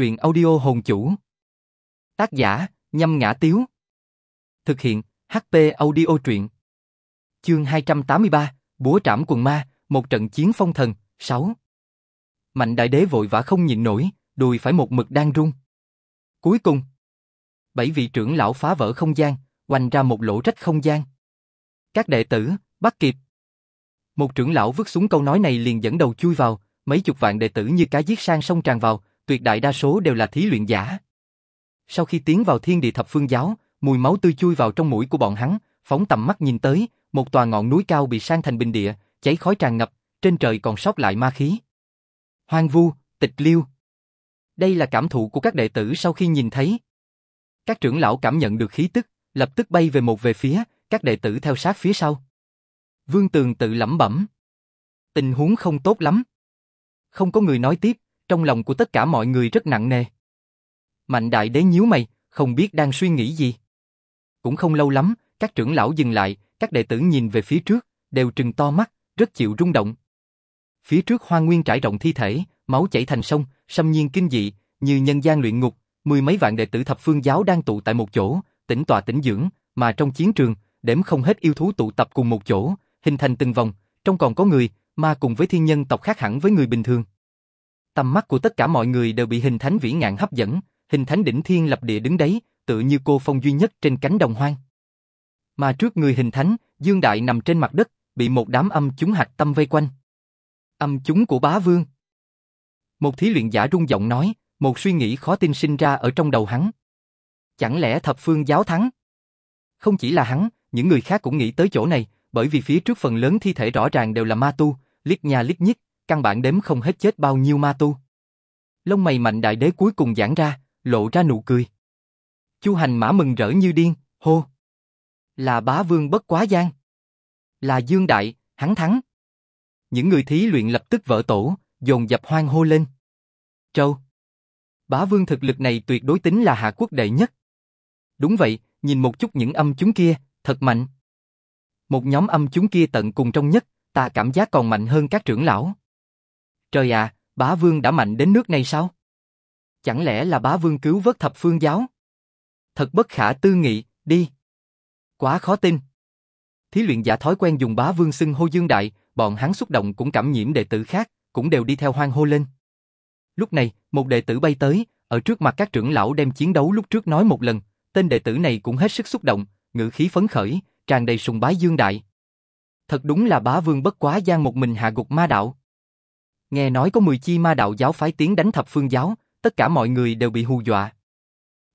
truyện audio hồn chủ. Tác giả, nhâm ngã tiếu. Thực hiện, HP audio truyện. Chương 283, Búa trảm quần ma, một trận chiến phong thần, 6. Mạnh đại đế vội vã không nhịn nổi, đùi phải một mực đang run. Cuối cùng, bảy vị trưởng lão phá vỡ không gian, hoành ra một lỗ rách không gian. Các đệ tử, bắt kịp. Một trưởng lão vứt xuống câu nói này liền dẫn đầu chui vào, mấy chục vạn đệ tử như cá giết sang sông tràn vào, tuyệt đại đa số đều là thí luyện giả. Sau khi tiến vào thiên địa thập phương giáo, mùi máu tươi chui vào trong mũi của bọn hắn, phóng tầm mắt nhìn tới, một tòa ngọn núi cao bị san thành bình địa, cháy khói tràn ngập, trên trời còn sót lại ma khí. Hoang vu, tịch liêu. Đây là cảm thụ của các đệ tử sau khi nhìn thấy. Các trưởng lão cảm nhận được khí tức, lập tức bay về một về phía, các đệ tử theo sát phía sau. Vương Tường tự lẩm bẩm. Tình huống không tốt lắm. Không có người nói tiếp, trong lòng của tất cả mọi người rất nặng nề. Mạnh đại đế nhíu mày, không biết đang suy nghĩ gì. Cũng không lâu lắm, các trưởng lão dừng lại, các đệ tử nhìn về phía trước, đều trừng to mắt, rất chịu rung động. Phía trước hoa nguyên trải rộng thi thể, máu chảy thành sông, xâm nhiên kinh dị, như nhân gian luyện ngục, mười mấy vạn đệ tử thập phương giáo đang tụ tại một chỗ, tĩnh tọa tĩnh dưỡng, mà trong chiến trường, đếm không hết yêu thú tụ tập cùng một chỗ, hình thành từng vòng, trong còn có người, mà cùng với thiên nhân tộc khác hẳn với người bình thường. Tầm mắt của tất cả mọi người đều bị hình thánh vĩ ngạn hấp dẫn, hình thánh đỉnh thiên lập địa đứng đấy, tự như cô phong duy nhất trên cánh đồng hoang. Mà trước người hình thánh, Dương Đại nằm trên mặt đất, bị một đám âm chúng hạch tâm vây quanh. Âm chúng của bá vương. Một thí luyện giả rung giọng nói, một suy nghĩ khó tin sinh ra ở trong đầu hắn. Chẳng lẽ thập phương giáo thắng? Không chỉ là hắn, những người khác cũng nghĩ tới chỗ này, bởi vì phía trước phần lớn thi thể rõ ràng đều là ma tu, liếc nhà liếc nhích, căn bản đếm không hết chết bao nhiêu ma tu. Lông mày mạnh đại đế cuối cùng giãn ra, lộ ra nụ cười. Chu hành mã mừng rỡ như điên, hô. Là bá vương bất quá gian. Là dương đại, hắn thắng. Những người thí luyện lập tức vỡ tổ, dồn dập hoang hô lên. Châu. Bá vương thực lực này tuyệt đối tính là hạ quốc đệ nhất. Đúng vậy, nhìn một chút những âm chúng kia, thật mạnh. Một nhóm âm chúng kia tận cùng trong nhất, ta cảm giác còn mạnh hơn các trưởng lão. Trời ạ, bá vương đã mạnh đến nước này sao? Chẳng lẽ là bá vương cứu vớt thập phương giáo? Thật bất khả tư nghị, đi. Quá khó tin. Thí luyện giả thói quen dùng bá vương xưng hô dương đại, bọn hắn xúc động cũng cảm nhiễm đệ tử khác, cũng đều đi theo hoang hô lên. Lúc này, một đệ tử bay tới, ở trước mặt các trưởng lão đem chiến đấu lúc trước nói một lần, tên đệ tử này cũng hết sức xúc động, ngữ khí phấn khởi, tràn đầy sùng bái dương đại. Thật đúng là bá vương bất quá gian một mình hạ gục ma đạo. Nghe nói có 10 chi ma đạo giáo phái tiến đánh thập phương giáo, tất cả mọi người đều bị hù dọa.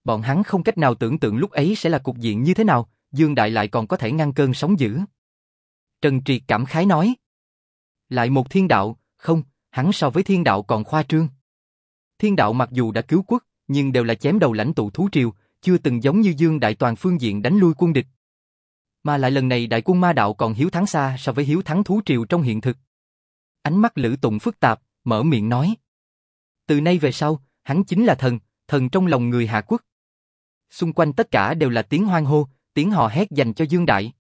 Bọn hắn không cách nào tưởng tượng lúc ấy sẽ là cục diện như thế nào, Dương Đại lại còn có thể ngăn cơn sóng dữ. Trần Triệt cảm khái nói. Lại một thiên đạo, không, hắn so với thiên đạo còn khoa trương. Thiên đạo mặc dù đã cứu quốc, nhưng đều là chém đầu lãnh tụ thú triều, chưa từng giống như Dương Đại toàn phương diện đánh lui quân địch. Mà lại lần này đại quân ma đạo còn hiếu thắng xa so với hiếu thắng thú triều trong hiện thực. Ánh mắt Lữ Tụng phức tạp, mở miệng nói. Từ nay về sau, hắn chính là thần, thần trong lòng người Hạ Quốc. Xung quanh tất cả đều là tiếng hoang hô, tiếng hò hét dành cho Dương Đại.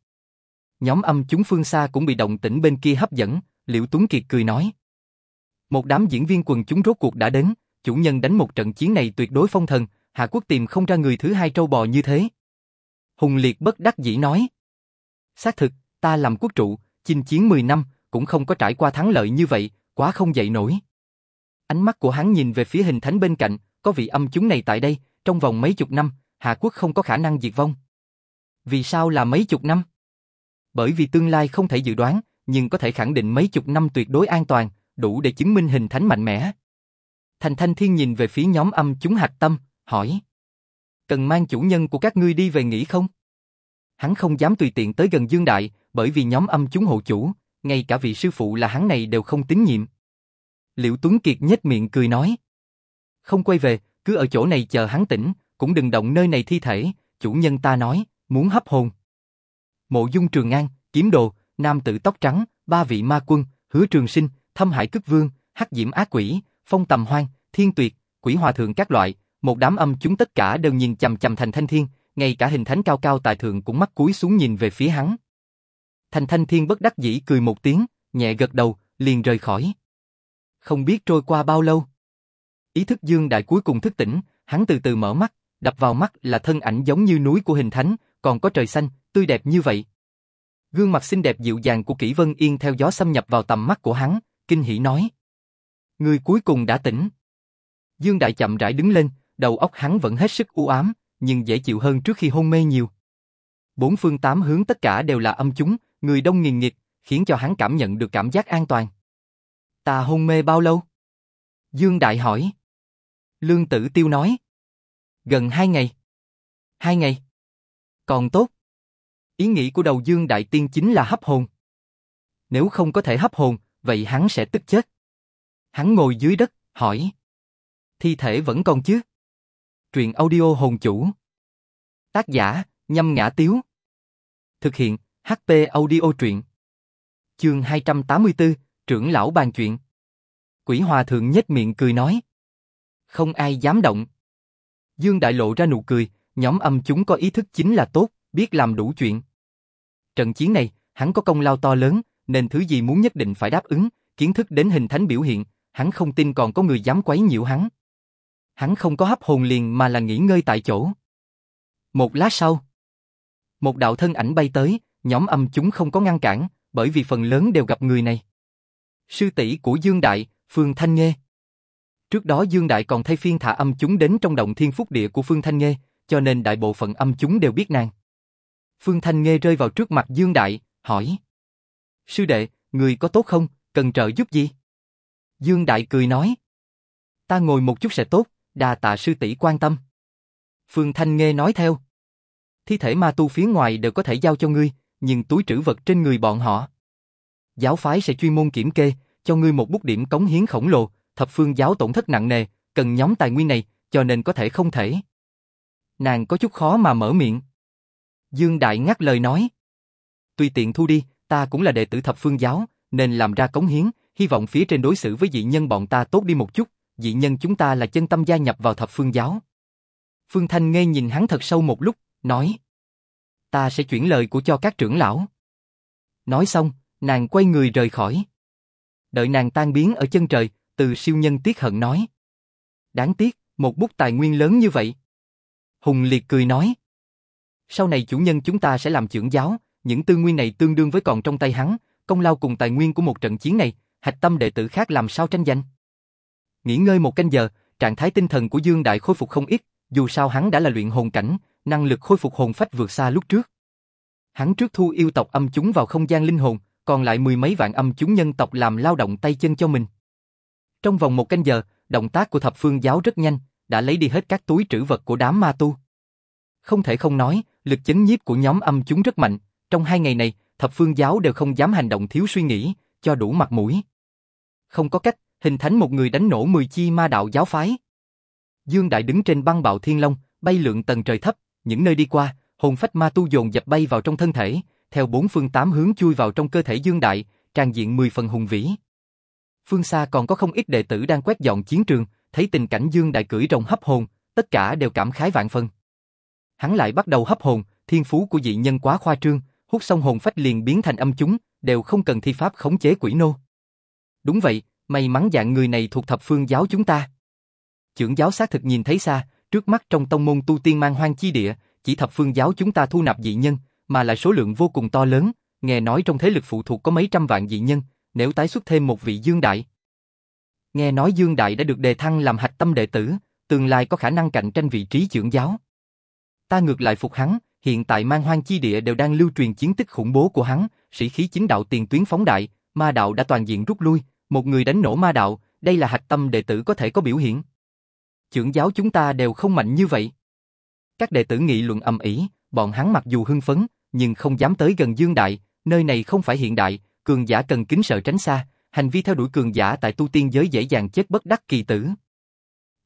Nhóm âm chúng phương xa cũng bị động tĩnh bên kia hấp dẫn, Liễu Tuấn Kiệt cười nói. Một đám diễn viên quần chúng rốt cuộc đã đến, chủ nhân đánh một trận chiến này tuyệt đối phong thần, Hạ Quốc tìm không ra người thứ hai trâu bò như thế. Hùng Liệt bất đắc dĩ nói. Xác thực, ta làm quốc trụ, chinh chiến 10 năm, cũng không có trải qua thắng lợi như vậy, quá không dậy nổi. Ánh mắt của hắn nhìn về phía hình thánh bên cạnh, có vị âm chúng này tại đây, trong vòng mấy chục năm, Hạ Quốc không có khả năng diệt vong. Vì sao là mấy chục năm? Bởi vì tương lai không thể dự đoán, nhưng có thể khẳng định mấy chục năm tuyệt đối an toàn, đủ để chứng minh hình thánh mạnh mẽ. Thành Thanh Thiên nhìn về phía nhóm âm chúng hạch tâm, hỏi. Cần mang chủ nhân của các ngươi đi về nghỉ không? Hắn không dám tùy tiện tới gần Dương Đại, bởi vì nhóm âm chúng hộ chủ, ngay cả vị sư phụ là hắn này đều không tín nhiệm. Liễu Tuấn Kiệt nhếch miệng cười nói. Không quay về, cứ ở chỗ này chờ hắn tỉnh, cũng đừng động nơi này thi thể, chủ nhân ta nói, muốn hấp hồn. Mộ Dung Trường An, Kiếm Đồ, Nam Tử Tóc Trắng, ba vị ma quân, Hứa Trường Sinh, Thâm Hải Cức Vương, Hắc Diễm Ác Quỷ, Phong Tầm Hoang, Thiên Tuyệt, Quỷ Hòa Thượng các loại, một đám âm chúng tất cả đều nhìn chầm chầm Thành Thanh Thiên, ngay cả hình thánh cao cao tại thượng cũng mắt cúi xuống nhìn về phía hắn. Thành Thanh Thiên bất đắc dĩ cười một tiếng, nhẹ gật đầu, liền rời khỏi. Không biết trôi qua bao lâu. Ý thức Dương Đại cuối cùng thức tỉnh, hắn từ từ mở mắt, đập vào mắt là thân ảnh giống như núi của hình thánh, còn có trời xanh, tươi đẹp như vậy. Gương mặt xinh đẹp dịu dàng của Kỷ Vân Yên theo gió xâm nhập vào tầm mắt của hắn, kinh hỉ nói. Người cuối cùng đã tỉnh. Dương Đại chậm rãi đứng lên, đầu óc hắn vẫn hết sức u ám, nhưng dễ chịu hơn trước khi hôn mê nhiều. Bốn phương tám hướng tất cả đều là âm chúng, người đông nghìn nghịt, khiến cho hắn cảm nhận được cảm giác an toàn. Ta hôn mê bao lâu? Dương Đại hỏi. Lương Tử Tiêu nói. Gần hai ngày. Hai ngày. Còn tốt. Ý nghĩ của đầu Dương Đại Tiên chính là hấp hồn. Nếu không có thể hấp hồn, vậy hắn sẽ tức chết. Hắn ngồi dưới đất, hỏi. Thi thể vẫn còn chứ? Truyện audio hồn chủ. Tác giả, nhâm ngã tiếu. Thực hiện, HP audio truyện. Chương 284, trưởng lão bàn chuyện. Quỷ hòa thượng nhếch miệng cười nói. Không ai dám động. Dương Đại lộ ra nụ cười, nhóm âm chúng có ý thức chính là tốt, biết làm đủ chuyện. Trận chiến này, hắn có công lao to lớn, nên thứ gì muốn nhất định phải đáp ứng, kiến thức đến hình thánh biểu hiện, hắn không tin còn có người dám quấy nhiễu hắn. Hắn không có hấp hồn liền mà là nghỉ ngơi tại chỗ. Một lát sau, một đạo thân ảnh bay tới, nhóm âm chúng không có ngăn cản, bởi vì phần lớn đều gặp người này. Sư tỷ của Dương Đại, Phương Thanh Nghê. Trước đó Dương Đại còn thay phiên thả âm chúng đến trong động thiên phúc địa của Phương Thanh Nghê, cho nên đại bộ phận âm chúng đều biết nàng. Phương Thanh Nghê rơi vào trước mặt Dương Đại, hỏi. Sư đệ, người có tốt không, cần trợ giúp gì? Dương Đại cười nói. Ta ngồi một chút sẽ tốt, đà tạ sư tỷ quan tâm. Phương Thanh Nghê nói theo. Thi thể ma tu phía ngoài đều có thể giao cho ngươi, nhưng túi trữ vật trên người bọn họ. Giáo phái sẽ chuyên môn kiểm kê, cho ngươi một bút điểm cống hiến khổng lồ, thập phương giáo tổn thất nặng nề, cần nhóm tài nguyên này, cho nên có thể không thể. Nàng có chút khó mà mở miệng. Dương Đại ngắt lời nói. Tùy tiện thu đi, ta cũng là đệ tử thập phương giáo, nên làm ra cống hiến, hy vọng phía trên đối xử với dị nhân bọn ta tốt đi một chút, dị nhân chúng ta là chân tâm gia nhập vào thập phương giáo. Phương Thanh nghe nhìn hắn thật sâu một lúc, nói. Ta sẽ chuyển lời của cho các trưởng lão. Nói xong, nàng quay người rời khỏi. Đợi nàng tan biến ở chân trời, từ siêu nhân tiếc hận nói. Đáng tiếc, một bút tài nguyên lớn như vậy. Hùng Liệt cười nói. Sau này chủ nhân chúng ta sẽ làm trưởng giáo, những tư nguyên này tương đương với còn trong tay hắn, công lao cùng tài nguyên của một trận chiến này, hạch tâm đệ tử khác làm sao tranh giành. Nghỉ ngơi một canh giờ, trạng thái tinh thần của Dương Đại khôi phục không ít, dù sao hắn đã là luyện hồn cảnh, năng lực khôi phục hồn phách vượt xa lúc trước. Hắn trước thu yêu tộc âm chúng vào không gian linh hồn, còn lại mười mấy vạn âm chúng nhân tộc làm lao động tay chân cho mình. Trong vòng một canh giờ, động tác của thập phương giáo rất nhanh, đã lấy đi hết các túi trữ vật của đám ma tu. Không thể không nói, lực chấn nhiếp của nhóm âm chúng rất mạnh, trong hai ngày này, thập phương giáo đều không dám hành động thiếu suy nghĩ, cho đủ mặt mũi. Không có cách, hình thành một người đánh nổ 10 chi ma đạo giáo phái. Dương Đại đứng trên băng bạo thiên long, bay lượn tầng trời thấp, những nơi đi qua, hồn phách ma tu dồn dập bay vào trong thân thể, theo bốn phương tám hướng chui vào trong cơ thể Dương Đại, tràn diện 10 phần hùng vĩ. Phương xa còn có không ít đệ tử đang quét dọn chiến trường, thấy tình cảnh Dương Đại cưỡi rồng hấp hồn, tất cả đều cảm khái vạn phần. Hắn lại bắt đầu hấp hồn, thiên phú của dị nhân quá khoa trương, hút xong hồn phách liền biến thành âm chúng, đều không cần thi pháp khống chế quỷ nô. Đúng vậy, may mắn dạng người này thuộc thập phương giáo chúng ta. Trưởng giáo xác thực nhìn thấy xa, trước mắt trong tông môn tu tiên mang hoang chi địa, chỉ thập phương giáo chúng ta thu nạp dị nhân, mà lại số lượng vô cùng to lớn, nghe nói trong thế lực phụ thuộc có mấy trăm vạn dị nhân, nếu tái xuất thêm một vị Dương Đại. Nghe nói Dương Đại đã được đề thăng làm hạch tâm đệ tử, tương lai có khả năng cạnh tranh vị trí trưởng giáo. Ta ngược lại phục hắn, hiện tại mang hoang chi địa đều đang lưu truyền chiến tích khủng bố của hắn, sĩ khí chính đạo tiền tuyến phóng đại, ma đạo đã toàn diện rút lui, một người đánh nổ ma đạo, đây là hạch tâm đệ tử có thể có biểu hiện. Trưởng giáo chúng ta đều không mạnh như vậy. Các đệ tử nghị luận ầm ĩ, bọn hắn mặc dù hưng phấn, nhưng không dám tới gần Dương Đại, nơi này không phải hiện đại, cường giả cần kính sợ tránh xa, hành vi theo đuổi cường giả tại tu tiên giới dễ dàng chết bất đắc kỳ tử.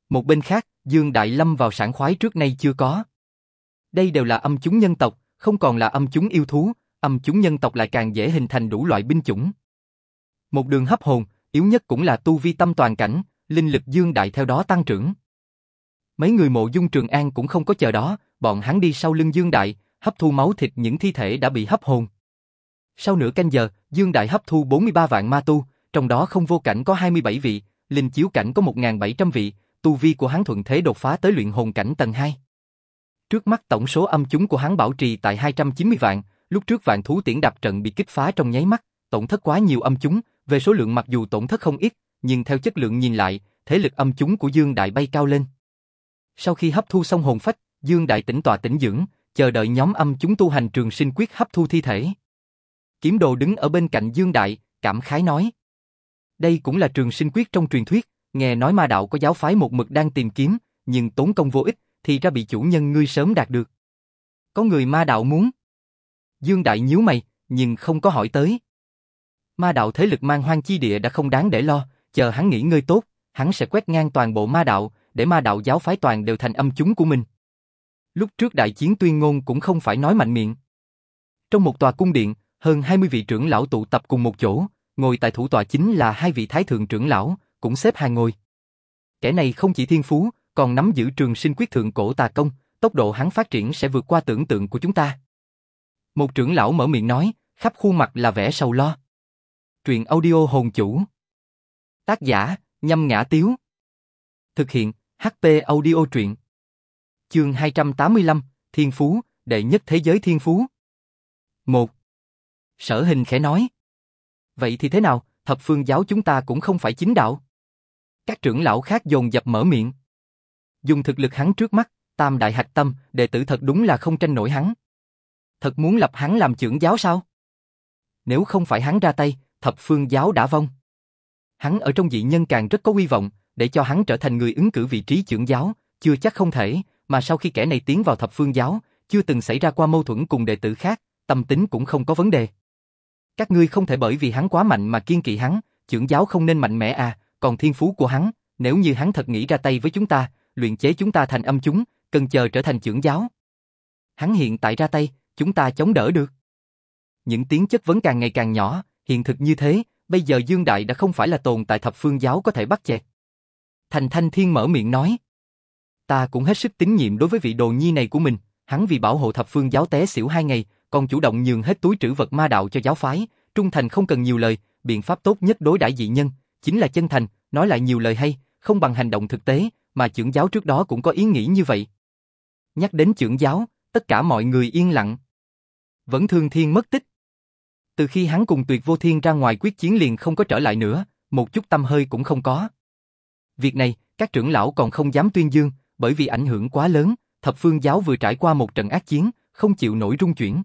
Một bên khác, Dương Đại lâm vào sản khoái trước nay chưa có. Đây đều là âm chúng nhân tộc, không còn là âm chúng yêu thú, âm chúng nhân tộc lại càng dễ hình thành đủ loại binh chủng. Một đường hấp hồn, yếu nhất cũng là tu vi tâm toàn cảnh, linh lực Dương Đại theo đó tăng trưởng. Mấy người mộ dung Trường An cũng không có chờ đó, bọn hắn đi sau lưng Dương Đại, hấp thu máu thịt những thi thể đã bị hấp hồn. Sau nửa canh giờ, Dương Đại hấp thu 43 vạn ma tu, trong đó không vô cảnh có 27 vị, linh chiếu cảnh có 1.700 vị, tu vi của hắn thuận thế đột phá tới luyện hồn cảnh tầng 2. Trước mắt tổng số âm chúng của hắn bảo trì tại 290 vạn, lúc trước vạn thú tiễn đạp trận bị kích phá trong nháy mắt, tổn thất quá nhiều âm chúng, về số lượng mặc dù tổn thất không ít, nhưng theo chất lượng nhìn lại, thế lực âm chúng của Dương Đại bay cao lên. Sau khi hấp thu xong hồn phách, Dương Đại tỉnh tọa tĩnh dưỡng, chờ đợi nhóm âm chúng tu hành trường sinh quyết hấp thu thi thể. Kiếm đồ đứng ở bên cạnh Dương Đại, cảm khái nói. Đây cũng là trường sinh quyết trong truyền thuyết, nghe nói ma đạo có giáo phái một mực đang tìm kiếm, nhưng tốn công vô ích, thì ra bị chủ nhân ngươi sớm đạt được. Có người ma đạo muốn. Dương Đại nhíu mày, nhưng không có hỏi tới. Ma đạo thế lực mang hoang chi địa đã không đáng để lo, chờ hắn nghỉ ngơi tốt, hắn sẽ quét ngang toàn bộ ma đạo, để ma đạo giáo phái toàn đều thành âm chúng của mình. Lúc trước đại chiến tuyên ngôn cũng không phải nói mạnh miệng. Trong một tòa cung điện, hơn 20 vị trưởng lão tụ tập cùng một chỗ, ngồi tại thủ tòa chính là hai vị thái thượng trưởng lão, cũng xếp hàng ngồi. Kẻ này không chỉ thiên phú, còn nắm giữ trường sinh quyết thượng cổ tà công, tốc độ hắn phát triển sẽ vượt qua tưởng tượng của chúng ta. Một trưởng lão mở miệng nói, khắp khuôn mặt là vẻ sầu lo. Truyện audio hồn chủ. Tác giả, nhâm ngã tiếu. Thực hiện, HP audio truyện. Chương 285, Thiên Phú, đệ nhất thế giới Thiên Phú. 1. Sở hình khẽ nói. Vậy thì thế nào, thập phương giáo chúng ta cũng không phải chính đạo. Các trưởng lão khác dồn dập mở miệng. Dùng thực lực hắn trước mắt, tam đại hạch tâm, đệ tử thật đúng là không tranh nổi hắn. Thật muốn lập hắn làm trưởng giáo sao? Nếu không phải hắn ra tay, thập phương giáo đã vong. Hắn ở trong dị nhân càng rất có hy vọng, để cho hắn trở thành người ứng cử vị trí trưởng giáo, chưa chắc không thể, mà sau khi kẻ này tiến vào thập phương giáo, chưa từng xảy ra qua mâu thuẫn cùng đệ tử khác, tâm tính cũng không có vấn đề. Các ngươi không thể bởi vì hắn quá mạnh mà kiên kỵ hắn, trưởng giáo không nên mạnh mẽ à, còn thiên phú của hắn, nếu như hắn thật nghĩ ra tay với chúng ta, luyện chế chúng ta thành âm chúng, cần chờ trở thành trưởng giáo. Hắn hiện tại ra tay, chúng ta chống đỡ được. Những tiếng chất vấn càng ngày càng nhỏ, hiện thực như thế, bây giờ Dương Đại đã không phải là tồn tại thập phương giáo có thể bắt chẹt. Thành Thanh Thiên mở miệng nói. Ta cũng hết sức tín nhiệm đối với vị đồ nhi này của mình, hắn vì bảo hộ thập phương giáo té xỉu hai ngày, còn chủ động nhường hết túi trữ vật ma đạo cho giáo phái, trung thành không cần nhiều lời, biện pháp tốt nhất đối đãi dị nhân, chính là chân thành, nói lại nhiều lời hay, không bằng hành động thực tế, mà trưởng giáo trước đó cũng có ý nghĩ như vậy. Nhắc đến trưởng giáo, tất cả mọi người yên lặng. Vẫn thương thiên mất tích. Từ khi hắn cùng tuyệt vô thiên ra ngoài quyết chiến liền không có trở lại nữa, một chút tâm hơi cũng không có. Việc này, các trưởng lão còn không dám tuyên dương, bởi vì ảnh hưởng quá lớn, thập phương giáo vừa trải qua một trận ác chiến, không chịu nổi rung chuyển.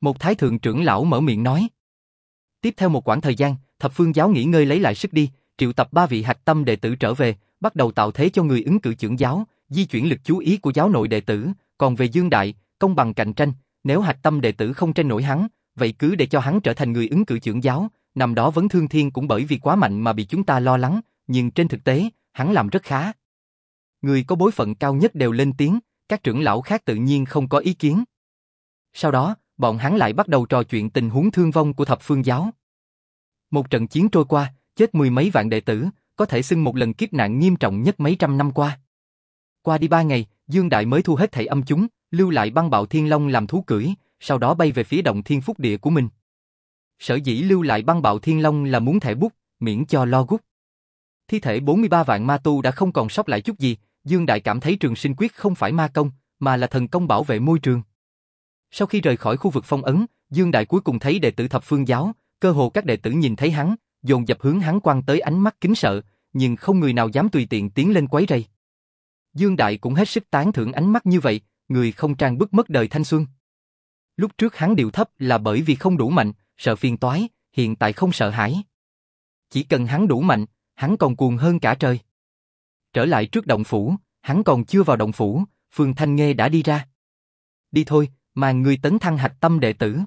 Một thái thượng trưởng lão mở miệng nói. Tiếp theo một quãng thời gian, thập phương giáo nghỉ ngơi lấy lại sức đi, triệu tập ba vị hạch tâm đệ tử trở về, bắt đầu tạo thế cho người ứng cử trưởng giáo, di chuyển lực chú ý của giáo nội đệ tử, còn về Dương Đại, công bằng cạnh tranh, nếu hạch tâm đệ tử không tranh nổi hắn, vậy cứ để cho hắn trở thành người ứng cử trưởng giáo, năm đó vấn thương thiên cũng bởi vì quá mạnh mà bị chúng ta lo lắng, nhưng trên thực tế, hắn làm rất khá. Người có bối phận cao nhất đều lên tiếng, các trưởng lão khác tự nhiên không có ý kiến. Sau đó, bọn hắn lại bắt đầu trò chuyện tình huống thương vong của thập phương giáo. Một trận chiến trôi qua, chết mười mấy vạn đệ tử, có thể xưng một lần kiếp nạn nghiêm trọng nhất mấy trăm năm qua. Qua đi ba ngày, Dương Đại mới thu hết thảy âm chúng, lưu lại băng bạo thiên long làm thú cưỡi, sau đó bay về phía động thiên phúc địa của mình. Sở dĩ lưu lại băng bạo thiên long là muốn thẻ bút, miễn cho lo gút. Thi thể 43 vạn ma tu đã không còn sót lại chút gì, Dương Đại cảm thấy trường sinh quyết không phải ma công, mà là thần công bảo vệ môi trường. Sau khi rời khỏi khu vực phong ấn, Dương Đại cuối cùng thấy đệ tử thập phương giáo, cơ hồ các đệ tử nhìn thấy hắn, dồn dập hướng hắn quan tới ánh mắt kính sợ, nhưng không người nào dám tùy tiện tiến lên quấy rầy. Dương Đại cũng hết sức tán thưởng ánh mắt như vậy, người không trang bức mất đời thanh xuân. Lúc trước hắn điệu thấp là bởi vì không đủ mạnh, sợ phiền toái, hiện tại không sợ hãi. Chỉ cần hắn đủ mạnh, hắn còn cuồng hơn cả trời. Trở lại trước động phủ, hắn còn chưa vào động phủ, Phương Thanh Nghê đã đi ra. Đi thôi, mà người tấn thăng hạch tâm đệ tử.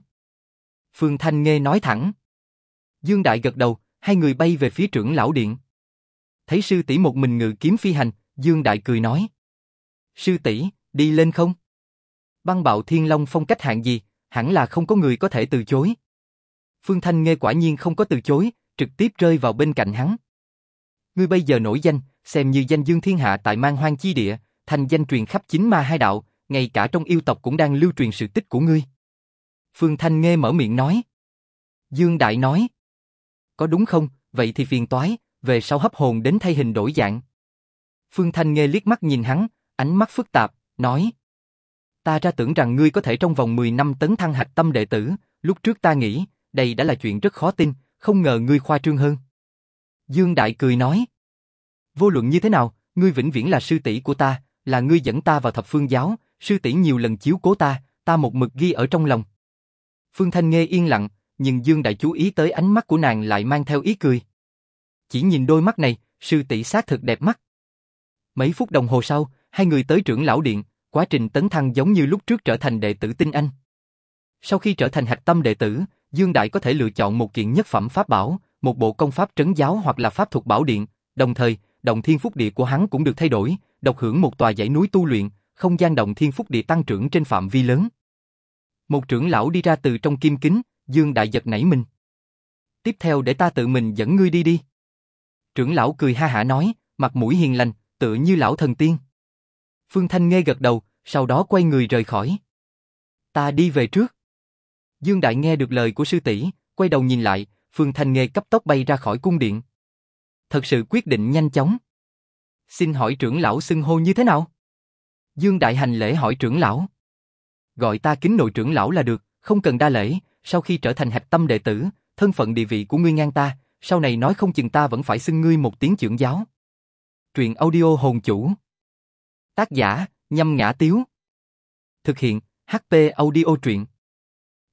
Phương Thanh Nghê nói thẳng. Dương Đại gật đầu, hai người bay về phía trưởng lão điện. Thấy sư tỷ một mình ngự kiếm phi hành, Dương Đại cười nói. Sư tỷ, đi lên không? Băng bạo thiên long phong cách hạng gì, hẳn là không có người có thể từ chối. Phương Thanh nghe quả nhiên không có từ chối, trực tiếp rơi vào bên cạnh hắn. Ngươi bây giờ nổi danh, xem như danh dương thiên hạ tại mang hoang chi địa, thành danh truyền khắp chính ma hai đạo, ngay cả trong yêu tộc cũng đang lưu truyền sự tích của ngươi. Phương Thanh nghe mở miệng nói. Dương Đại nói. Có đúng không, vậy thì phiền toái, về sau hấp hồn đến thay hình đổi dạng. Phương Thanh Nghê liếc mắt nhìn hắn, ánh mắt phức tạp, nói. Ta ra tưởng rằng ngươi có thể trong vòng 10 năm tấn thăng hạch tâm đệ tử, lúc trước ta nghĩ, đây đã là chuyện rất khó tin, không ngờ ngươi khoa trương hơn. Dương Đại cười nói. Vô luận như thế nào, ngươi vĩnh viễn là sư tỷ của ta, là ngươi dẫn ta vào thập phương giáo, sư tỷ nhiều lần chiếu cố ta, ta một mực ghi ở trong lòng. Phương Thanh nghe yên lặng, nhưng Dương Đại chú ý tới ánh mắt của nàng lại mang theo ý cười. Chỉ nhìn đôi mắt này, sư tỷ xác thực đẹp mắt. Mấy phút đồng hồ sau, hai người tới trưởng lão điện, quá trình tấn thăng giống như lúc trước trở thành đệ tử tinh anh. Sau khi trở thành hạch tâm đệ tử, Dương Đại có thể lựa chọn một kiện nhất phẩm pháp bảo, một bộ công pháp trấn giáo hoặc là pháp thuật bảo điện, đồng thời, động thiên phúc địa của hắn cũng được thay đổi, độc hưởng một tòa dãy núi tu luyện, không gian động thiên phúc địa tăng trưởng trên phạm vi lớn. Một trưởng lão đi ra từ trong kim kính, Dương Đại giật nảy mình. Tiếp theo để ta tự mình dẫn ngươi đi đi. Trưởng lão cười ha hả nói, mặt mũi hiền lành, tựa như lão thần tiên. Phương Thanh nghe gật đầu, sau đó quay người rời khỏi. Ta đi về trước. Dương Đại nghe được lời của sư tỷ, quay đầu nhìn lại, Phương Thanh Nghê cấp tốc bay ra khỏi cung điện. Thật sự quyết định nhanh chóng. Xin hỏi trưởng lão xưng hô như thế nào? Dương Đại hành lễ hỏi trưởng lão. Gọi ta kính nội trưởng lão là được, không cần đa lễ, sau khi trở thành hạch tâm đệ tử, thân phận địa vị của ngươi ngang ta, sau này nói không chừng ta vẫn phải xưng ngươi một tiếng trưởng giáo. Truyện audio hồn chủ. Tác giả, nhâm ngã tiếu. Thực hiện, HP audio truyện.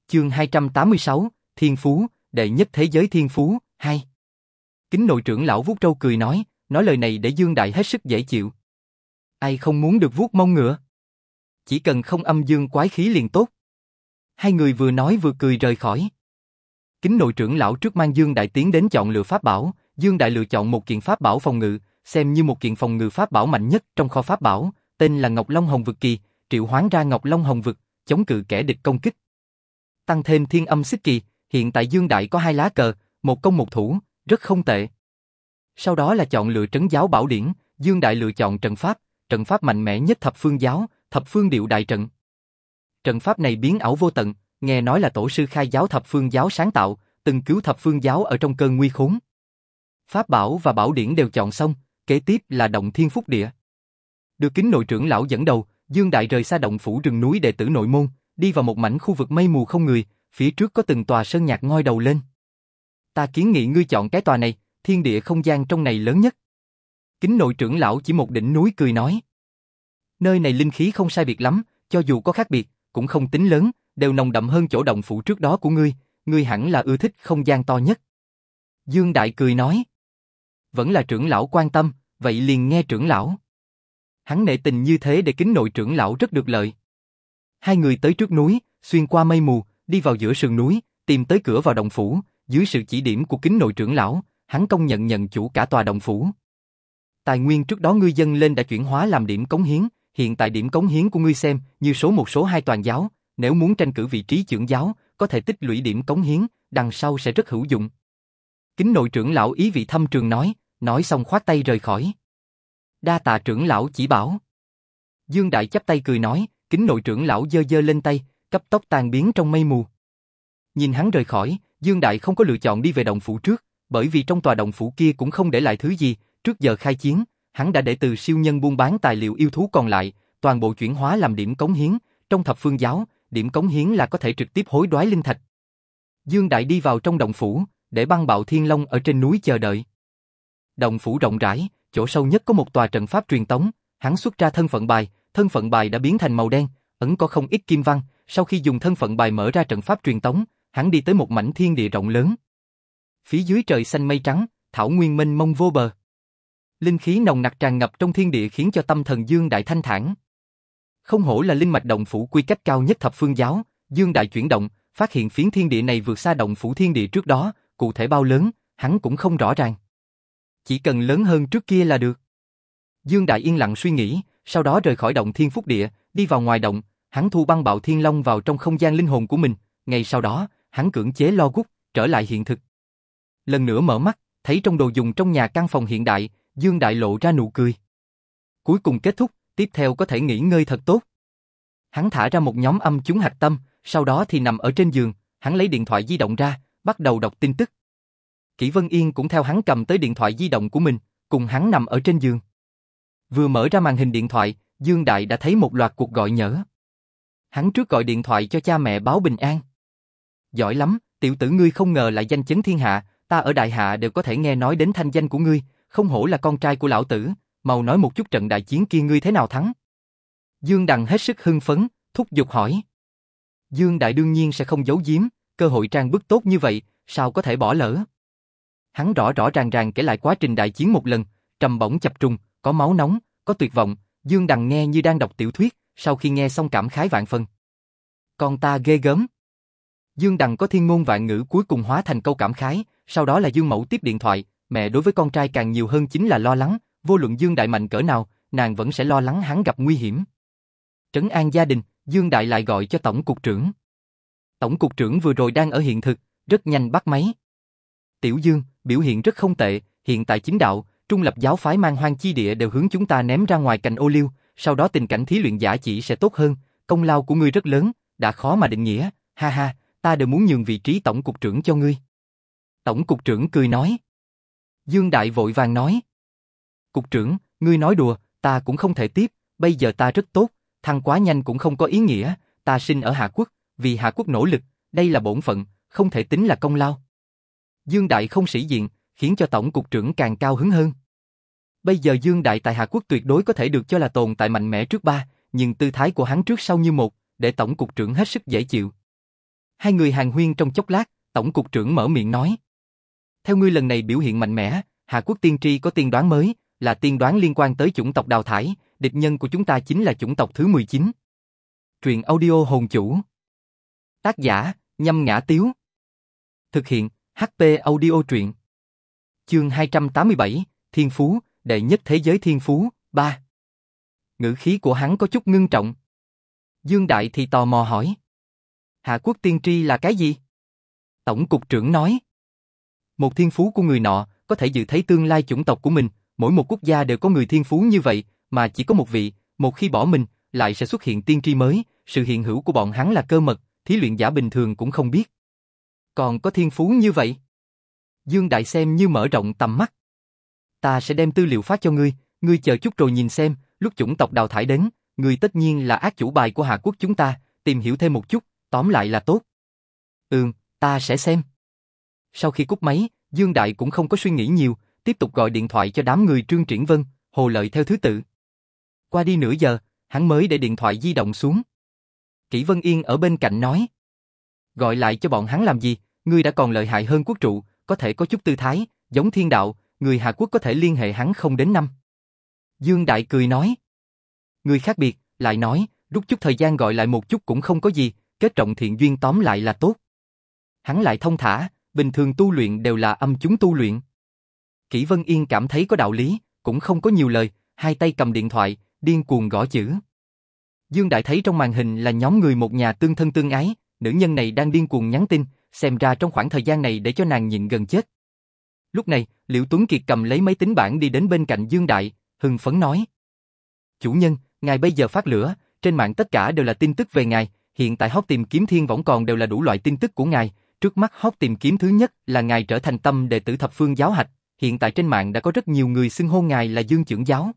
Chương 286, Thiên Phú, đệ nhất thế giới Thiên Phú, hay. Kính nội trưởng lão vuốt trâu cười nói, nói lời này để Dương Đại hết sức dễ chịu. Ai không muốn được vuốt mông ngựa? Chỉ cần không âm dương quái khí liền tốt. Hai người vừa nói vừa cười rời khỏi. Kính nội trưởng lão trước mang Dương Đại tiến đến chọn lựa pháp bảo, Dương Đại lựa chọn một kiện pháp bảo phòng ngự, xem như một kiện phòng ngự pháp bảo mạnh nhất trong kho pháp bảo, tên là Ngọc Long Hồng Vực Kỳ, triệu hoán ra Ngọc Long Hồng Vực, chống cự kẻ địch công kích. Tăng thêm Thiên Âm Xích Kỳ, hiện tại Dương Đại có hai lá cờ, một công một thủ, rất không tệ. Sau đó là chọn lựa trấn giáo bảo điển, Dương Đại lựa chọn trận pháp, trận pháp mạnh mẽ nhất thập phương giáo, thập phương điệu đại trận. Trận pháp này biến ảo vô tận, nghe nói là tổ sư khai giáo thập phương giáo sáng tạo, từng cứu thập phương giáo ở trong cơn nguy khốn. Pháp bảo và bảo điển đều chọn xong, kế tiếp là động thiên phúc địa. Được kính nội trưởng lão dẫn đầu, Dương Đại rời xa động phủ rừng núi đệ tử nội môn, đi vào một mảnh khu vực mây mù không người, phía trước có từng tòa sơn nhạc ngoi đầu lên. Ta kiến nghị ngươi chọn cái tòa này, thiên địa không gian trong này lớn nhất. Kính nội trưởng lão chỉ một đỉnh núi cười nói. Nơi này linh khí không sai biệt lắm, cho dù có khác biệt, cũng không tính lớn, đều nồng đậm hơn chỗ động phủ trước đó của ngươi, ngươi hẳn là ưa thích không gian to nhất. Dương Đại cười nói. Vẫn là trưởng lão quan tâm, vậy liền nghe trưởng lão. Hắn nể tình như thế để kính nội trưởng lão rất được lợi. Hai người tới trước núi, xuyên qua mây mù, đi vào giữa sườn núi, tìm tới cửa vào động phủ, dưới sự chỉ điểm của kính nội trưởng lão, hắn công nhận nhận chủ cả tòa động phủ. Tài nguyên trước đó ngươi dân lên đã chuyển hóa làm điểm cống hiến, hiện tại điểm cống hiến của ngươi xem như số một số hai toàn giáo, nếu muốn tranh cử vị trí trưởng giáo, có thể tích lũy điểm cống hiến, đằng sau sẽ rất hữu dụng. Kính nội trưởng lão ý vị thâm trường nói, nói xong khoát tay rời khỏi. Đa tạ trưởng lão chỉ bảo. Dương Đại chắp tay cười nói, kính nội trưởng lão dơ dơ lên tay, cấp tốc tan biến trong mây mù. Nhìn hắn rời khỏi, Dương Đại không có lựa chọn đi về động phủ trước, bởi vì trong tòa động phủ kia cũng không để lại thứ gì, trước giờ khai chiến, hắn đã để từ siêu nhân buôn bán tài liệu yêu thú còn lại, toàn bộ chuyển hóa làm điểm cống hiến, trong thập phương giáo, điểm cống hiến là có thể trực tiếp hối đoái linh thạch. Dương Đại đi vào trong động phủ, để băng bạo thiên long ở trên núi chờ đợi. Động phủ rộng rãi, chỗ sâu nhất có một tòa trận pháp truyền tống, hắn xuất ra thân phận bài, thân phận bài đã biến thành màu đen, ẩn có không ít kim văn, sau khi dùng thân phận bài mở ra trận pháp truyền tống, hắn đi tới một mảnh thiên địa rộng lớn. Phía dưới trời xanh mây trắng, thảo nguyên mênh mông vô bờ. Linh khí nồng nặc tràn ngập trong thiên địa khiến cho tâm thần Dương Đại thanh thản. Không hổ là linh mạch động phủ quy cách cao nhất thập phương giáo, Dương Đại chuyển động, phát hiện phiến thiên địa này vượt xa động phủ thiên địa trước đó, cụ thể bao lớn, hắn cũng không rõ ràng. Chỉ cần lớn hơn trước kia là được. Dương Đại yên lặng suy nghĩ, sau đó rời khỏi động thiên phúc địa, đi vào ngoài động, hắn thu băng bạo thiên long vào trong không gian linh hồn của mình, ngay sau đó, hắn cưỡng chế lo gút, trở lại hiện thực. Lần nữa mở mắt, thấy trong đồ dùng trong nhà căn phòng hiện đại, Dương Đại lộ ra nụ cười. Cuối cùng kết thúc, tiếp theo có thể nghỉ ngơi thật tốt. Hắn thả ra một nhóm âm chúng hạch tâm, sau đó thì nằm ở trên giường, hắn lấy điện thoại di động ra, bắt đầu đọc tin tức. Kỷ Vân Yên cũng theo hắn cầm tới điện thoại di động của mình, cùng hắn nằm ở trên giường. Vừa mở ra màn hình điện thoại, Dương Đại đã thấy một loạt cuộc gọi nhỡ. Hắn trước gọi điện thoại cho cha mẹ báo bình an. Giỏi lắm, tiểu tử ngươi không ngờ lại danh chấn thiên hạ, ta ở đại hạ đều có thể nghe nói đến thanh danh của ngươi, không hổ là con trai của lão tử, mau nói một chút trận đại chiến kia ngươi thế nào thắng. Dương Đằng hết sức hưng phấn, thúc giục hỏi. Dương Đại đương nhiên sẽ không giấu giếm, cơ hội trang bức tốt như vậy, sao có thể bỏ lỡ. Hắn rõ rõ ràng ràng kể lại quá trình đại chiến một lần, trầm bổng chập trùng, có máu nóng, có tuyệt vọng, Dương Đằng nghe như đang đọc tiểu thuyết, sau khi nghe xong cảm khái vạn phần. Con ta ghê gớm. Dương Đằng có thiên ngôn vạn ngữ cuối cùng hóa thành câu cảm khái, sau đó là Dương Mẫu tiếp điện thoại, mẹ đối với con trai càng nhiều hơn chính là lo lắng, vô luận Dương Đại mạnh cỡ nào, nàng vẫn sẽ lo lắng hắn gặp nguy hiểm. Trấn an gia đình, Dương Đại lại gọi cho Tổng cục trưởng. Tổng cục trưởng vừa rồi đang ở hiện thực, rất nhanh bắt máy. Tiểu Dương, biểu hiện rất không tệ, hiện tại chính đạo, trung lập giáo phái mang hoang chi địa đều hướng chúng ta ném ra ngoài cành ô liu, sau đó tình cảnh thí luyện giả chỉ sẽ tốt hơn, công lao của ngươi rất lớn, đã khó mà định nghĩa, ha ha, ta đều muốn nhường vị trí tổng cục trưởng cho ngươi. Tổng cục trưởng cười nói. Dương Đại vội vàng nói. Cục trưởng, ngươi nói đùa, ta cũng không thể tiếp, bây giờ ta rất tốt, thăng quá nhanh cũng không có ý nghĩa, ta sinh ở Hạ Quốc, vì Hạ Quốc nỗ lực, đây là bổn phận, không thể tính là công lao. Dương Đại không sĩ diện, khiến cho Tổng cục trưởng càng cao hứng hơn. Bây giờ Dương Đại tại Hạ Quốc tuyệt đối có thể được cho là tồn tại mạnh mẽ trước ba, nhưng tư thái của hắn trước sau như một, để Tổng cục trưởng hết sức dễ chịu. Hai người hàng huyên trong chốc lát, Tổng cục trưởng mở miệng nói. Theo ngươi lần này biểu hiện mạnh mẽ, Hạ Quốc tiên tri có tiên đoán mới, là tiên đoán liên quan tới chủng tộc đào thải, địch nhân của chúng ta chính là chủng tộc thứ 19. Truyện audio hồn chủ. Tác giả, nhâm ngã tiếu. Thực hiện, HP audio truyện. Chương 287, Thiên Phú, đệ nhất thế giới Thiên Phú, ba Ngữ khí của hắn có chút ngưng trọng. Dương Đại thì tò mò hỏi. Hạ quốc tiên tri là cái gì? Tổng cục trưởng nói. Một thiên phú của người nọ có thể dự thấy tương lai chủng tộc của mình, mỗi một quốc gia đều có người thiên phú như vậy, mà chỉ có một vị, một khi bỏ mình, lại sẽ xuất hiện tiên tri mới, sự hiện hữu của bọn hắn là cơ mật, thí luyện giả bình thường cũng không biết. Còn có thiên phú như vậy? Dương Đại xem như mở rộng tầm mắt. Ta sẽ đem tư liệu phát cho ngươi, ngươi chờ chút rồi nhìn xem, lúc chủng tộc đào thải đến, ngươi tất nhiên là ác chủ bài của Hạ Quốc chúng ta, tìm hiểu thêm một chút, tóm lại là tốt. Ừm, ta sẽ xem. Sau khi cúp máy, Dương Đại cũng không có suy nghĩ nhiều, tiếp tục gọi điện thoại cho đám người Trương Triển Vân, Hồ Lợi theo thứ tự. Qua đi nửa giờ, hắn mới để điện thoại di động xuống. Kỷ Vân Yên ở bên cạnh nói. Gọi lại cho bọn hắn làm gì, ngươi đã còn lợi hại hơn quốc trụ, có thể có chút tư thái, giống thiên đạo, người Hà Quốc có thể liên hệ hắn không đến năm. Dương Đại cười nói. Người khác biệt, lại nói, rút chút thời gian gọi lại một chút cũng không có gì, kết trọng thiện duyên tóm lại là tốt. Hắn lại thông thả, bình thường tu luyện đều là âm chúng tu luyện. Kỷ Vân Yên cảm thấy có đạo lý, cũng không có nhiều lời, hai tay cầm điện thoại, điên cuồng gõ chữ. Dương Đại thấy trong màn hình là nhóm người một nhà tương thân tương ái, nữ nhân này đang điên cuồng nhắn tin, xem ra trong khoảng thời gian này để cho nàng nhịn gần chết. Lúc này, Liễu Tuấn Kiệt cầm lấy máy tính bảng đi đến bên cạnh Dương Đại, hưng phấn nói. Chủ nhân, ngài bây giờ phát lửa, trên mạng tất cả đều là tin tức về ngài, hiện tại hóc tìm kiếm thiên võng còn đều là đủ loại tin tức của ngài, trước mắt hóc tìm kiếm thứ nhất là ngài trở thành tâm đệ tử thập phương giáo hạch, hiện tại trên mạng đã có rất nhiều người xưng hô ngài là Dương trưởng giáo.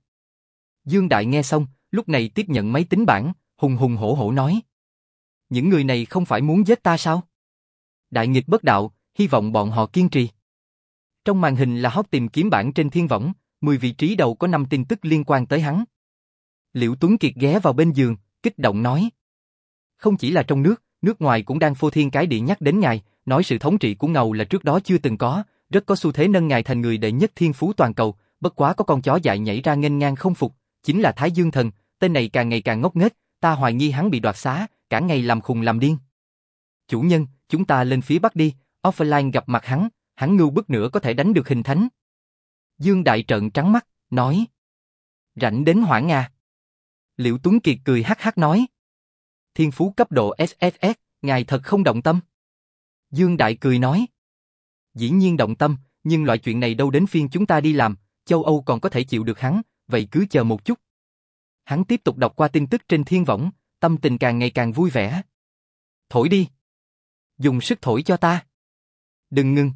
Dương Đại nghe xong, lúc này tiếp nhận máy tính bảng, hùng hùng hổ hổ nói. Những người này không phải muốn giết ta sao? Đại nghịch bất đạo, hy vọng bọn họ kiên trì. Trong màn hình là hot tìm kiếm bản trên thiên võng, 10 vị trí đầu có 5 tin tức liên quan tới hắn. Liễu Tuấn Kiệt ghé vào bên giường, kích động nói. Không chỉ là trong nước, nước ngoài cũng đang phô thiên cái địa nhắc đến ngài, nói sự thống trị của ngầu là trước đó chưa từng có, rất có xu thế nâng ngài thành người đệ nhất thiên phú toàn cầu, bất quá có con chó dại nhảy ra nghênh ngang không phục, chính là Thái Dương Thần, tên này càng ngày càng ngốc nghếch, ta hoài nghi hắn bị đoạt xá, cả ngày làm khùng làm điên. Chủ nhân, chúng ta lên phía bắc đi, offline gặp mặt hắn, hắn ngưu bức nữa có thể đánh được hình thánh. Dương Đại trợn trắng mắt, nói. Rảnh đến hoảng à. Liễu Tuấn Kiệt cười hắc hắc nói. Thiên phú cấp độ SSS, ngài thật không động tâm. Dương Đại cười nói. Dĩ nhiên động tâm, nhưng loại chuyện này đâu đến phiên chúng ta đi làm, châu Âu còn có thể chịu được hắn, vậy cứ chờ một chút. Hắn tiếp tục đọc qua tin tức trên thiên võng, tâm tình càng ngày càng vui vẻ. Thổi đi. Dùng sức thổi cho ta. Đừng ngưng.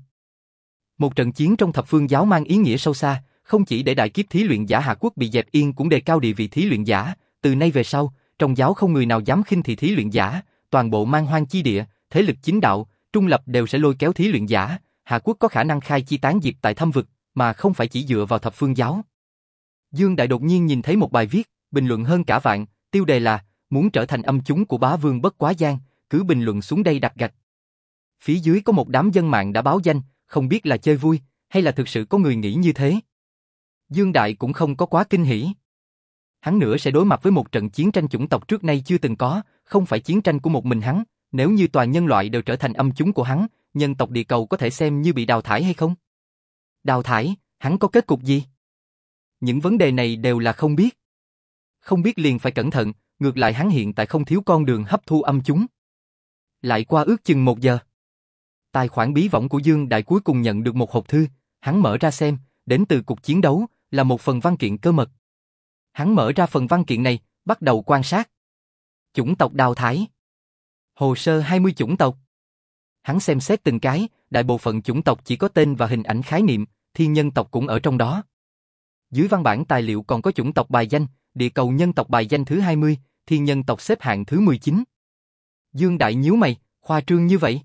Một trận chiến trong thập phương giáo mang ý nghĩa sâu xa, không chỉ để đại kiếp thí luyện giả Hạ Quốc bị dẹp yên cũng đề cao địa vị thí luyện giả, từ nay về sau, trong giáo không người nào dám khinh thị thí luyện giả, toàn bộ mang hoang chi địa, thế lực chính đạo, trung lập đều sẽ lôi kéo thí luyện giả, Hạ Quốc có khả năng khai chi tán diệt tại thâm vực, mà không phải chỉ dựa vào thập phương giáo. Dương Đại đột nhiên nhìn thấy một bài viết, bình luận hơn cả vạn, tiêu đề là, muốn trở thành âm chúng của bá vương bất quá gian, cứ bình luận xuống đây đặt gạch. Phía dưới có một đám dân mạng đã báo danh, không biết là chơi vui, hay là thực sự có người nghĩ như thế. Dương Đại cũng không có quá kinh hỉ. Hắn nữa sẽ đối mặt với một trận chiến tranh chủng tộc trước nay chưa từng có, không phải chiến tranh của một mình hắn, nếu như toàn nhân loại đều trở thành âm chúng của hắn, nhân tộc địa cầu có thể xem như bị đào thải hay không? Đào thải, hắn có kết cục gì? Những vấn đề này đều là không biết. Không biết liền phải cẩn thận, ngược lại hắn hiện tại không thiếu con đường hấp thu âm chúng. Lại qua ước chừng một giờ. Tài khoản bí võng của Dương Đại cuối cùng nhận được một hộp thư, hắn mở ra xem, đến từ cuộc chiến đấu, là một phần văn kiện cơ mật. Hắn mở ra phần văn kiện này, bắt đầu quan sát. Chủng tộc đào thải. Hồ sơ 20 chủng tộc. Hắn xem xét từng cái, đại bộ phận chủng tộc chỉ có tên và hình ảnh khái niệm, thiên nhân tộc cũng ở trong đó. Dưới văn bản tài liệu còn có chủng tộc bài danh, địa cầu nhân tộc bài danh thứ 20, thiên nhân tộc xếp hạng thứ 19. Dương Đại nhíu mày, khoa trương như vậy.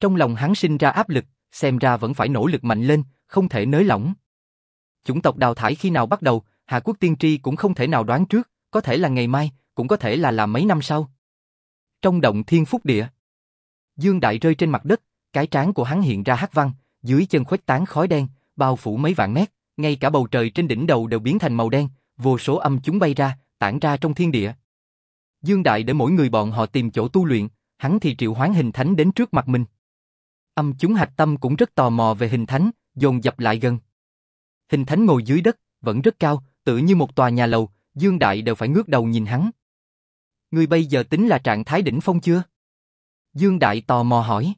Trong lòng hắn sinh ra áp lực, xem ra vẫn phải nỗ lực mạnh lên, không thể nới lỏng. Chủng tộc đào thải khi nào bắt đầu, Hà Quốc tiên tri cũng không thể nào đoán trước, có thể là ngày mai, cũng có thể là là mấy năm sau. Trong động thiên phúc địa, Dương Đại rơi trên mặt đất, cái trán của hắn hiện ra hắc văn, dưới chân khuếch tán khói đen, bao phủ mấy vạn mét, ngay cả bầu trời trên đỉnh đầu đều biến thành màu đen, vô số âm chúng bay ra, tản ra trong thiên địa. Dương Đại để mỗi người bọn họ tìm chỗ tu luyện, hắn thì triệu hoán hình thánh đến trước mặt mình. Âm chúng hạch tâm cũng rất tò mò về hình thánh, dồn dập lại gần. Hình thánh ngồi dưới đất, vẫn rất cao, tự như một tòa nhà lầu, Dương Đại đều phải ngước đầu nhìn hắn. Người bây giờ tính là trạng thái đỉnh phong chưa? Dương Đại tò mò hỏi.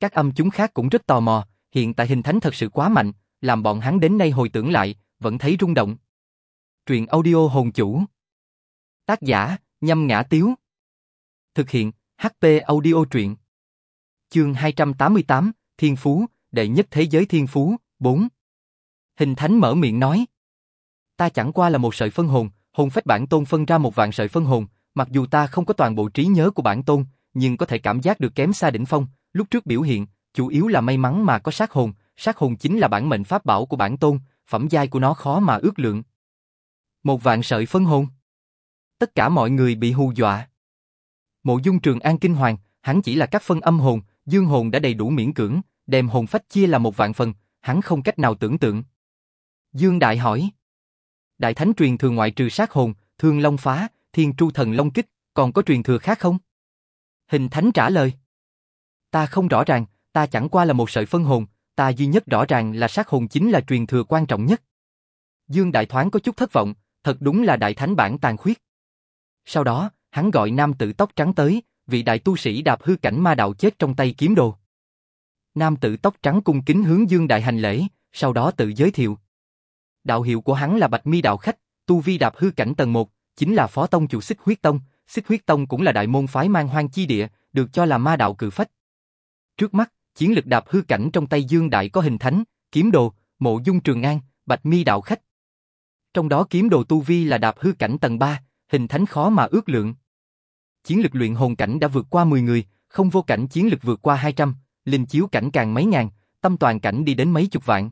Các âm chúng khác cũng rất tò mò, hiện tại hình thánh thật sự quá mạnh, làm bọn hắn đến nay hồi tưởng lại, vẫn thấy rung động. Truyện audio hồn chủ. Tác giả, nhâm ngã tiếu. Thực hiện, HP audio truyện. Chương 288, Thiên Phú, đệ nhất thế giới Thiên Phú, 4. Hình Thánh mở miệng nói. Ta chẳng qua là một sợi phân hồn, hồn phách bản tôn phân ra một vạn sợi phân hồn, mặc dù ta không có toàn bộ trí nhớ của bản tôn, nhưng có thể cảm giác được kém xa đỉnh phong, lúc trước biểu hiện, chủ yếu là may mắn mà có sát hồn, sát hồn chính là bản mệnh pháp bảo của bản tôn, phẩm giai của nó khó mà ước lượng. Một vạn sợi phân hồn. Tất cả mọi người bị hù dọa. Mộ Dung Trường An kinh hoàng, hắn chỉ là các phân âm hồn, dương hồn đã đầy đủ miễn cưỡng, đem hồn phách chia là một vạn phần, hắn không cách nào tưởng tượng. Dương Đại hỏi. Đại Thánh truyền thừa ngoại trừ sát hồn, thương long phá, thiên tru thần long kích, còn có truyền thừa khác không? Hình Thánh trả lời. Ta không rõ ràng, ta chẳng qua là một sợi phân hồn, ta duy nhất rõ ràng là sát hồn chính là truyền thừa quan trọng nhất. Dương Đại Thoáng có chút thất vọng, thật đúng là đại thánh bản tàn khuyết. Sau đó, hắn gọi nam tử tóc trắng tới, vị đại tu sĩ đạp hư cảnh ma đạo chết trong tay kiếm đồ. Nam tử tóc trắng cung kính hướng Dương Đại hành lễ, sau đó tự giới thiệu. Đạo hiệu của hắn là Bạch Mi đạo khách, tu vi đạp hư cảnh tầng 1, chính là phó tông chủ Xích Huyết Tông, Xích Huyết Tông cũng là đại môn phái mang hoang chi địa, được cho là ma đạo cự phách. Trước mắt, chiến lực đạp hư cảnh trong tay Dương Đại có hình thánh, kiếm đồ, mộ dung trường an, bạch mi đạo khách. Trong đó kiếm đồ tu vi là đạp hư cảnh tầng 3, hình thánh khó mà ước lượng. Chiến lực luyện hồn cảnh đã vượt qua 10 người, không vô cảnh chiến lực vượt qua 200, linh chiếu cảnh càng mấy ngàn, tâm toàn cảnh đi đến mấy chục vạn.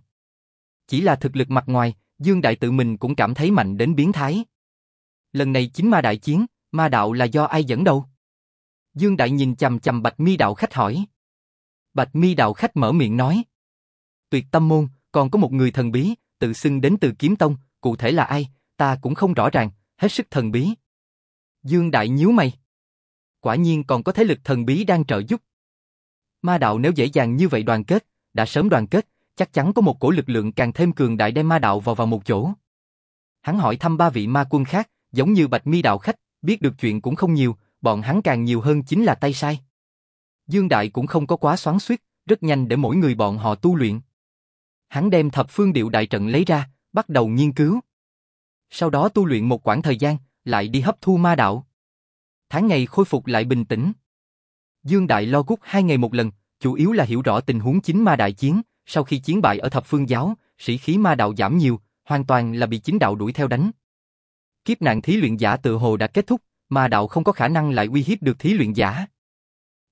Chỉ là thực lực mặt ngoài, Dương Đại tự mình cũng cảm thấy mạnh đến biến thái. Lần này chính ma đại chiến, ma đạo là do ai dẫn đầu? Dương Đại nhìn chầm chầm Bạch Mi đạo khách hỏi. Bạch Mi đạo khách mở miệng nói. Tuyệt tâm môn, còn có một người thần bí, tự xưng đến từ kiếm tông, cụ thể là ai, ta cũng không rõ ràng, hết sức thần bí. Dương Đại nhíu mày. Quả nhiên còn có thế lực thần bí đang trợ giúp. Ma đạo nếu dễ dàng như vậy đoàn kết, đã sớm đoàn kết, chắc chắn có một cổ lực lượng càng thêm cường đại đem ma đạo vào vào một chỗ. Hắn hỏi thăm ba vị ma quân khác, giống như Bạch Mi đạo khách, biết được chuyện cũng không nhiều, bọn hắn càng nhiều hơn chính là tay sai. Dương Đại cũng không có quá xoắn xuýt, rất nhanh để mỗi người bọn họ tu luyện. Hắn đem thập phương điệu đại trận lấy ra, bắt đầu nghiên cứu. Sau đó tu luyện một quãng thời gian, lại đi hấp thu ma đạo. Tháng ngày khôi phục lại bình tĩnh. Dương Đại lo gút hai ngày một lần, chủ yếu là hiểu rõ tình huống chính ma đại chiến, sau khi chiến bại ở thập phương giáo, sĩ khí ma đạo giảm nhiều, hoàn toàn là bị chính đạo đuổi theo đánh. Kiếp nạn thí luyện giả tự hồ đã kết thúc, ma đạo không có khả năng lại uy hiếp được thí luyện giả.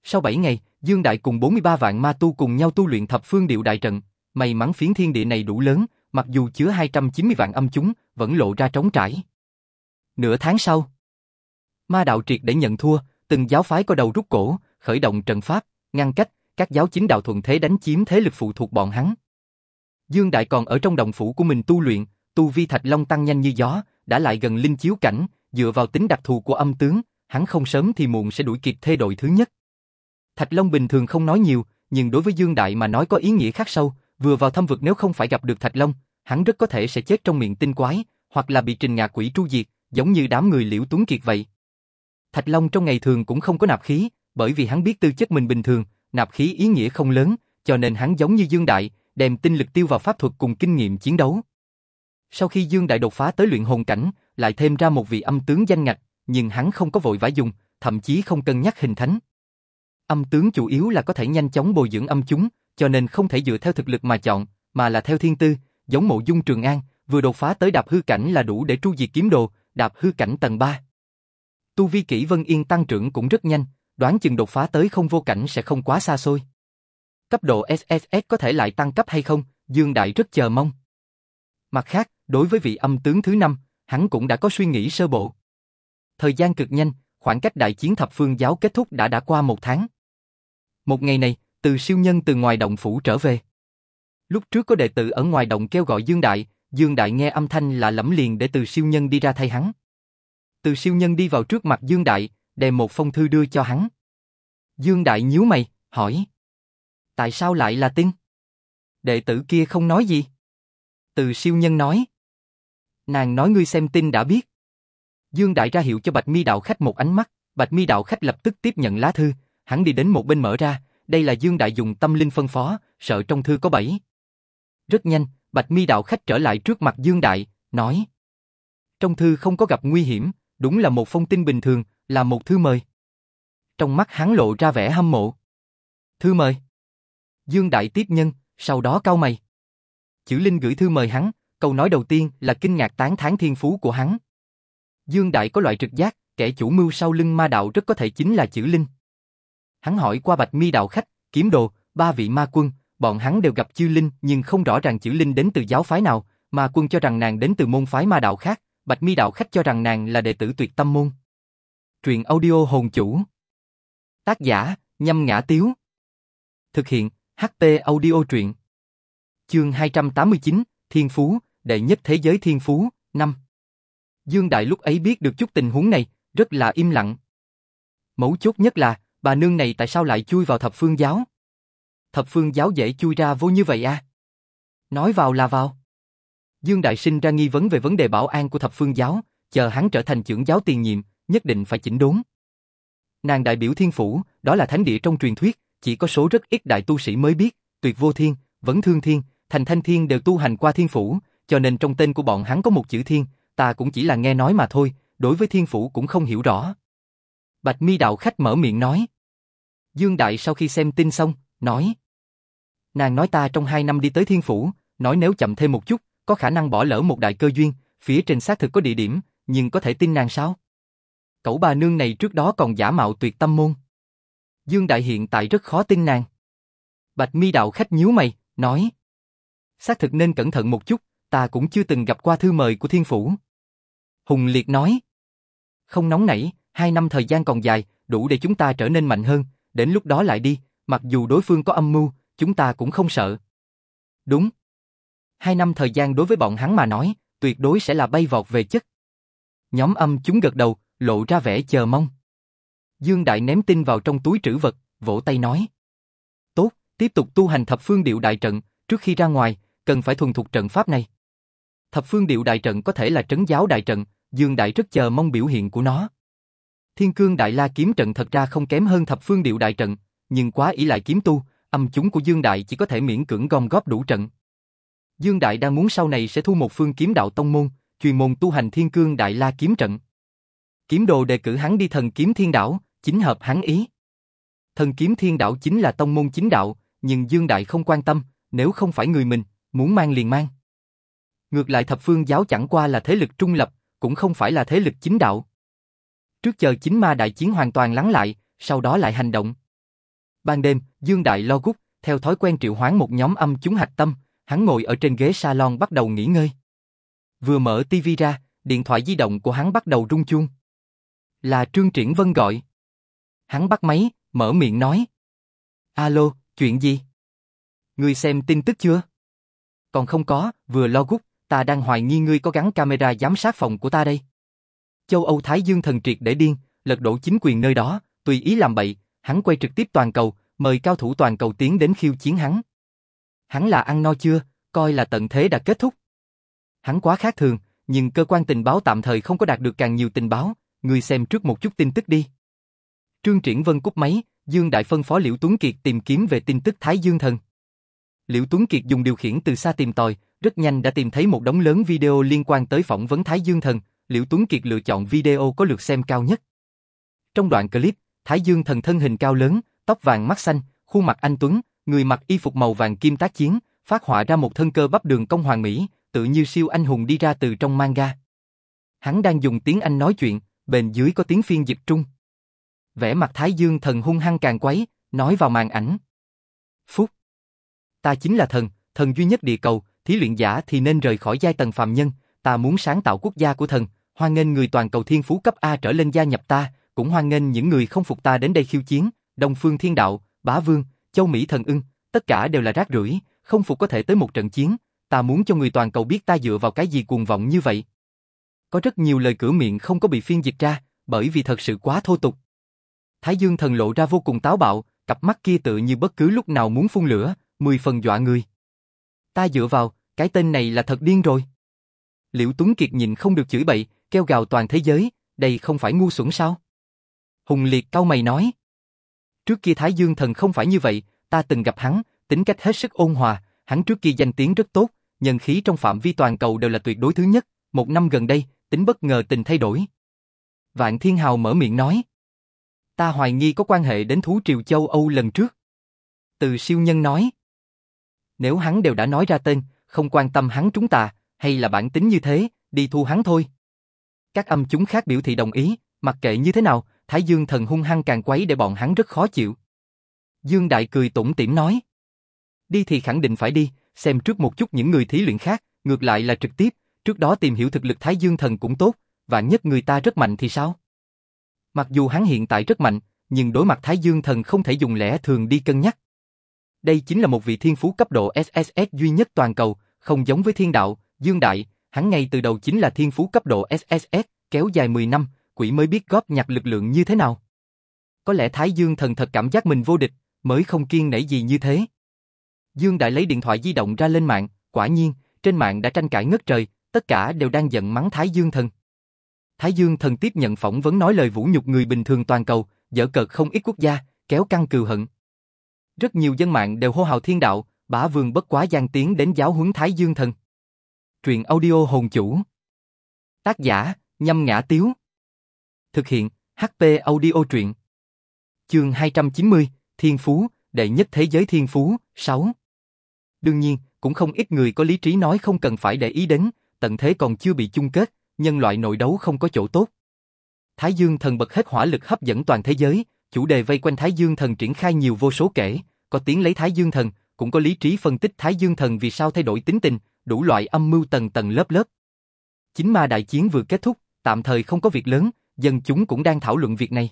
Sau 7 ngày, Dương Đại cùng 43 vạn ma tu cùng nhau tu luyện thập phương điệu đại trận, may mắn phiến thiên địa này đủ lớn, mặc dù chứa 290 vạn âm chúng, vẫn lộ ra trống trải. Nửa tháng sau, ma đạo triệt để nhận thua, từng giáo phái có đầu rút cổ, khởi động trận pháp, ngăn cách, các giáo chính đạo thuận thế đánh chiếm thế lực phụ thuộc bọn hắn. Dương Đại còn ở trong đồng phủ của mình tu luyện, tu vi Thạch Long tăng nhanh như gió, đã lại gần linh chiếu cảnh, dựa vào tính đặc thù của âm tướng, hắn không sớm thì muộn sẽ đuổi kịp thê đội thứ nhất. Thạch Long bình thường không nói nhiều, nhưng đối với Dương Đại mà nói có ý nghĩa khác sâu, vừa vào thâm vực nếu không phải gặp được Thạch Long, hắn rất có thể sẽ chết trong miệng tinh quái, hoặc là bị trình ngạ quỷ tru diệt, giống như đám người liễu tuấn kiệt vậy. Thạch Long trong ngày thường cũng không có nạp khí, bởi vì hắn biết tư chất mình bình thường, nạp khí ý nghĩa không lớn, cho nên hắn giống như Dương Đại, đem tinh lực tiêu vào pháp thuật cùng kinh nghiệm chiến đấu. Sau khi Dương Đại đột phá tới luyện hồn cảnh, lại thêm ra một vị âm tướng danh ngạch, nhưng hắn không có vội vã dùng, thậm chí không cân nhắc hình thánh. Âm tướng chủ yếu là có thể nhanh chóng bồi dưỡng âm chúng, cho nên không thể dựa theo thực lực mà chọn, mà là theo thiên tư, giống mộ dung trường an, vừa đột phá tới đạp hư cảnh là đủ để tru diệt kiếm đồ, đạp hư cảnh tầng 3. Tu vi kỹ Vân Yên tăng trưởng cũng rất nhanh, đoán chừng đột phá tới không vô cảnh sẽ không quá xa xôi. Cấp độ SSS có thể lại tăng cấp hay không, Dương Đại rất chờ mong. Mặt khác, đối với vị âm tướng thứ năm, hắn cũng đã có suy nghĩ sơ bộ. Thời gian cực nhanh, khoảng cách đại chiến thập phương giáo kết thúc đã đã qua một tháng. Một ngày này, từ siêu nhân từ ngoài động phủ trở về. Lúc trước có đệ tử ở ngoài động kêu gọi Dương Đại, Dương Đại nghe âm thanh là lẫm liền để từ siêu nhân đi ra thay hắn. Từ siêu nhân đi vào trước mặt Dương Đại, đem một phong thư đưa cho hắn. Dương Đại nhíu mày, hỏi. Tại sao lại là tin? Đệ tử kia không nói gì. Từ siêu nhân nói. Nàng nói ngươi xem tin đã biết. Dương Đại ra hiệu cho Bạch Mi đạo khách một ánh mắt, Bạch Mi đạo khách lập tức tiếp nhận lá thư, hắn đi đến một bên mở ra, đây là Dương Đại dùng tâm linh phân phó, sợ trong thư có bẫy. Rất nhanh, Bạch Mi đạo khách trở lại trước mặt Dương Đại, nói: "Trong thư không có gặp nguy hiểm, đúng là một phong tin bình thường, là một thư mời." Trong mắt hắn lộ ra vẻ hâm mộ. "Thư mời?" Dương Đại tiếp nhân, sau đó cau mày. Chữ Linh gửi thư mời hắn, câu nói đầu tiên là kinh ngạc tán thán thiên phú của hắn. Dương Đại có loại trực giác, kẻ chủ mưu sau lưng ma đạo rất có thể chính là chữ Linh. Hắn hỏi qua Bạch Mi đạo khách, kiếm đồ, ba vị ma quân, bọn hắn đều gặp chư Linh nhưng không rõ ràng chữ Linh đến từ giáo phái nào, ma quân cho rằng nàng đến từ môn phái ma đạo khác, Bạch Mi đạo khách cho rằng nàng là đệ tử tuyệt tâm môn. Truyện audio hồn chủ. Tác giả, nhâm ngã tiếu. Thực hiện, HP audio truyện. Chương 289, Thiên Phú, đệ nhất thế giới Thiên Phú, 5. Dương Đại lúc ấy biết được chút tình huống này, rất là im lặng. Mấu chốt nhất là, bà nương này tại sao lại chui vào thập phương giáo? Thập phương giáo dễ chui ra vô như vậy à? Nói vào là vào. Dương Đại sinh ra nghi vấn về vấn đề bảo an của thập phương giáo, chờ hắn trở thành trưởng giáo tiền nhiệm, nhất định phải chỉnh đốn. Nàng đại biểu thiên phủ, đó là thánh địa trong truyền thuyết, chỉ có số rất ít đại tu sĩ mới biết, tuyệt vô thiên, vấn thương thiên, thành thanh thiên đều tu hành qua thiên phủ, cho nên trong tên của bọn hắn có một chữ thiên, ta cũng chỉ là nghe nói mà thôi, đối với thiên phủ cũng không hiểu rõ. Bạch mi đạo khách mở miệng nói. Dương Đại sau khi xem tin xong, nói. Nàng nói ta trong hai năm đi tới thiên phủ, nói nếu chậm thêm một chút, có khả năng bỏ lỡ một đại cơ duyên, phía trên xác thực có địa điểm, nhưng có thể tin nàng sao? Cậu bà nương này trước đó còn giả mạo tuyệt tâm môn. Dương Đại hiện tại rất khó tin nàng. Bạch mi đạo khách nhíu mày, nói. Xác thực nên cẩn thận một chút, ta cũng chưa từng gặp qua thư mời của thiên phủ. Hùng Liệt nói. Không nóng nảy, hai năm thời gian còn dài, đủ để chúng ta trở nên mạnh hơn, đến lúc đó lại đi, mặc dù đối phương có âm mưu, chúng ta cũng không sợ. Đúng. Hai năm thời gian đối với bọn hắn mà nói, tuyệt đối sẽ là bay vọt về chất. Nhóm âm chúng gật đầu, lộ ra vẻ chờ mong. Dương Đại ném tin vào trong túi trữ vật, vỗ tay nói. Tốt, tiếp tục tu hành thập phương điệu đại trận, trước khi ra ngoài, cần phải thuần thục trận pháp này. Thập phương điệu đại trận có thể là trấn giáo đại trận, Dương Đại rất chờ mong biểu hiện của nó. Thiên cương đại la kiếm trận thật ra không kém hơn thập phương điệu đại trận, nhưng quá ý lại kiếm tu, âm chúng của Dương Đại chỉ có thể miễn cưỡng gom góp đủ trận. Dương Đại đang muốn sau này sẽ thu một phương kiếm đạo tông môn, chuyên môn tu hành thiên cương đại la kiếm trận. Kiếm đồ đề cử hắn đi thần kiếm thiên đảo, chính hợp hắn ý. Thần kiếm thiên đảo chính là tông môn chính đạo, nhưng Dương Đại không quan tâm, nếu không phải người mình, muốn mang liền mang. Ngược lại thập phương giáo chẳng qua là thế lực trung lập, cũng không phải là thế lực chính đạo. Trước chờ chính ma đại chiến hoàn toàn lắng lại, sau đó lại hành động. Ban đêm, Dương Đại lo gút, theo thói quen triệu hoán một nhóm âm chúng hạch tâm, hắn ngồi ở trên ghế salon bắt đầu nghỉ ngơi. Vừa mở tivi ra, điện thoại di động của hắn bắt đầu rung chuông. Là Trương Triển Vân gọi. Hắn bắt máy, mở miệng nói. Alo, chuyện gì? Ngươi xem tin tức chưa? Còn không có, vừa lo gút, ta đang hoài nghi ngươi có gắn camera giám sát phòng của ta đây. Châu Âu Thái Dương thần triệt để điên, lật đổ chính quyền nơi đó, tùy ý làm bậy, hắn quay trực tiếp toàn cầu, mời cao thủ toàn cầu tiến đến khiêu chiến hắn. Hắn là ăn no chưa, coi là tận thế đã kết thúc. Hắn quá khác thường, nhưng cơ quan tình báo tạm thời không có đạt được càng nhiều tình báo, người xem trước một chút tin tức đi. Trương Triển Vân cúp máy, Dương Đại phân phó Liễu Tuấn Kiệt tìm kiếm về tin tức Thái Dương Thần. Liễu Tuấn Kiệt dùng điều khiển từ xa tìm tòi, rất nhanh đã tìm thấy một đống lớn video liên quan tới phỏng vấn Thái Dương Thần, Liễu Tuấn Kiệt lựa chọn video có lượt xem cao nhất. Trong đoạn clip, Thái Dương Thần thân hình cao lớn, tóc vàng mắt xanh, khuôn mặt anh tuấn, người mặc y phục màu vàng kim tác chiến, phát họa ra một thân cơ bắp đường cong hoàng mỹ, tự như siêu anh hùng đi ra từ trong manga. Hắn đang dùng tiếng Anh nói chuyện, bên dưới có tiếng phiên dịch trung. Vẻ mặt Thái Dương thần hung hăng càng quấy, nói vào màn ảnh. Phúc! Ta chính là thần, thần duy nhất địa cầu, thí luyện giả thì nên rời khỏi giai tầng phàm nhân, ta muốn sáng tạo quốc gia của thần, hoan nghênh người toàn cầu thiên phú cấp A trở lên gia nhập ta, cũng hoan nghênh những người không phục ta đến đây khiêu chiến, Đông Phương Thiên Đạo, Bá Vương, Châu Mỹ Thần Ưng, tất cả đều là rác rưởi, không phục có thể tới một trận chiến, ta muốn cho người toàn cầu biết ta dựa vào cái gì cuồng vọng như vậy. Có rất nhiều lời cửa miệng không có bị phiên dịch ra, bởi vì thật sự quá thô tục. Thái Dương thần lộ ra vô cùng táo bạo, cặp mắt kia tự như bất cứ lúc nào muốn phun lửa, mười phần dọa người. Ta dựa vào, cái tên này là thật điên rồi. Liễu Tuấn Kiệt nhìn không được chửi bậy, kêu gào toàn thế giới, đây không phải ngu xuẩn sao? Hùng Liệt cau mày nói. Trước kia Thái Dương thần không phải như vậy, ta từng gặp hắn, tính cách hết sức ôn hòa, hắn trước kia danh tiếng rất tốt, nhân khí trong phạm vi toàn cầu đều là tuyệt đối thứ nhất, một năm gần đây, tính bất ngờ tình thay đổi. Vạn Thiên Hào mở miệng nói. Ta hoài nghi có quan hệ đến thú triều châu Âu lần trước. Từ siêu nhân nói. Nếu hắn đều đã nói ra tên, không quan tâm hắn chúng ta, hay là bản tính như thế, đi thu hắn thôi. Các âm chúng khác biểu thị đồng ý, mặc kệ như thế nào, Thái Dương thần hung hăng càng quấy để bọn hắn rất khó chịu. Dương Đại cười tủm tỉm nói. Đi thì khẳng định phải đi, xem trước một chút những người thí luyện khác, ngược lại là trực tiếp, trước đó tìm hiểu thực lực Thái Dương thần cũng tốt, và nhất người ta rất mạnh thì sao? Mặc dù hắn hiện tại rất mạnh, nhưng đối mặt Thái Dương thần không thể dùng lẽ thường đi cân nhắc. Đây chính là một vị thiên phú cấp độ SSS duy nhất toàn cầu, không giống với thiên đạo, Dương Đại, hắn ngay từ đầu chính là thiên phú cấp độ SSS, kéo dài 10 năm, quỷ mới biết góp nhặt lực lượng như thế nào. Có lẽ Thái Dương thần thật cảm giác mình vô địch, mới không kiên nể gì như thế. Dương Đại lấy điện thoại di động ra lên mạng, quả nhiên, trên mạng đã tranh cãi ngất trời, tất cả đều đang giận mắng Thái Dương thần. Thái Dương thần tiếp nhận phỏng vấn nói lời vũ nhục người bình thường toàn cầu, dở cợt không ít quốc gia, kéo căng cừu hận. Rất nhiều dân mạng đều hô hào thiên đạo, bả vương bất quá gian tiến đến giáo huấn Thái Dương thần. Truyện audio hồn chủ. Tác giả, nhâm ngã tiếu. Thực hiện, HP audio truyện. Chương 290, Thiên Phú, đệ nhất thế giới Thiên Phú, 6. Đương nhiên, cũng không ít người có lý trí nói không cần phải để ý đến, tận thế còn chưa bị chung kết, nhân loại nội đấu không có chỗ tốt. Thái Dương thần bật hết hỏa lực hấp dẫn toàn thế giới, chủ đề vây quanh Thái Dương thần triển khai nhiều vô số kể, có tiếng lấy Thái Dương thần, cũng có lý trí phân tích Thái Dương thần vì sao thay đổi tính tình, đủ loại âm mưu tầng tầng lớp lớp. Chính ma đại chiến vừa kết thúc, tạm thời không có việc lớn, dân chúng cũng đang thảo luận việc này.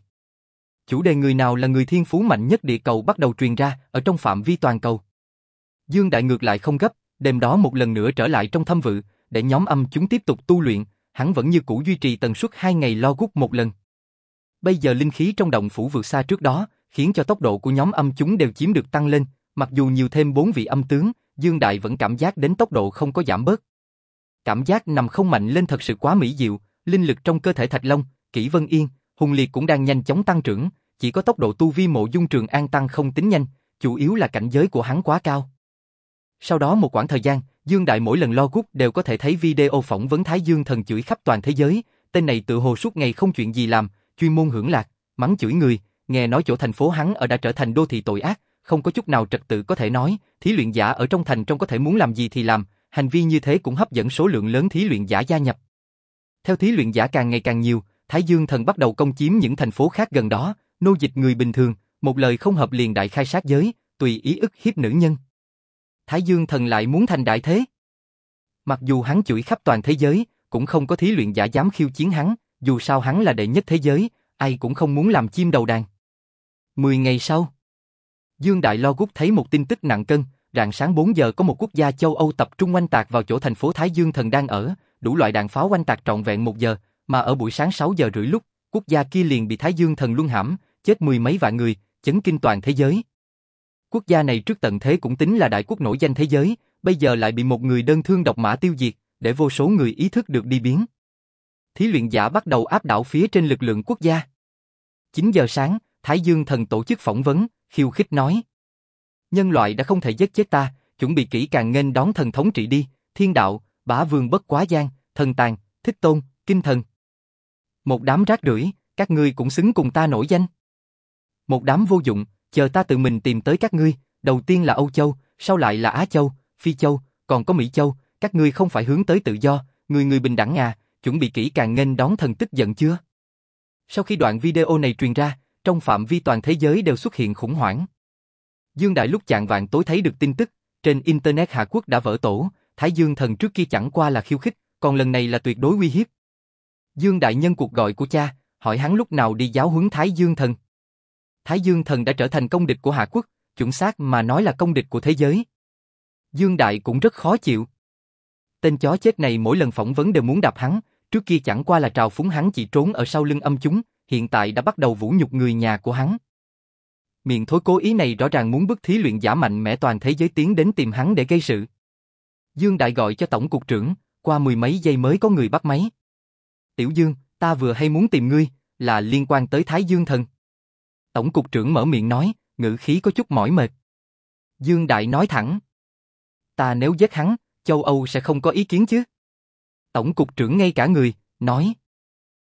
Chủ đề người nào là người thiên phú mạnh nhất địa cầu bắt đầu truyền ra ở trong phạm vi toàn cầu. Dương Đại ngược lại không gấp, đêm đó một lần nữa trở lại trong thâm vự, để nhóm âm chúng tiếp tục tu luyện, hắn vẫn như cũ duy trì tần suất hai ngày lo gút một lần. Bây giờ linh khí trong động phủ vượt xa trước đó, khiến cho tốc độ của nhóm âm chúng đều chiếm được tăng lên, mặc dù nhiều thêm bốn vị âm tướng, Dương Đại vẫn cảm giác đến tốc độ không có giảm bớt. Cảm giác nằm không mạnh lên thật sự quá mỹ diệu, linh lực trong cơ thể Thạch Long, Kỷ Vân Yên, Hùng Liệt cũng đang nhanh chóng tăng trưởng, chỉ có tốc độ tu vi mộ dung trường an tăng không tính nhanh, chủ yếu là cảnh giới của hắn quá cao. Sau đó một quãng thời gian, Dương Đại mỗi lần lo gút đều có thể thấy video phỏng vấn Thái Dương thần chửi khắp toàn thế giới, tên này tự hồ suốt ngày không chuyện gì làm, chuyên môn hưởng lạc, mắng chửi người, nghe nói chỗ thành phố hắn ở đã trở thành đô thị tội ác, không có chút nào trật tự có thể nói, thí luyện giả ở trong thành trong có thể muốn làm gì thì làm, hành vi như thế cũng hấp dẫn số lượng lớn thí luyện giả gia nhập. Theo thí luyện giả càng ngày càng nhiều, Thái Dương Thần bắt đầu công chiếm những thành phố khác gần đó, nô dịch người bình thường, một lời không hợp liền đại khai sát giới, tùy ý ức hiếp nữ nhân. Thái Dương Thần lại muốn thành đại thế. Mặc dù hắn chửi khắp toàn thế giới, cũng không có thí luyện giả dám khiêu chiến hắn, dù sao hắn là đệ nhất thế giới, ai cũng không muốn làm chim đầu đàn. Mười ngày sau, Dương Đại Lo Gúc thấy một tin tức nặng cân, rạng sáng 4 giờ có một quốc gia châu Âu tập trung oanh tạc vào chỗ thành phố Thái Dương Thần đang ở, đủ loại đạn pháo oanh tạc trọn vẹn một giờ, mà ở buổi sáng 6 giờ rưỡi lúc, quốc gia kia liền bị Thái Dương Thần luân hãm, chết mười mấy vạn người, chấn kinh toàn thế giới. Quốc gia này trước tận thế cũng tính là đại quốc nổi danh thế giới, bây giờ lại bị một người đơn thương độc mã tiêu diệt, để vô số người ý thức được đi biến. Thí luyện giả bắt đầu áp đảo phía trên lực lượng quốc gia. 9 giờ sáng, Thái Dương Thần tổ chức phỏng vấn, khiêu khích nói. Nhân loại đã không thể giết chết ta, chuẩn bị kỹ càng nghênh đón thần thống trị đi, thiên đạo, bá vương bất quá gian, thần tàn, thích tôn, kinh thần. Một đám rác rưởi, các ngươi cũng xứng cùng ta nổi danh. Một đám vô dụng, chờ ta tự mình tìm tới các ngươi, đầu tiên là Âu Châu, sau lại là Á Châu, Phi Châu, còn có Mỹ Châu, các ngươi không phải hướng tới tự do, người người bình đẳng à, chuẩn bị kỹ càng nghênh đón thần tức giận chưa? Sau khi đoạn video này truyền ra, trong phạm vi toàn thế giới đều xuất hiện khủng hoảng. Dương Đại lúc chạng vạn tối thấy được tin tức, trên Internet Hạ Quốc đã vỡ tổ, Thái Dương thần trước kia chẳng qua là khiêu khích, còn lần này là tuyệt đối uy hiếp. Dương Đại nhân cuộc gọi của cha, hỏi hắn lúc nào đi giáo huấn Thái Dương thần. Thái Dương thần đã trở thành công địch của Hạ Quốc, chuẩn xác mà nói là công địch của thế giới. Dương Đại cũng rất khó chịu. Tên chó chết này mỗi lần phỏng vấn đều muốn đạp hắn, trước kia chẳng qua là trào phúng hắn chỉ trốn ở sau lưng âm chúng, hiện tại đã bắt đầu vũ nhục người nhà của hắn. Miệng thối cố ý này rõ ràng muốn bức thí luyện giả mạnh mẽ toàn thế giới tiến đến tìm hắn để gây sự. Dương Đại gọi cho tổng cục trưởng, qua mười mấy giây mới có người bắt máy. Tiểu Dương, ta vừa hay muốn tìm ngươi, là liên quan tới Thái Dương Thần. Tổng cục trưởng mở miệng nói, ngữ khí có chút mỏi mệt. Dương Đại nói thẳng. Ta nếu giết hắn, châu Âu sẽ không có ý kiến chứ? Tổng cục trưởng ngay cả người, nói.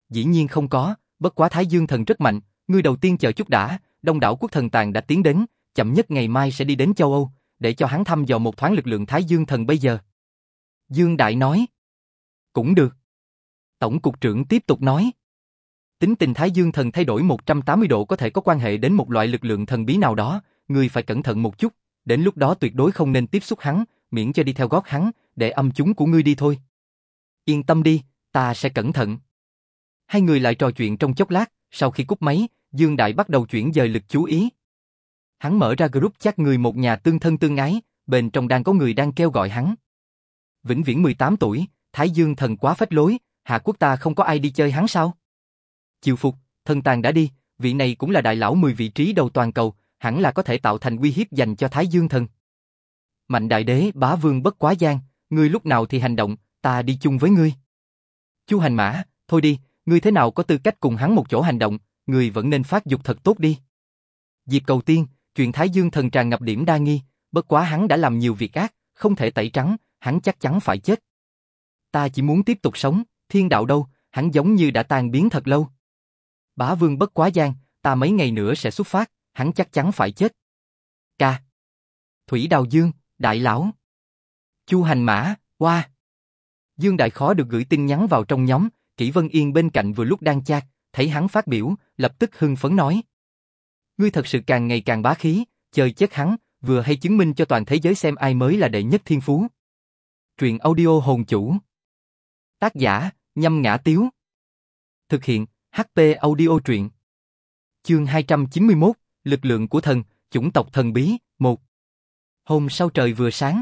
Dĩ nhiên không có, bất quá Thái Dương Thần rất mạnh, ngươi đầu tiên chờ chút đã, đông đảo quốc thần tàn đã tiến đến, chậm nhất ngày mai sẽ đi đến châu Âu, để cho hắn thăm dò một thoáng lực lượng Thái Dương Thần bây giờ. Dương Đại nói. Cũng được. Tổng cục trưởng tiếp tục nói. Tính tình Thái Dương Thần thay đổi 180 độ có thể có quan hệ đến một loại lực lượng thần bí nào đó, người phải cẩn thận một chút, đến lúc đó tuyệt đối không nên tiếp xúc hắn, miễn cho đi theo gót hắn, để âm chúng của ngươi đi thôi. Yên tâm đi, ta sẽ cẩn thận. Hai người lại trò chuyện trong chốc lát, sau khi cúp máy, Dương Đại bắt đầu chuyển dời lực chú ý. Hắn mở ra group chat người một nhà tương thân tương ái, bên trong đang có người đang kêu gọi hắn. Vĩnh Viễn 18 tuổi, Thái Dương thần quá phách lối, Hạ Quốc ta không có ai đi chơi hắn sao? Chiều phục, thân tàn đã đi, vị này cũng là đại lão 10 vị trí đầu toàn cầu, hẳn là có thể tạo thành uy hiếp dành cho Thái Dương thần. Mạnh đại đế bá vương bất quá gian, ngươi lúc nào thì hành động, ta đi chung với ngươi. Chu hành mã, thôi đi, ngươi thế nào có tư cách cùng hắn một chỗ hành động, ngươi vẫn nên phát dục thật tốt đi. Diệp cầu tiên, chuyện Thái Dương thần tràn ngập điểm đa nghi, bất quá hắn đã làm nhiều việc ác, không thể tẩy trắng, hắn chắc chắn phải chết. Ta chỉ muốn tiếp tục sống, thiên đạo đâu, hắn giống như đã tan biến thật lâu. Bá vương bất quá gian, ta mấy ngày nữa sẽ xuất phát, hắn chắc chắn phải chết. Ca. Thủy Đào Dương, Đại Lão. Chu Hành Mã, qua Dương Đại khó được gửi tin nhắn vào trong nhóm, Kỷ Vân Yên bên cạnh vừa lúc đang chat, thấy hắn phát biểu, lập tức hưng phấn nói. Ngươi thật sự càng ngày càng bá khí, chơi chết hắn, vừa hay chứng minh cho toàn thế giới xem ai mới là đệ nhất thiên phú. Truyện audio hồn chủ. Tác giả, nhâm ngã tiếu. Thực hiện, HP audio truyện. Chương 291, Lực lượng của thần, chủng tộc thần bí, 1. Hôm sau trời vừa sáng.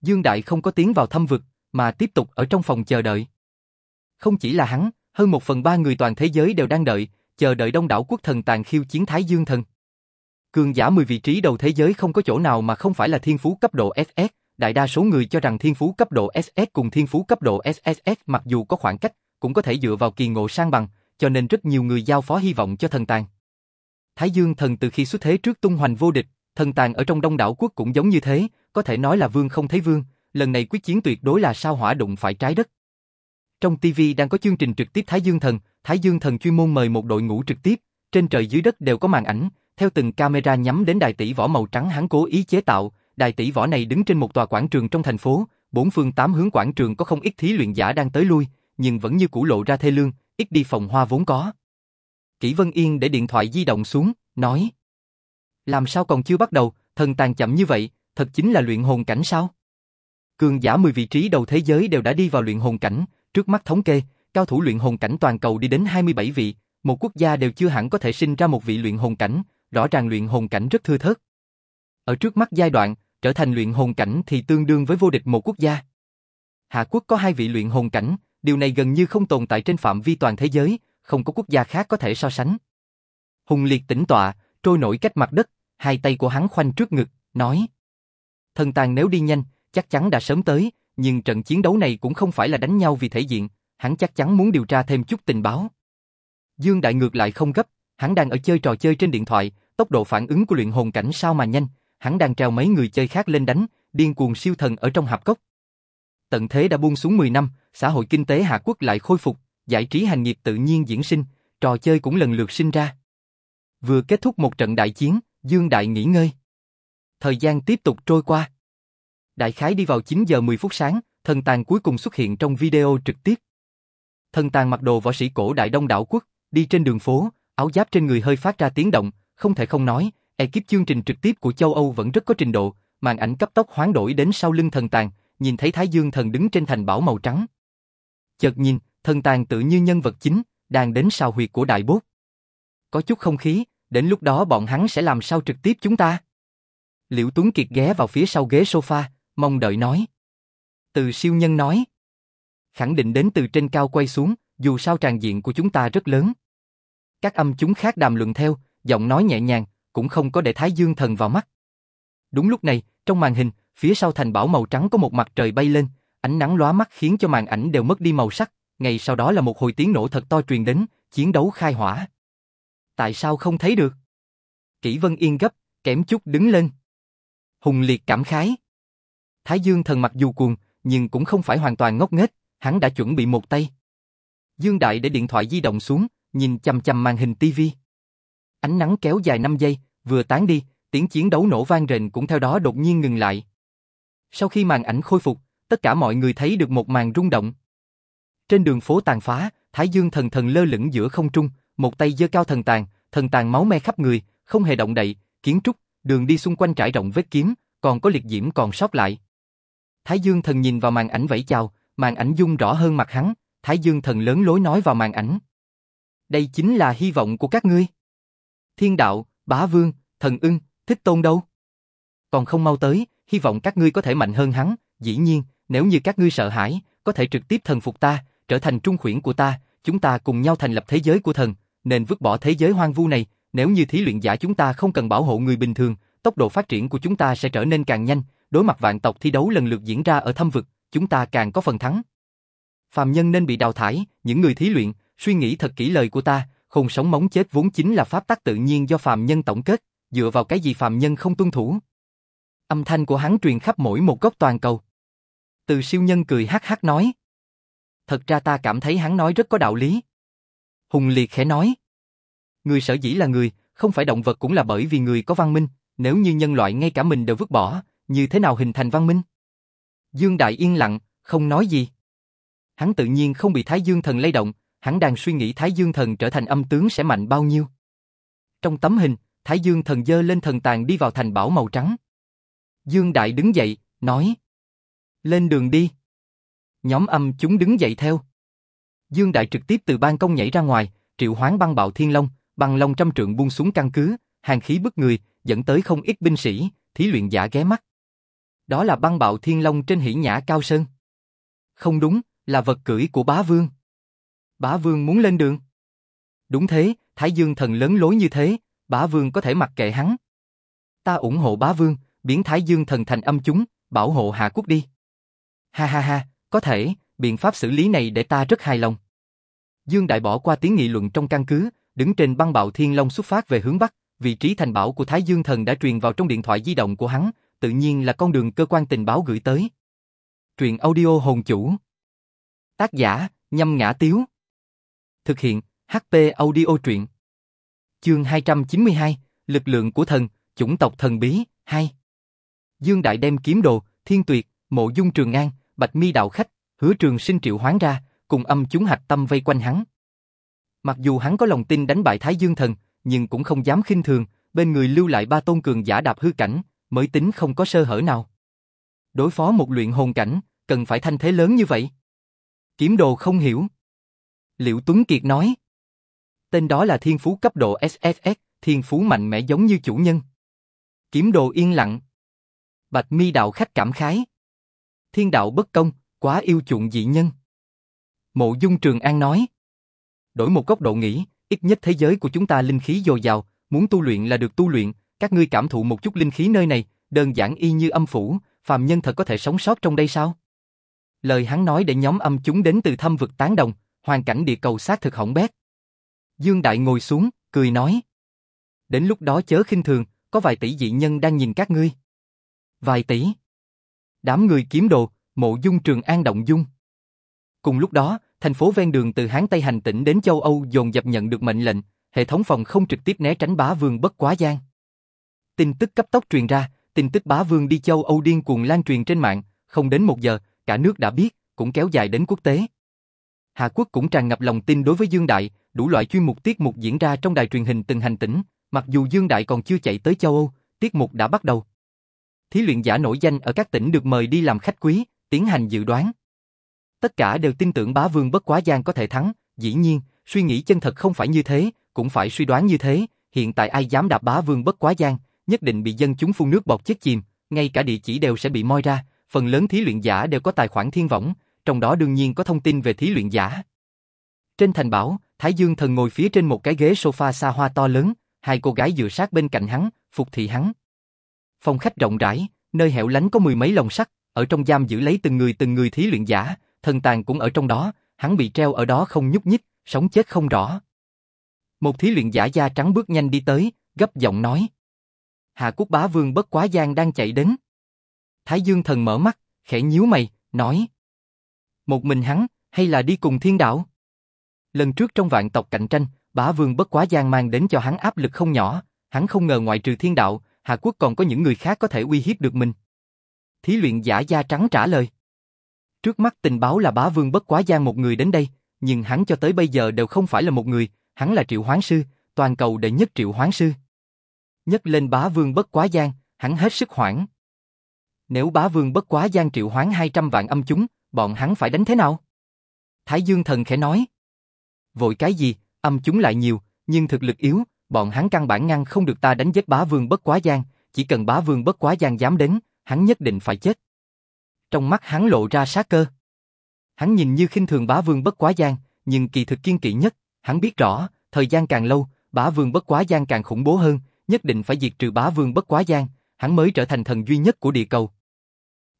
Dương Đại không có tiến vào thâm vực, mà tiếp tục ở trong phòng chờ đợi. Không chỉ là hắn, hơn một phần ba người toàn thế giới đều đang đợi, chờ đợi đông đảo quốc thần tàn khiêu chiến Thái Dương thần. Cường giả 10 vị trí đầu thế giới không có chỗ nào mà không phải là thiên phú cấp độ SS, đại đa số người cho rằng thiên phú cấp độ SS cùng thiên phú cấp độ SSS mặc dù có khoảng cách, cũng có thể dựa vào kỳ ngộ sang bằng, cho nên rất nhiều người giao phó hy vọng cho thần tàn. Thái Dương thần từ khi xuất thế trước tung hoành vô địch, thần tàn ở trong đông đảo quốc cũng giống như thế, có thể nói là vương không thấy vương, lần này quyết chiến tuyệt đối là sao hỏa đụng phải trái đất. Trong TV đang có chương trình trực tiếp Thái Dương Thần, Thái Dương Thần chuyên môn mời một đội ngũ trực tiếp, trên trời dưới đất đều có màn ảnh, theo từng camera nhắm đến đại tỷ võ màu trắng hắn cố ý chế tạo, đài tỷ võ này đứng trên một tòa quảng trường trong thành phố, bốn phương tám hướng quảng trường có không ít thí luyện giả đang tới lui, nhưng vẫn như cũ lộ ra thê lương, ít đi phòng hoa vốn có. Kỷ Vân Yên để điện thoại di động xuống, nói. Làm sao còn chưa bắt đầu, thần tàn chậm như vậy, thật chính là luyện hồn cảnh sao? Cường giả 10 vị trí đầu thế giới đều đã đi vào luyện hồn cảnh, trước mắt thống kê, cao thủ luyện hồn cảnh toàn cầu đi đến 27 vị, một quốc gia đều chưa hẳn có thể sinh ra một vị luyện hồn cảnh, rõ ràng luyện hồn cảnh rất thưa thớt. Ở trước mắt giai đoạn, trở thành luyện hồn cảnh thì tương đương với vô địch một quốc gia. Hạ quốc có hai vị luyện hồn cảnh, điều này gần như không tồn tại trên phạm vi toàn thế giới, không có quốc gia khác có thể so sánh. Hùng liệt tĩnh tọa, trôi nổi cách mặt đất, hai tay của hắn khoanh trước ngực, nói. Thần tàn nếu đi nhanh, chắc chắn đã sớm tới, nhưng trận chiến đấu này cũng không phải là đánh nhau vì thể diện, hắn chắc chắn muốn điều tra thêm chút tình báo. Dương Đại ngược lại không gấp, hắn đang ở chơi trò chơi trên điện thoại, tốc độ phản ứng của luyện hồn cảnh sao mà nhanh, hắn đang treo mấy người chơi khác lên đánh, điên cuồng siêu thần ở trong hạp cốc. Tận thế đã buông xuống 10 năm, xã hội kinh tế Hạ Quốc lại khôi phục, giải trí hành nghiệp tự nhiên diễn sinh, trò chơi cũng lần lượt sinh ra. Vừa kết thúc một trận đại chiến, Dương Đại nghỉ ngơi. Thời gian tiếp tục trôi qua. Đại khái đi vào 9 giờ 10 phút sáng, thần tàn cuối cùng xuất hiện trong video trực tiếp. Thần tàn mặc đồ võ sĩ cổ đại đông đảo quốc, đi trên đường phố, áo giáp trên người hơi phát ra tiếng động, không thể không nói, ekip chương trình trực tiếp của châu Âu vẫn rất có trình độ, màn ảnh cấp tốc hoán đổi đến sau lưng thần tàn, nhìn thấy Thái Dương thần đứng trên thành bảo màu trắng. Chợt nhìn, thần tàn tự như nhân vật chính, đang đến sao huyệt của đại bốt. Có chút không khí, đến lúc đó bọn hắn sẽ làm sao trực tiếp chúng ta? Liễu Tuấn Kiệt ghé vào phía sau ghế sofa, mong đợi nói. Từ siêu nhân nói. Khẳng định đến từ trên cao quay xuống, dù sao tràn diện của chúng ta rất lớn. Các âm chúng khác đàm luận theo, giọng nói nhẹ nhàng, cũng không có để Thái Dương thần vào mắt. Đúng lúc này, trong màn hình, phía sau thành bảo màu trắng có một mặt trời bay lên, ánh nắng lóa mắt khiến cho màn ảnh đều mất đi màu sắc, ngay sau đó là một hồi tiếng nổ thật to truyền đến, chiến đấu khai hỏa. Tại sao không thấy được? Kỷ Vân Yên gấp, kém chút đứng lên. Hùng liệt cảm khái. Thái Dương thần mặc dù cuồng, nhưng cũng không phải hoàn toàn ngốc nghếch, hắn đã chuẩn bị một tay. Dương Đại để điện thoại di động xuống, nhìn chằm chằm màn hình tivi. Ánh nắng kéo dài 5 giây, vừa tán đi, tiếng chiến đấu nổ vang rền cũng theo đó đột nhiên ngừng lại. Sau khi màn ảnh khôi phục, tất cả mọi người thấy được một màn rung động. Trên đường phố tàn phá, Thái Dương thần thần lơ lửng giữa không trung, một tay giơ cao thần tàn, thần tàn máu me khắp người, không hề động đậy, kiến trúc, đường đi xung quanh trải rộng vết kiếm, còn có liệt diễm còn sót lại. Thái Dương thần nhìn vào màn ảnh vẫy chào, màn ảnh dung rõ hơn mặt hắn, Thái Dương thần lớn lối nói vào màn ảnh. Đây chính là hy vọng của các ngươi. Thiên đạo, bá vương, thần ưng, thích tôn đâu? Còn không mau tới, hy vọng các ngươi có thể mạnh hơn hắn, dĩ nhiên, nếu như các ngươi sợ hãi, có thể trực tiếp thần phục ta, trở thành trung khuyển của ta, chúng ta cùng nhau thành lập thế giới của thần, nên vứt bỏ thế giới hoang vu này, nếu như thí luyện giả chúng ta không cần bảo hộ người bình thường, tốc độ phát triển của chúng ta sẽ trở nên càng nhanh, đối mặt vạn tộc thi đấu lần lượt diễn ra ở thâm vực, chúng ta càng có phần thắng. Phàm nhân nên bị đào thải, những người thí luyện, suy nghĩ thật kỹ lời của ta, không sống móng chết vốn chính là pháp tắc tự nhiên do phàm nhân tổng kết, dựa vào cái gì phàm nhân không tuân thủ. Âm thanh của hắn truyền khắp mỗi một góc toàn cầu. Từ siêu nhân cười hát hát nói. Thật ra ta cảm thấy hắn nói rất có đạo lý. Hùng liệt khẽ nói. Người sở dĩ là người, không phải động vật cũng là bởi vì người có văn minh, nếu như nhân loại ngay cả mình đều vứt bỏ, như thế nào hình thành văn minh? Dương Đại yên lặng, không nói gì. Hắn tự nhiên không bị Thái Dương Thần lay động, hắn đang suy nghĩ Thái Dương Thần trở thành âm tướng sẽ mạnh bao nhiêu. Trong tấm hình, Thái Dương Thần dơ lên thần tàn đi vào thành bảo màu trắng. Dương Đại đứng dậy, nói. Lên đường đi. Nhóm âm chúng đứng dậy theo. Dương Đại trực tiếp từ ban công nhảy ra ngoài, triệu hoán băng bạo thiên long, băng long trăm trượng buông xuống căn cứ, hàng khí bức người, dẫn tới không ít binh sĩ, thí luyện giả ghé mắt. Đó là băng bạo thiên long trên hỉ nhã cao sơn. Không đúng, là vật cưỡi của bá vương. Bá vương muốn lên đường. Đúng thế, Thái Dương thần lớn lối như thế, bá vương có thể mặc kệ hắn. Ta ủng hộ bá vương, biến Thái Dương thần thành âm chúng, bảo hộ Hạ Quốc đi. Ha ha ha, có thể, biện pháp xử lý này để ta rất hài lòng. Dương Đại bỏ qua tiếng nghị luận trong căn cứ, đứng trên băng bạo thiên long xuất phát về hướng bắc, vị trí thành bảo của Thái Dương thần đã truyền vào trong điện thoại di động của hắn, tự nhiên là con đường cơ quan tình báo gửi tới. Truyện audio hồn chủ. Tác giả, nhâm ngã tiếu. Thực hiện, HP audio truyện. Chương 292, Lực lượng của thần, chủng tộc thần bí, 2. Dương Đại đem kiếm đồ, thiên tuyệt, Mộ Dung Trường An, Bạch Mi đạo khách, Hứa Trường Sinh triệu hoán ra, cùng âm chúng hạch tâm vây quanh hắn. Mặc dù hắn có lòng tin đánh bại Thái Dương Thần, nhưng cũng không dám khinh thường, bên người lưu lại ba tôn cường giả đạp hư cảnh, mới tính không có sơ hở nào. Đối phó một luyện hồn cảnh, cần phải thanh thế lớn như vậy. Kiếm đồ không hiểu. Liễu Tuấn Kiệt nói. Tên đó là thiên phú cấp độ SSS, thiên phú mạnh mẽ giống như chủ nhân. Kiếm đồ yên lặng. Bạch mi đạo khách cảm khái. Thiên đạo bất công, quá yêu chuộng dị nhân. Mộ Dung Trường An nói. Đổi một góc độ nghĩ, ít nhất thế giới của chúng ta linh khí dồi dào, muốn tu luyện là được tu luyện, các ngươi cảm thụ một chút linh khí nơi này, đơn giản y như âm phủ, phàm nhân thật có thể sống sót trong đây sao? Lời hắn nói để nhóm âm chúng đến từ thâm vực tán đồng, hoàn cảnh địa cầu xác thực hỏng bét. Dương Đại ngồi xuống, cười nói. Đến lúc đó chớ khinh thường, có vài tỷ dị nhân đang nhìn các ngươi. Vài tỷ. Đám người kiếm đồ, mộ dung trường an động dung. Cùng lúc đó, thành phố ven đường từ Hán Tây hành tỉnh đến châu Âu dồn dập nhận được mệnh lệnh, hệ thống phòng không trực tiếp né tránh bá vương bất quá gian. Tin tức cấp tốc truyền ra, tin tức bá vương đi châu Âu điên cuồng lan truyền trên mạng, không đến một giờ, cả nước đã biết, cũng kéo dài đến quốc tế. Hà Quốc cũng tràn ngập lòng tin đối với Dương Đại, đủ loại chuyên mục tiết mục diễn ra trong đài truyền hình từng hành tỉnh, mặc dù Dương Đại còn chưa chạy tới châu Âu, tiết mục đã bắt đầu. Thí luyện giả nổi danh ở các tỉnh được mời đi làm khách quý, tiến hành dự đoán. Tất cả đều tin tưởng bá vương bất quá gian có thể thắng, dĩ nhiên, suy nghĩ chân thật không phải như thế, cũng phải suy đoán như thế, hiện tại ai dám đạp bá vương bất quá gian, nhất định bị dân chúng phun nước bọt chết chìm, ngay cả địa chỉ đều sẽ bị moi ra, phần lớn thí luyện giả đều có tài khoản thiên võng, trong đó đương nhiên có thông tin về thí luyện giả. Trên thành bảo, Thái Dương thần ngồi phía trên một cái ghế sofa xa hoa to lớn, hai cô gái dựa sát bên cạnh hắn, phục thị hắn. Phòng khách rộng rãi, nơi hẻo lánh có mười mấy lồng sắt, ở trong giam giữ lấy từng người từng người thí luyện giả, thần tàn cũng ở trong đó, hắn bị treo ở đó không nhúc nhích, sống chết không rõ. Một thí luyện giả da trắng bước nhanh đi tới, gấp giọng nói. Hạ quốc bá vương bất quá giang đang chạy đến. Thái Dương thần mở mắt, khẽ nhíu mày, nói. Một mình hắn, hay là đi cùng thiên đạo? Lần trước trong vạn tộc cạnh tranh, bá vương bất quá gian mang đến cho hắn áp lực không nhỏ, hắn không ngờ ngoại trừ thiên đạo, Hạ quốc còn có những người khác có thể uy hiếp được mình. Thí luyện giả da trắng trả lời. Trước mắt tình báo là bá vương bất quá gian một người đến đây, nhưng hắn cho tới bây giờ đều không phải là một người, hắn là triệu hoán sư, toàn cầu đệ nhất triệu hoán sư. Nhất lên bá vương bất quá gian, hắn hết sức hoảng. Nếu bá vương bất quá gian triệu hoán 200 vạn âm chúng, bọn hắn phải đánh thế nào? Thái Dương thần khẽ nói. Vội cái gì, âm chúng lại nhiều, nhưng thực lực yếu, bọn hắn căn bản ngăn không được ta đánh giết bá vương bất quá gian, chỉ cần bá vương bất quá gian dám đến, hắn nhất định phải chết. Trong mắt hắn lộ ra sát cơ. Hắn nhìn như khinh thường bá vương bất quá gian, nhưng kỳ thực kiên kỵ nhất, hắn biết rõ, thời gian càng lâu, bá vương bất quá gian càng khủng bố hơn, nhất định phải diệt trừ bá vương bất quá gian, hắn mới trở thành thần duy nhất của địa cầu.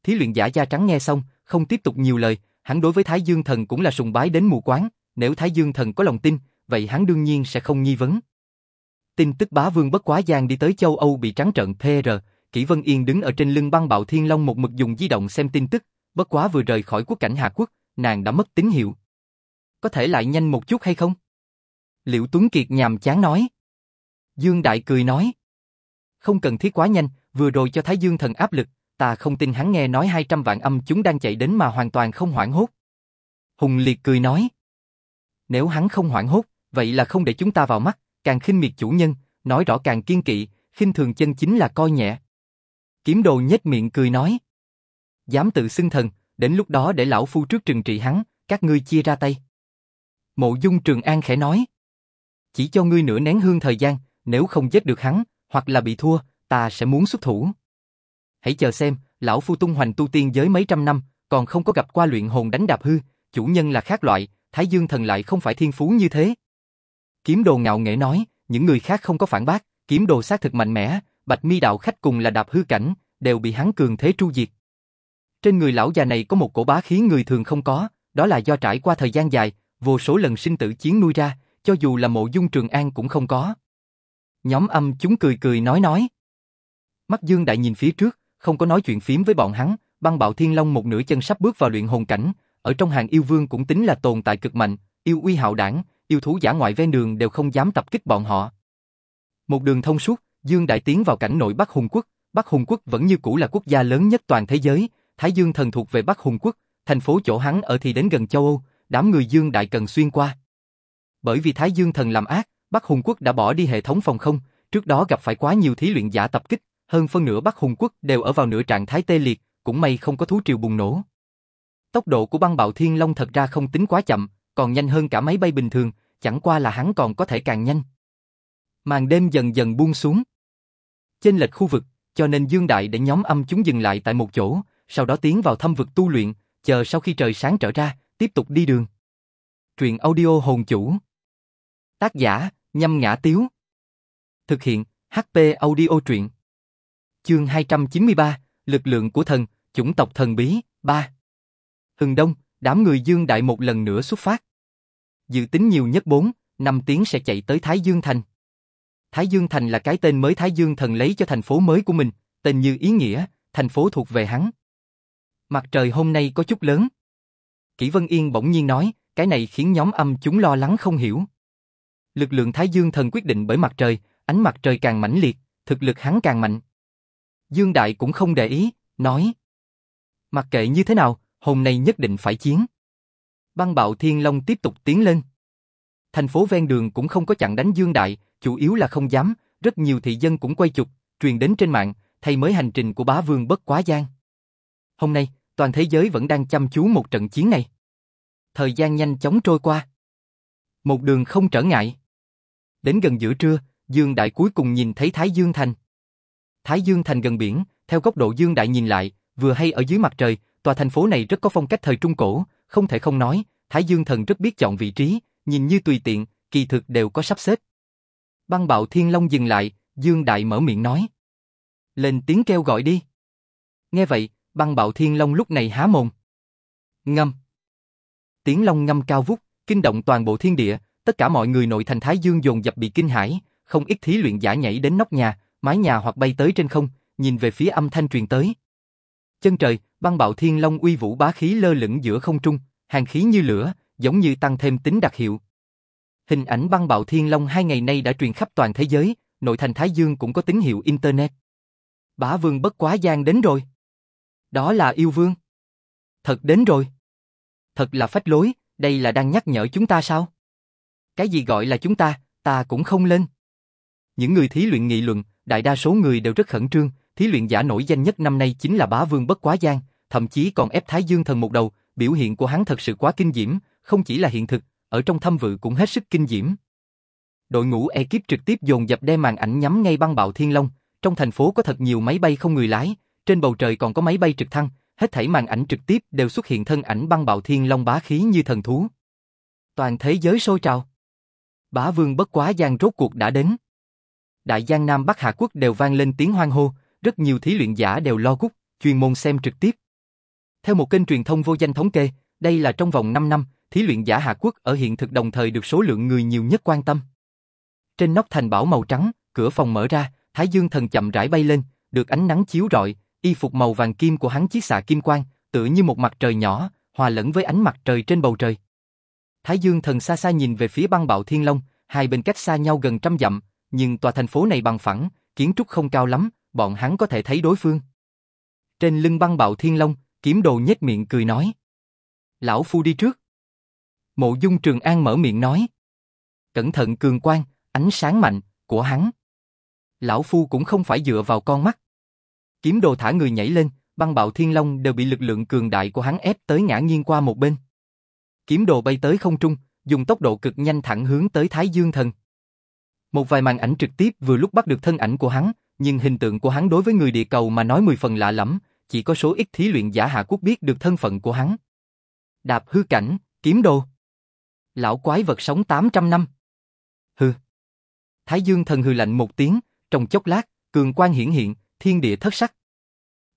Thí luyện giả da trắng nghe xong, không tiếp tục nhiều lời, hắn đối với Thái Dương thần cũng là sùng bái đến mù quáng, nếu Thái Dương thần có lòng tin, vậy hắn đương nhiên sẽ không nghi vấn. Tin tức bá vương bất quá Giang đi tới châu Âu bị trắng trợn PR, Kỷ Vân Yên đứng ở trên lưng băng bạo thiên long một mực dùng di động xem tin tức, bất quá vừa rời khỏi quốc cảnh Hạ Quốc, nàng đã mất tín hiệu. Có thể lại nhanh một chút hay không? Liễu Tuấn Kiệt nhàm chán nói. Dương Đại cười nói. Không cần thiết quá nhanh, vừa rồi cho Thái Dương thần áp lực, ta không tin hắn nghe nói 200 vạn âm chúng đang chạy đến mà hoàn toàn không hoảng hốt. Hùng Liệt cười nói. Nếu hắn không hoảng hốt, vậy là không để chúng ta vào mắt, càng khinh miệt chủ nhân, nói rõ càng kiên kỵ, khinh thường chân chính là coi nhẹ. Kiếm đồ nhếch miệng cười nói. Dám tự xưng thần, đến lúc đó để lão phu trước trừng trị hắn, các ngươi chia ra tay. Mộ dung Trường An khẽ nói. Chỉ cho ngươi nửa nén hương thời gian, nếu không giết được hắn, hoặc là bị thua, ta sẽ muốn xuất thủ. Hãy chờ xem, lão phu tung hoành tu tiên giới mấy trăm năm, còn không có gặp qua luyện hồn đánh đạp hư, chủ nhân là khác loại, Thái Dương thần lại không phải thiên phú như thế. Kiếm đồ ngạo nghễ nói, những người khác không có phản bác, kiếm đồ xác thực mạnh mẽ, bạch mi đạo khách cùng là đạp hư cảnh, đều bị hắn cường thế tru diệt. Trên người lão già này có một cổ bá khí người thường không có, đó là do trải qua thời gian dài, vô số lần sinh tử chiến nuôi ra, cho dù là mộ dung trường an cũng không có. Nhóm âm chúng cười cười nói nói. Mắt Dương Đại nhìn phía trước, không có nói chuyện phím với bọn hắn, băng bạo thiên long một nửa chân sắp bước vào luyện hồn cảnh, ở trong hàng yêu vương cũng tính là tồn tại cực mạnh, yêu uy hạo đảng, yêu thú giả ngoại ven đường đều không dám tập kích bọn họ. Một đường thông suốt, Dương Đại tiến vào cảnh nội Bắc Hùng Quốc, Bắc Hùng Quốc vẫn như cũ là quốc gia lớn nhất toàn thế giới, Thái Dương thần thuộc về Bắc Hùng quốc, thành phố chỗ hắn ở thì đến gần châu Âu, đám người Dương Đại cần xuyên qua. Bởi vì Thái Dương thần làm ác, Bắc Hùng quốc đã bỏ đi hệ thống phòng không, trước đó gặp phải quá nhiều thí luyện giả tập kích, hơn phân nửa Bắc Hùng quốc đều ở vào nửa trạng thái tê liệt, cũng may không có thú triều bùng nổ. Tốc độ của băng bạo thiên long thật ra không tính quá chậm, còn nhanh hơn cả máy bay bình thường, chẳng qua là hắn còn có thể càng nhanh. Màn đêm dần dần buông xuống. Trên lệch khu vực, cho nên Dương Đại để nhóm âm chúng dừng lại tại một chỗ, sau đó tiến vào thâm vực tu luyện, chờ sau khi trời sáng trở ra, tiếp tục đi đường. Truyện audio hồn chủ. Tác giả, nhâm ngã tiếu. Thực hiện, HP audio truyện. Chương 293, Lực lượng của thần, chủng tộc thần bí, 3. Hừng đông, đám người Dương Đại một lần nữa xuất phát. Dự tính nhiều nhất 4, 5 tiếng sẽ chạy tới Thái Dương Thành. Thái Dương Thành là cái tên mới Thái Dương Thần lấy cho thành phố mới của mình, tên như ý nghĩa, thành phố thuộc về hắn. Mặt trời hôm nay có chút lớn. Kỷ Vân Yên bỗng nhiên nói, cái này khiến nhóm âm chúng lo lắng không hiểu. Lực lượng Thái Dương Thần quyết định bởi mặt trời, ánh mặt trời càng mãnh liệt, thực lực hắn càng mạnh. Dương Đại cũng không để ý, nói. Mặc kệ như thế nào, hôm nay nhất định phải chiến. Băng bạo Thiên Long tiếp tục tiến lên. Thành phố ven đường cũng không có chặn đánh Dương Đại, chủ yếu là không dám, rất nhiều thị dân cũng quay chụp, truyền đến trên mạng, thay mới hành trình của bá vương bất quá gian. Hôm nay, toàn thế giới vẫn đang chăm chú một trận chiến này. Thời gian nhanh chóng trôi qua. Một đường không trở ngại. Đến gần giữa trưa, Dương Đại cuối cùng nhìn thấy Thái Dương Thành. Thái Dương Thành gần biển, theo góc độ Dương Đại nhìn lại, vừa hay ở dưới mặt trời, tòa thành phố này rất có phong cách thời Trung Cổ, không thể không nói, Thái Dương Thần rất biết chọn vị trí, nhìn như tùy tiện, kỳ thực đều có sắp xếp. Băng bạo thiên long dừng lại, Dương Đại mở miệng nói. Lên tiếng kêu gọi đi. Nghe vậy, băng bạo thiên long lúc này há mồm. Ngâm. Tiếng long ngâm cao vút, kinh động toàn bộ thiên địa, tất cả mọi người nội thành Thái Dương dồn dập bị kinh hãi, không ít thí luyện giả nhảy đến nóc nhà, mái nhà hoặc bay tới trên không, nhìn về phía âm thanh truyền tới. Chân trời, băng bạo thiên long uy vũ bá khí lơ lửng giữa không trung, hàng khí như lửa, giống như tăng thêm tính đặc hiệu. Hình ảnh băng bạo thiên long hai ngày nay đã truyền khắp toàn thế giới, nội thành Thái Dương cũng có tín hiệu Internet. Bá vương bất quá gian đến rồi. Đó là yêu vương. Thật đến rồi. Thật là phách lối, đây là đang nhắc nhở chúng ta sao? Cái gì gọi là chúng ta, ta cũng không lên. Những người thí luyện nghị luận, đại đa số người đều rất khẩn trương, thí luyện giả nổi danh nhất năm nay chính là bá vương bất quá gian, thậm chí còn ép Thái Dương thần một đầu, biểu hiện của hắn thật sự quá kinh diễm, không chỉ là hiện thực, ở trong thâm vự cũng hết sức kinh diễm. Đội ngũ ekip trực tiếp dồn dập đem màn ảnh nhắm ngay băng bạo thiên long, trong thành phố có thật nhiều máy bay không người lái, trên bầu trời còn có máy bay trực thăng, hết thảy màn ảnh trực tiếp đều xuất hiện thân ảnh băng bạo thiên long bá khí như thần thú. Toàn thế giới sôi trào. Bá vương bất quá gian rốt cuộc đã đến. Đại Giang Nam Bắc Hạ Quốc đều vang lên tiếng hoan hô, rất nhiều thí luyện giả đều lo gút, chuyên môn xem trực tiếp. Theo một kênh truyền thông vô danh thống kê, đây là trong vòng 5 năm, thí luyện giả Hạ Quốc ở hiện thực đồng thời được số lượng người nhiều nhất quan tâm. Trên nóc thành bảo màu trắng, cửa phòng mở ra, Thái Dương thần chậm rãi bay lên, được ánh nắng chiếu rọi, y phục màu vàng kim của hắn chiếc xạ kim quang, tựa như một mặt trời nhỏ, hòa lẫn với ánh mặt trời trên bầu trời. Thái Dương thần xa xa nhìn về phía băng bạo thiên long, hai bên cách xa nhau gần trăm dặm, nhưng tòa thành phố này bằng phẳng, kiến trúc không cao lắm, bọn hắn có thể thấy đối phương. Trên lưng băng bạo thiên long, kiếm đồ nhếch miệng cười nói. Lão Phu đi trước. Mộ dung Trường An mở miệng nói. Cẩn thận cường quang, ánh sáng mạnh, của hắn. Lão Phu cũng không phải dựa vào con mắt. Kiếm đồ thả người nhảy lên, băng bạo thiên long đều bị lực lượng cường đại của hắn ép tới ngã nghiêng qua một bên. Kiếm đồ bay tới không trung, dùng tốc độ cực nhanh thẳng hướng tới Thái Dương Thần. Một vài màn ảnh trực tiếp vừa lúc bắt được thân ảnh của hắn, nhưng hình tượng của hắn đối với người địa cầu mà nói mười phần lạ lắm, chỉ có số ít thí luyện giả Hạ Quốc biết được thân phận của hắn. Đạp hư cảnh, kiếm đồ. Lão quái vật sống 800 năm. Hư. Thái Dương thần hư lạnh một tiếng, trong chốc lát, cường quang hiển hiện, thiên địa thất sắc.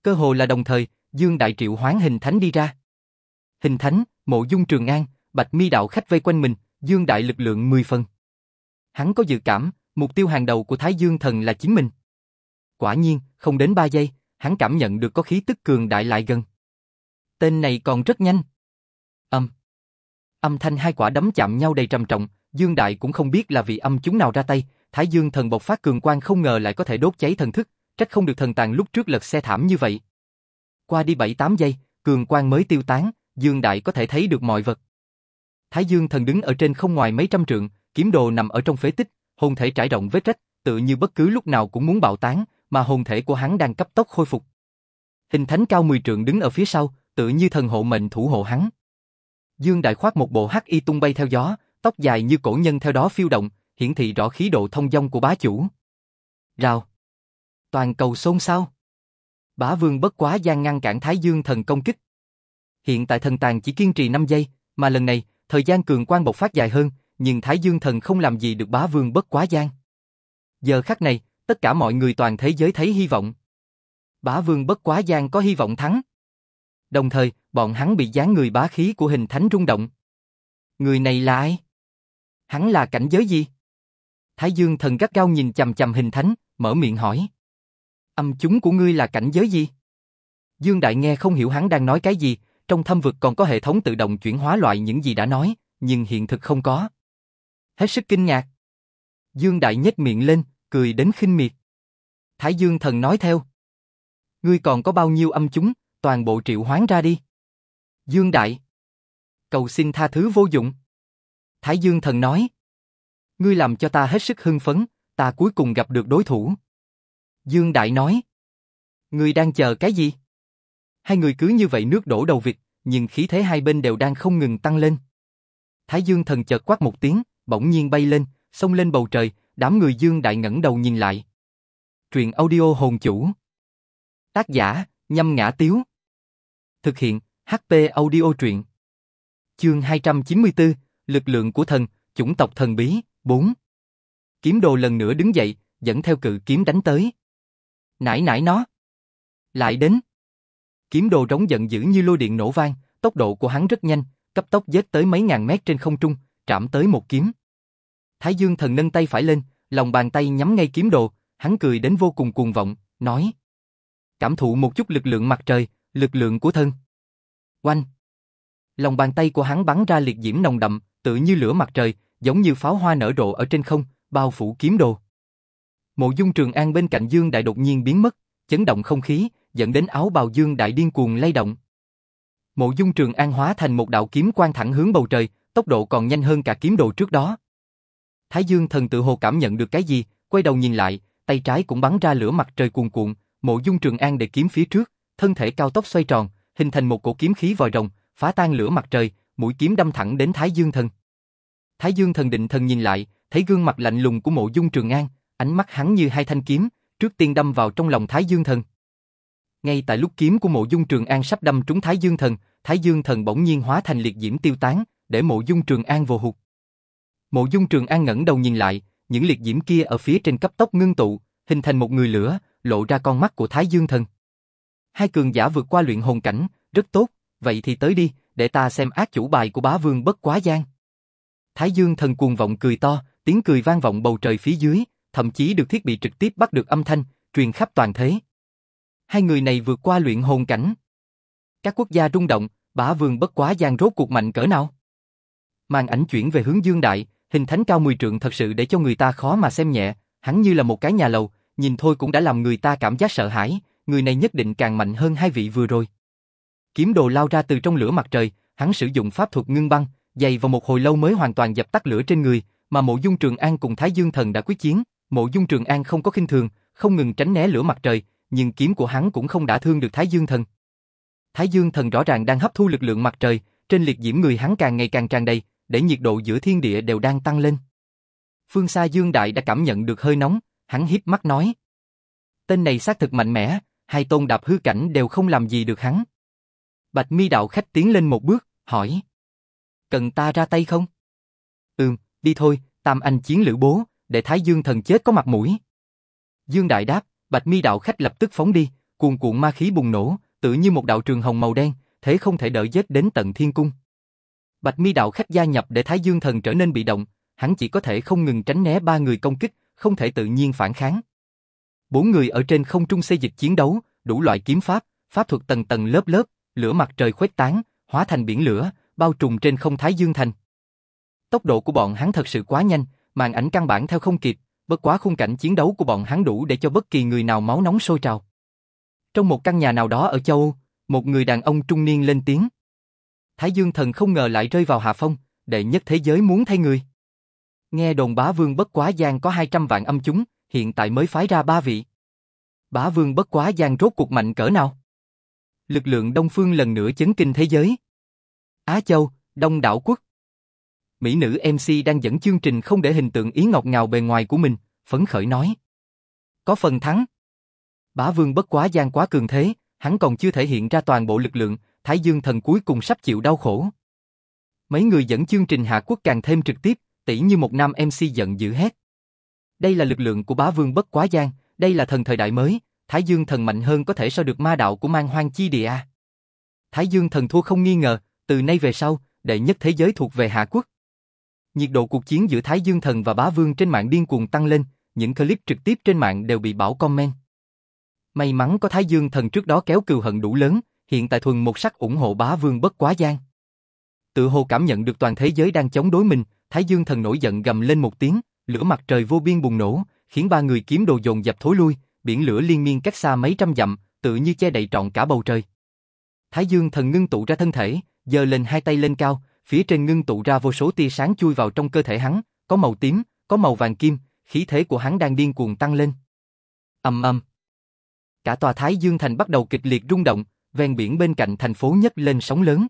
Cơ hồ là đồng thời, Dương Đại Triệu hoán hình thánh đi ra. Hình thánh, mộ dung trường an, bạch mi đạo khách vây quanh mình, Dương Đại lực lượng 10 phần. Hắn có dự cảm, mục tiêu hàng đầu của Thái Dương thần là chính mình. Quả nhiên, không đến 3 giây, hắn cảm nhận được có khí tức cường đại lại gần. Tên này còn rất nhanh. Âm. Âm thanh hai quả đấm chạm nhau đầy trầm trọng, Dương Đại cũng không biết là vì âm chúng nào ra tay, Thái Dương thần bộc phát cường quang không ngờ lại có thể đốt cháy thần thức, trách không được thần tàn lúc trước lật xe thảm như vậy. Qua đi 7-8 giây, cường quang mới tiêu tán, Dương Đại có thể thấy được mọi vật. Thái Dương thần đứng ở trên không ngoài mấy trăm trượng, kiếm đồ nằm ở trong phế tích, hồn thể trải rộng vết rách, tự như bất cứ lúc nào cũng muốn bạo tán, mà hồn thể của hắn đang cấp tốc khôi phục. Hình thánh cao 10 trượng đứng ở phía sau, tự như thần hộ mệnh thủ hộ hắn. Dương Đại khoác một bộ hắc y tung bay theo gió, tóc dài như cổ nhân theo đó phiêu động, hiển thị rõ khí độ thông dong của bá chủ. Rào. Toàn cầu xôn xao. Bá vương bất quá gian ngăn cản Thái Dương thần công kích. Hiện tại thần tàn chỉ kiên trì 5 giây, mà lần này, thời gian cường quan bộc phát dài hơn, nhưng Thái Dương thần không làm gì được bá vương bất quá gian. Giờ khắc này, tất cả mọi người toàn thế giới thấy hy vọng. Bá vương bất quá gian có hy vọng thắng. Đồng thời, bọn hắn bị dáng người bá khí của hình thánh rung động. Người này là ai? Hắn là cảnh giới gì? Thái Dương thần gắt cao nhìn chầm chầm hình thánh, mở miệng hỏi. Âm chúng của ngươi là cảnh giới gì? Dương Đại nghe không hiểu hắn đang nói cái gì, trong thâm vực còn có hệ thống tự động chuyển hóa loại những gì đã nói, nhưng hiện thực không có. Hết sức kinh ngạc. Dương Đại nhếch miệng lên, cười đến khinh miệt. Thái Dương thần nói theo. Ngươi còn có bao nhiêu âm chúng, toàn bộ triệu hoán ra đi. Dương Đại. Cầu xin tha thứ vô dụng. Thái Dương thần nói. Ngươi làm cho ta hết sức hưng phấn, ta cuối cùng gặp được đối thủ. Dương Đại nói. Ngươi đang chờ cái gì? Hai người cứ như vậy nước đổ đầu vịt, nhưng khí thế hai bên đều đang không ngừng tăng lên. Thái Dương thần chợt quát một tiếng, bỗng nhiên bay lên, xông lên bầu trời, đám người Dương Đại ngẩng đầu nhìn lại. Truyện audio hồn chủ. Tác giả, nhâm ngã tiếu. Thực hiện, HP audio truyện. Chương 294, Lực lượng của thần, chủng tộc thần bí, 4. Kiếm đồ lần nữa đứng dậy, dẫn theo cự kiếm đánh tới. Nãy nãy nó. Lại đến. Kiếm đồ rống giận dữ như lôi điện nổ vang, tốc độ của hắn rất nhanh, cấp tốc giết tới mấy ngàn mét trên không trung, trảm tới một kiếm. Thái Dương thần nâng tay phải lên, lòng bàn tay nhắm ngay kiếm đồ, hắn cười đến vô cùng cuồng vọng, nói. Cảm thụ một chút lực lượng mặt trời, lực lượng của thân. Oanh! Lòng bàn tay của hắn bắn ra liệt diễm nồng đậm, tự như lửa mặt trời, giống như pháo hoa nở rộ ở trên không, bao phủ kiếm đồ. Mộ dung trường an bên cạnh Dương Đại đột nhiên biến mất, chấn động không khí, dẫn đến áo bào Dương Đại điên cuồng lay động. Mộ dung trường an hóa thành một đạo kiếm quang thẳng hướng bầu trời, tốc độ còn nhanh hơn cả kiếm đồ trước đó. Thái Dương thần tự hồ cảm nhận được cái gì, quay đầu nhìn lại, tay trái cũng bắn ra lửa mặt trời cuồn cuộn, mộ dung trường an để kiếm phía trước, thân thể cao tốc xoay tròn, hình thành một cổ kiếm khí vòi rồng, phá tan lửa mặt trời, mũi kiếm đâm thẳng đến Thái Dương thần. Thái Dương thần định thần nhìn lại, thấy gương mặt lạnh lùng của mộ dung trường an, ánh mắt hắn như hai thanh kiếm, trước tiên đâm vào trong lòng Thái Dương thần. Ngay tại lúc kiếm của mộ dung trường an sắp đâm trúng Thái Dương thần, Thái Dương thần bỗng nhiên hóa thành liệt diễm tiêu tán, để mộ dung trường an vô hụt. Mộ dung trường an ngẩng đầu nhìn lại, những liệt diễm kia ở phía trên cấp tốc ngưng tụ, hình thành một người lửa, lộ ra con mắt của Thái Dương thần. Hai cường giả vượt qua luyện hồn cảnh, rất tốt, vậy thì tới đi, để ta xem ác chủ bài của bá vương bất quá gian. Thái Dương thần cuồng vọng cười to, tiếng cười vang vọng bầu trời phía dưới, thậm chí được thiết bị trực tiếp bắt được âm thanh, truyền khắp toàn thế. Hai người này vượt qua luyện hồn cảnh. Các quốc gia rung động, bá vương bất quá gian rốt cuộc mạnh cỡ nào? Màn ảnh chuyển về hướng Dương Đại, hình thánh cao 10 trượng thật sự để cho người ta khó mà xem nhẹ, hắn như là một cái nhà lầu, nhìn thôi cũng đã làm người ta cảm giác sợ hãi, người này nhất định càng mạnh hơn hai vị vừa rồi. Kiếm đồ lao ra từ trong lửa mặt trời, hắn sử dụng pháp thuật ngưng băng, dày vào một hồi lâu mới hoàn toàn dập tắt lửa trên người, mà Mộ Dung Trường An cùng Thái Dương Thần đã quyết chiến, Mộ Dung Trường An không có khinh thường, không ngừng tránh né lửa mặt trời, nhưng kiếm của hắn cũng không đả thương được Thái Dương Thần. Thái Dương Thần rõ ràng đang hấp thu lực lượng mặt trời, trên liệt diễm người hắn càng ngày càng tràn đầy, để nhiệt độ giữa thiên địa đều đang tăng lên. Phương xa Dương Đại đã cảm nhận được hơi nóng, hắn híp mắt nói. Tên này xác thực mạnh mẽ, hai tôn đạp hư cảnh đều không làm gì được hắn. Bạch mi đạo khách tiến lên một bước, hỏi. Cần ta ra tay không? Ừm, đi thôi, tam anh chiến lữ bố, để Thái Dương thần chết có mặt mũi. Dương Đại đáp, Bạch mi đạo khách lập tức phóng đi, cuồn cuộn ma khí bùng nổ, tự như một đạo trường hồng màu đen, thế không thể đợi giết đến tận thiên cung. Bạch mi đạo khách gia nhập để Thái Dương thần trở nên bị động, hắn chỉ có thể không ngừng tránh né ba người công kích, không thể tự nhiên phản kháng. Bốn người ở trên không trung xây dịch chiến đấu, đủ loại kiếm pháp, pháp thuật tầng tầng lớp lớp, lửa mặt trời khuếch tán, hóa thành biển lửa, bao trùm trên không Thái Dương Thành. Tốc độ của bọn hắn thật sự quá nhanh, màn ảnh căn bản theo không kịp, bất quá khung cảnh chiến đấu của bọn hắn đủ để cho bất kỳ người nào máu nóng sôi trào. Trong một căn nhà nào đó ở châu Âu, một người đàn ông trung niên lên tiếng. Thái Dương thần không ngờ lại rơi vào hạ phong, đệ nhất thế giới muốn thay người. Nghe đồn bá vương bất quá giang có 200 vạn âm chúng, hiện tại mới phái ra ba vị. Bá vương bất quá giang rốt cuộc mạnh cỡ nào? Lực lượng Đông Phương lần nữa chấn kinh thế giới. Á Châu, Đông đảo quốc. Mỹ nữ MC đang dẫn chương trình không để hình tượng ý ngọt ngào bề ngoài của mình, phấn khởi nói. Có phần thắng. Bá vương bất quá Giang quá cường thế, hắn còn chưa thể hiện ra toàn bộ lực lượng, Thái Dương thần cuối cùng sắp chịu đau khổ. Mấy người dẫn chương trình Hạ Quốc càng thêm trực tiếp, tỉ như một nam MC giận dữ hét. Đây là lực lượng của bá vương bất quá gian, đây là thần thời đại mới, Thái Dương thần mạnh hơn có thể so được ma đạo của mang hoang chi địa à. Thái Dương thần thua không nghi ngờ, từ nay về sau, đệ nhất thế giới thuộc về Hạ Quốc. Nhiệt độ cuộc chiến giữa Thái Dương thần và bá vương trên mạng điên cuồng tăng lên, những clip trực tiếp trên mạng đều bị bảo comment. May mắn có Thái Dương thần trước đó kéo cừu hận đủ lớn, hiện tại thuần một sắc ủng hộ bá vương bất quá gian. Tự hồ cảm nhận được toàn thế giới đang chống đối mình, Thái Dương thần nổi giận gầm lên một tiếng, lửa mặt trời vô biên bùng nổ, khiến ba người kiếm đồ dồn dập thối lui, biển lửa liên miên cách xa mấy trăm dặm, tự như che đậy trọn cả bầu trời. Thái Dương thần ngưng tụ ra thân thể, giơ lên hai tay lên cao, phía trên ngưng tụ ra vô số tia sáng chui vào trong cơ thể hắn, có màu tím, có màu vàng kim, khí thế của hắn đang điên cuồng tăng lên. Ầm ầm. Cả tòa Thái Dương thành bắt đầu kịch liệt rung động, ven biển bên cạnh thành phố nhất lên sóng lớn.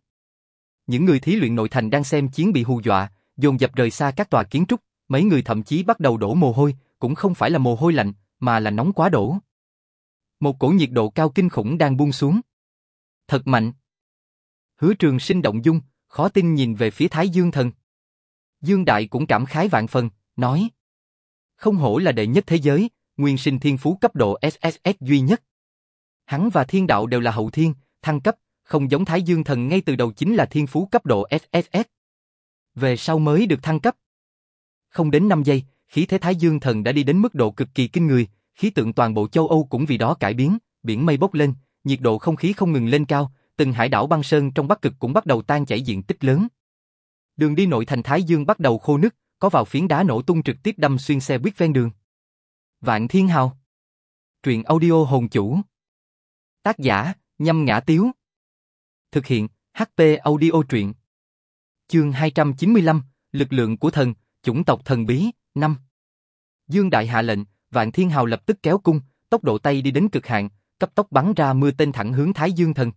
Những người thí luyện nội thành đang xem chiến bị hù dọa, dồn dập rời xa các tòa kiến trúc, mấy người thậm chí bắt đầu đổ mồ hôi, cũng không phải là mồ hôi lạnh, mà là nóng quá đổ. Một cổ nhiệt độ cao kinh khủng đang buông xuống. Thật mạnh. Hứa trường sinh động dung, khó tin nhìn về phía Thái Dương Thần. Dương Đại cũng cảm khái vạn phần, nói. Không hổ là đệ nhất thế giới, nguyên sinh thiên phú cấp độ SSS duy nhất. Hắn và thiên đạo đều là hậu thiên, thăng cấp, không giống Thái Dương Thần ngay từ đầu chính là thiên phú cấp độ SSS. Về sau mới được thăng cấp. Không đến 5 giây, khí thế Thái Dương Thần đã đi đến mức độ cực kỳ kinh người, khí tượng toàn bộ châu Âu cũng vì đó cải biến, biển mây bốc lên, nhiệt độ không khí không ngừng lên cao, từng hải đảo băng sơn trong Bắc Cực cũng bắt đầu tan chảy diện tích lớn. Đường đi nội thành Thái Dương bắt đầu khô nứt, có vào phiến đá nổ tung trực tiếp đâm xuyên xe buýt ven đường. Vạn Thiên Hào Truyện audio hồn chủ Tác giả, nhâm ngã tiếu Thực hiện, HP audio truyện Chương 295, Lực lượng của thần, chủng tộc thần bí, 5 Dương Đại hạ lệnh, Vạn Thiên Hào lập tức kéo cung, tốc độ tay đi đến cực hạn, cấp tốc bắn ra mưa tên thẳng hướng Thái Dương Thần.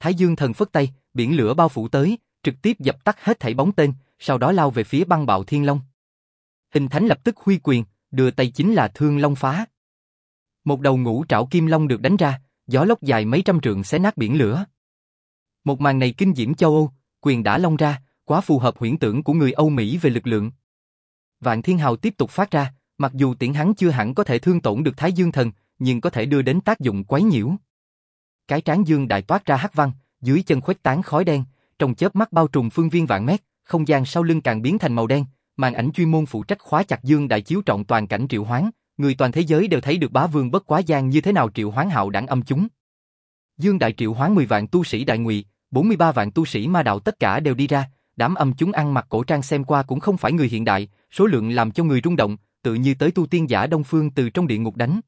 Thái Dương Thần phất tay, biển lửa bao phủ tới, trực tiếp dập tắt hết thảy bóng tên, sau đó lao về phía băng bạo Thiên Long. Hình Thánh lập tức huy quyền, đưa tay chính là Thương Long phá. Một đầu ngũ trảo kim long được đánh ra, gió lốc dài mấy trăm trượng xé nát biển lửa. Một màn này kinh diễm châu Âu, quyền đã long ra, quá phù hợp huyễn tưởng của người Âu Mỹ về lực lượng. Vạn Thiên Hào tiếp tục phát ra, mặc dù tiễn hắn chưa hẳn có thể thương tổn được Thái Dương Thần, nhưng có thể đưa đến tác dụng quấy nhiễu. Cái trán dương đại toát ra hắc văn, dưới chân khuếch tán khói đen, trong chớp mắt bao trùm phương viên vạn mét, không gian sau lưng càng biến thành màu đen, màn ảnh chuyên môn phụ trách khóa chặt dương đại chiếu trọn toàn cảnh triệu hoán, người toàn thế giới đều thấy được bá vương bất quá gian như thế nào triệu hoán hạo đẳng âm chúng. Dương đại triệu hoán 10 vạn tu sĩ đại ngụy, 43 vạn tu sĩ ma đạo tất cả đều đi ra, đám âm chúng ăn mặc cổ trang xem qua cũng không phải người hiện đại, số lượng làm cho người rung động, tự như tới tu tiên giả Đông Phương từ trong địa ngục đánh.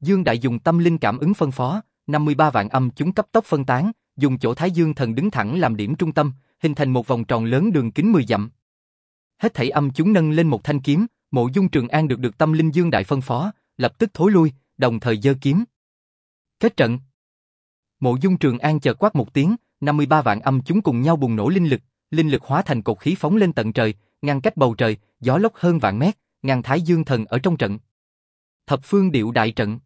Dương Đại dùng tâm linh cảm ứng phân phó, 53 vạn âm chúng cấp tốc phân tán, dùng chỗ Thái Dương thần đứng thẳng làm điểm trung tâm, hình thành một vòng tròn lớn đường kính 10 dặm. Hết thảy âm chúng nâng lên một thanh kiếm, Mộ Dung Trường An được được tâm linh Dương Đại phân phó, lập tức thối lui, đồng thời giơ kiếm. Kết trận. Mộ Dung Trường An chợt quát một tiếng, 53 vạn âm chúng cùng nhau bùng nổ linh lực, linh lực hóa thành cột khí phóng lên tận trời, ngăn cách bầu trời, gió lốc hơn vạn mét, ngăn Thái Dương thần ở trong trận. Thập phương điệu đại trận.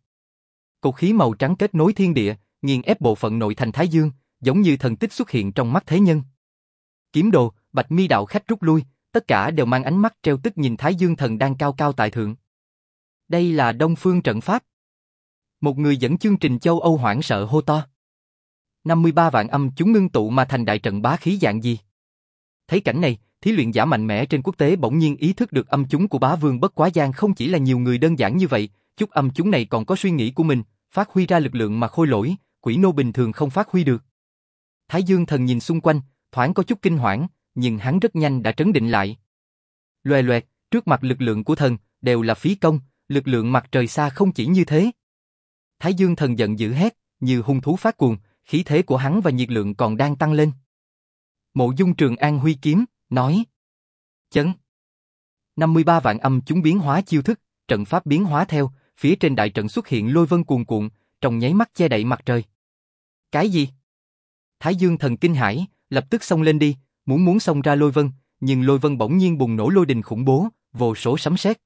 Cột khí màu trắng kết nối thiên địa, nghiền ép bộ phận nội thành Thái Dương, giống như thần tích xuất hiện trong mắt thế nhân. Kiếm đồ, Bạch Mi đạo khách rút lui, tất cả đều mang ánh mắt treo tức nhìn Thái Dương thần đang cao cao tại thượng. Đây là Đông Phương trận pháp. Một người dẫn chương trình châu Âu hoảng sợ hô to. 53 vạn âm chúng ngưng tụ mà thành đại trận bá khí dạng gì? Thấy cảnh này, thí luyện giả mạnh mẽ trên quốc tế bỗng nhiên ý thức được âm chúng của bá vương bất quá gian không chỉ là nhiều người đơn giản như vậy, chút âm chúng này còn có suy nghĩ của mình, phát huy ra lực lượng mà khôi lỗi, quỷ nô bình thường không phát huy được. Thái Dương thần nhìn xung quanh, thoáng có chút kinh hoảng, nhưng hắn rất nhanh đã trấn định lại. Loè loẹt, trước mặt lực lượng của thần, đều là phí công, lực lượng mặt trời xa không chỉ như thế. Thái Dương thần giận dữ hét, như hung thú phát cuồng, khí thế của hắn và nhiệt lượng còn đang tăng lên. Mộ dung trường an huy kiếm, nói. Chấn. 53 vạn âm chúng biến hóa chiêu thức, trận pháp biến hóa theo, phía trên đại trận xuất hiện lôi vân cuồn cuộn, trong nháy mắt che đậy mặt trời. Cái gì? Thái Dương thần kinh hãi, lập tức xông lên đi, muốn muốn xông ra lôi vân, nhưng lôi vân bỗng nhiên bùng nổ lôi đình khủng bố, vô số sấm sét.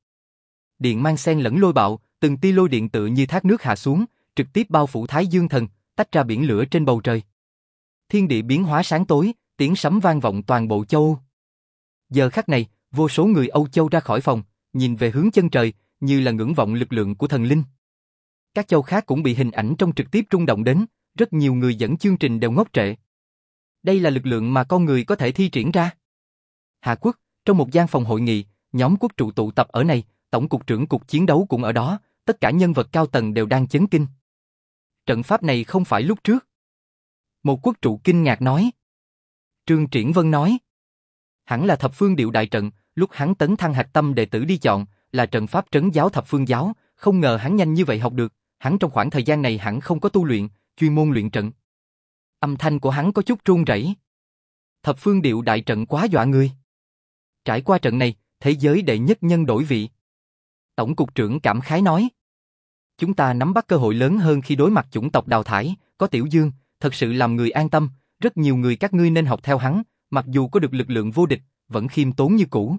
Điện mang sen lẫn lôi bạo, từng tia lôi điện tự như thác nước hạ xuống, trực tiếp bao phủ Thái Dương thần, tách ra biển lửa trên bầu trời. Thiên địa biến hóa sáng tối, tiếng sấm vang vọng toàn bộ châu Giờ khắc này, vô số người Âu Châu ra khỏi phòng, nhìn về hướng chân trời, như là ngưỡng vọng lực lượng của thần linh. Các châu khác cũng bị hình ảnh trong trực tiếp rung động đến, rất nhiều người dẫn chương trình đều ngốc trệ. Đây là lực lượng mà con người có thể thi triển ra. Hạ Quốc, trong một gian phòng hội nghị, nhóm quốc trụ tụ tập ở này, tổng cục trưởng cục chiến đấu cũng ở đó, tất cả nhân vật cao tầng đều đang chấn kinh. Trận pháp này không phải lúc trước. Một quốc trụ kinh ngạc nói. Trương Triển Vân nói. Hẳn là thập phương điệu đại trận, lúc hắn tấn thăng hạch tâm đệ tử đi chọn, là trận pháp trấn giáo thập phương giáo, không ngờ hắn nhanh như vậy học được, hắn trong khoảng thời gian này hẳn không có tu luyện, chuyên môn luyện trận. Âm thanh của hắn có chút run rẩy. Thập phương điệu đại trận quá dọa người. Trải qua trận này, thế giới đệ nhất nhân đổi vị. Tổng cục trưởng cảm khái nói. Chúng ta nắm bắt cơ hội lớn hơn khi đối mặt chủng tộc đào thải, có tiểu dương, thật sự làm người an tâm, rất nhiều người các ngươi nên học theo hắn, mặc dù có được lực lượng vô địch, vẫn khiêm tốn như cũ.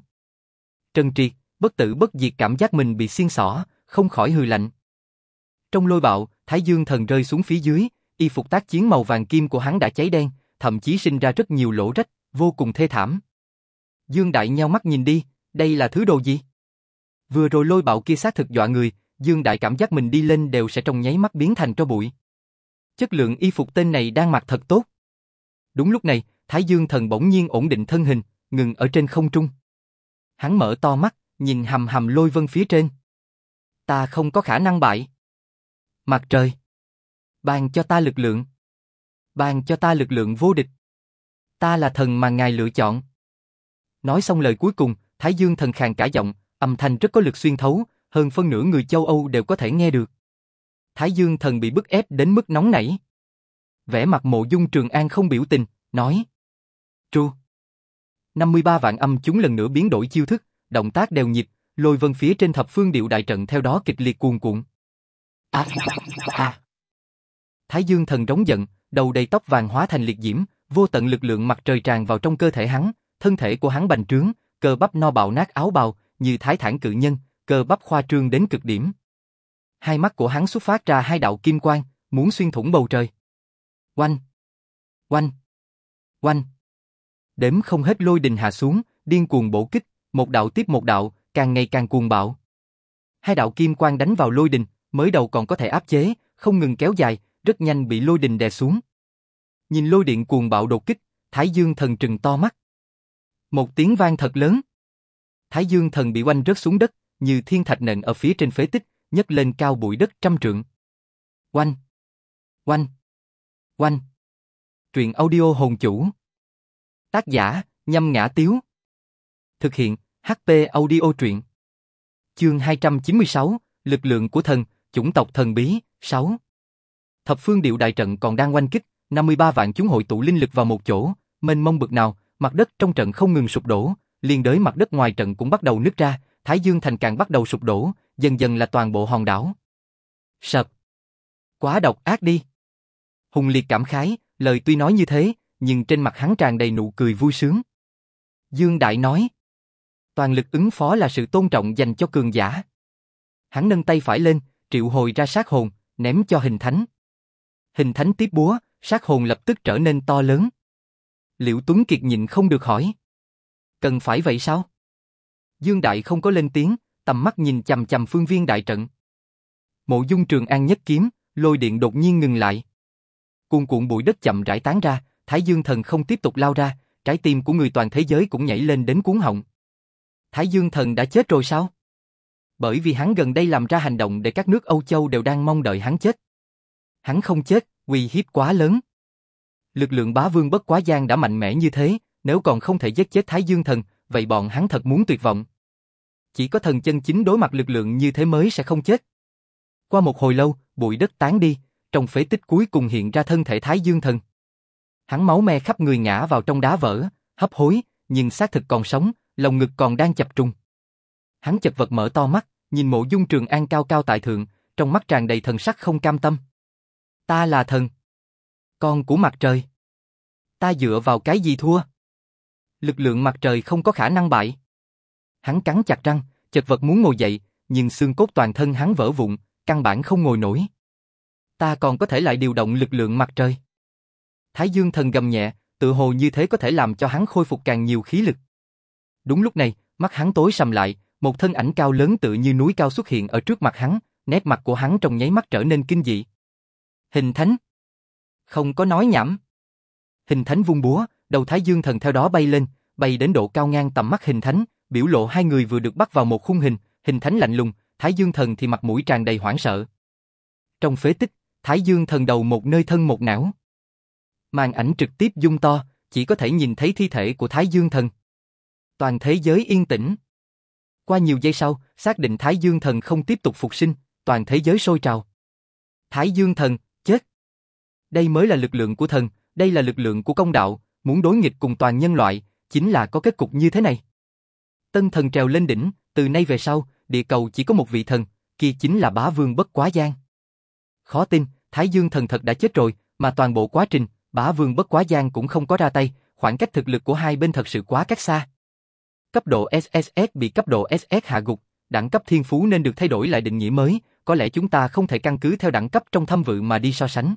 Trần Triệt, bất tử bất diệt cảm giác mình bị xiên xỏ, không khỏi hừ lạnh. Trong lôi bạo, Thái Dương thần rơi xuống phía dưới, y phục tác chiến màu vàng kim của hắn đã cháy đen, thậm chí sinh ra rất nhiều lỗ rách, vô cùng thê thảm. Dương Đại nheo mắt nhìn đi, đây là thứ đồ gì? Vừa rồi lôi bạo kia xác thực dọa người, Dương Đại cảm giác mình đi lên đều sẽ trong nháy mắt biến thành tro bụi. Chất lượng y phục tên này đang mặc thật tốt. Đúng lúc này, Thái Dương thần bỗng nhiên ổn định thân hình, ngừng ở trên không trung. Hắn mở to mắt, nhìn hầm hầm lôi vân phía trên. Ta không có khả năng bại. Mặt trời. Ban cho ta lực lượng. Ban cho ta lực lượng vô địch. Ta là thần mà ngài lựa chọn. Nói xong lời cuối cùng, Thái Dương thần khàn cả giọng, âm thanh rất có lực xuyên thấu, hơn phân nửa người châu Âu đều có thể nghe được. Thái Dương thần bị bức ép đến mức nóng nảy. Vẻ mặt mộ dung trường an không biểu tình, nói. Tru. 53 vạn âm chúng lần nữa biến đổi chiêu thức, động tác đều nhịp, lôi vân phía trên thập phương điệu đại trận theo đó kịch liệt cuồn cuộn. À, à. Thái Dương thần rống giận, đầu đầy tóc vàng hóa thành liệt diễm, vô tận lực lượng mặt trời tràn vào trong cơ thể hắn, thân thể của hắn bành trướng, cơ bắp no bạo nát áo bào, như thái thản cự nhân, cơ bắp khoa trương đến cực điểm. Hai mắt của hắn xuất phát ra hai đạo kim quang, muốn xuyên thủng bầu trời. Oanh! Oanh! Oanh! Đếm không hết lôi đình hạ xuống, điên cuồng bổ kích, một đạo tiếp một đạo, càng ngày càng cuồng bạo. Hai đạo kim quang đánh vào lôi đình, mới đầu còn có thể áp chế, không ngừng kéo dài, rất nhanh bị lôi đình đè xuống. Nhìn lôi điện cuồng bạo đột kích, Thái Dương thần trừng to mắt. Một tiếng vang thật lớn. Thái Dương thần bị oanh rớt xuống đất, như thiên thạch nện ở phía trên phế tích, nhấc lên cao bụi đất trăm trượng. Oanh! Oanh! Oanh! Truyện audio hồn chủ. Tác giả, nhâm ngã tiếu. Thực hiện, HP audio truyện. Chương 296, Lực lượng của thần, chủng tộc thần bí, 6. Thập phương điệu đại trận còn đang oanh kích, 53 vạn chúng hội tụ linh lực vào một chỗ, mênh mông bực nào, mặt đất trong trận không ngừng sụp đổ, liền đới mặt đất ngoài trận cũng bắt đầu nứt ra, Thái Dương thành càng bắt đầu sụp đổ, dần dần là toàn bộ hòn đảo. Sập. Quá độc ác đi. Hùng liệt cảm khái, lời tuy nói như thế, nhưng trên mặt hắn tràn đầy nụ cười vui sướng. Dương Đại nói, toàn lực ứng phó là sự tôn trọng dành cho cường giả. Hắn nâng tay phải lên, triệu hồi ra sát hồn, ném cho hình thánh. Hình thánh tiếp búa, sát hồn lập tức trở nên to lớn. Liễu Tuấn Kiệt nhịn không được hỏi. Cần phải vậy sao? Dương Đại không có lên tiếng, tầm mắt nhìn chầm chầm phương viên đại trận. Mộ dung trường an nhất kiếm, lôi điện đột nhiên ngừng lại. Cuồn cuộn bụi đất chậm rãi tán ra, Thái Dương thần không tiếp tục lao ra, trái tim của người toàn thế giới cũng nhảy lên đến cuốn họng. Thái Dương thần đã chết rồi sao? Bởi vì hắn gần đây làm ra hành động để các nước Âu Châu đều đang mong đợi hắn chết. Hắn không chết, uy hiếp quá lớn. Lực lượng bá vương bất quá gian đã mạnh mẽ như thế, nếu còn không thể giết chết Thái Dương thần, vậy bọn hắn thật muốn tuyệt vọng. Chỉ có thần chân chính đối mặt lực lượng như thế mới sẽ không chết. Qua một hồi lâu, bụi đất tán đi, trong phế tích cuối cùng hiện ra thân thể Thái Dương Thần. Hắn máu me khắp người ngã vào trong đá vỡ, hấp hối, nhưng xác thực còn sống, lồng ngực còn đang chập trùng. Hắn chật vật mở to mắt, nhìn mộ dung trường an cao cao tại thượng, trong mắt tràn đầy thần sắc không cam tâm. Ta là thần. Con của mặt trời. Ta dựa vào cái gì thua? Lực lượng mặt trời không có khả năng bại. Hắn cắn chặt răng, chật vật muốn ngồi dậy, nhưng xương cốt toàn thân hắn vỡ vụn, căn bản không ngồi nổi. Ta còn có thể lại điều động lực lượng mặt trời. Thái Dương thần gầm nhẹ, tự hồ như thế có thể làm cho hắn khôi phục càng nhiều khí lực. Đúng lúc này, mắt hắn tối sầm lại, một thân ảnh cao lớn tự như núi cao xuất hiện ở trước mặt hắn, nét mặt của hắn trong nháy mắt trở nên kinh dị. Hình thánh. Không có nói nhảm. Hình thánh vung búa, đầu Thái Dương thần theo đó bay lên, bay đến độ cao ngang tầm mắt hình thánh, biểu lộ hai người vừa được bắt vào một khung hình, hình thánh lạnh lùng, Thái Dương thần thì mặt mũi tràn đầy hoảng sợ. Trong phế tích, Thái Dương thần đầu một nơi thân một não. Màn ảnh trực tiếp dung to, chỉ có thể nhìn thấy thi thể của Thái Dương thần. Toàn thế giới yên tĩnh. Qua nhiều giây sau, xác định Thái Dương thần không tiếp tục phục sinh, toàn thế giới sôi trào. Thái Dương thần. Đây mới là lực lượng của thần, đây là lực lượng của công đạo, muốn đối nghịch cùng toàn nhân loại, chính là có kết cục như thế này. Tân thần trèo lên đỉnh, từ nay về sau, địa cầu chỉ có một vị thần, kia chính là bá vương bất quá giang. Khó tin, Thái Dương thần thật đã chết rồi, mà toàn bộ quá trình, bá vương bất quá giang cũng không có ra tay, khoảng cách thực lực của hai bên thật sự quá cách xa. Cấp độ SSS bị cấp độ SS hạ gục, đẳng cấp thiên phú nên được thay đổi lại định nghĩa mới, có lẽ chúng ta không thể căn cứ theo đẳng cấp trong thâm vự mà đi so sánh.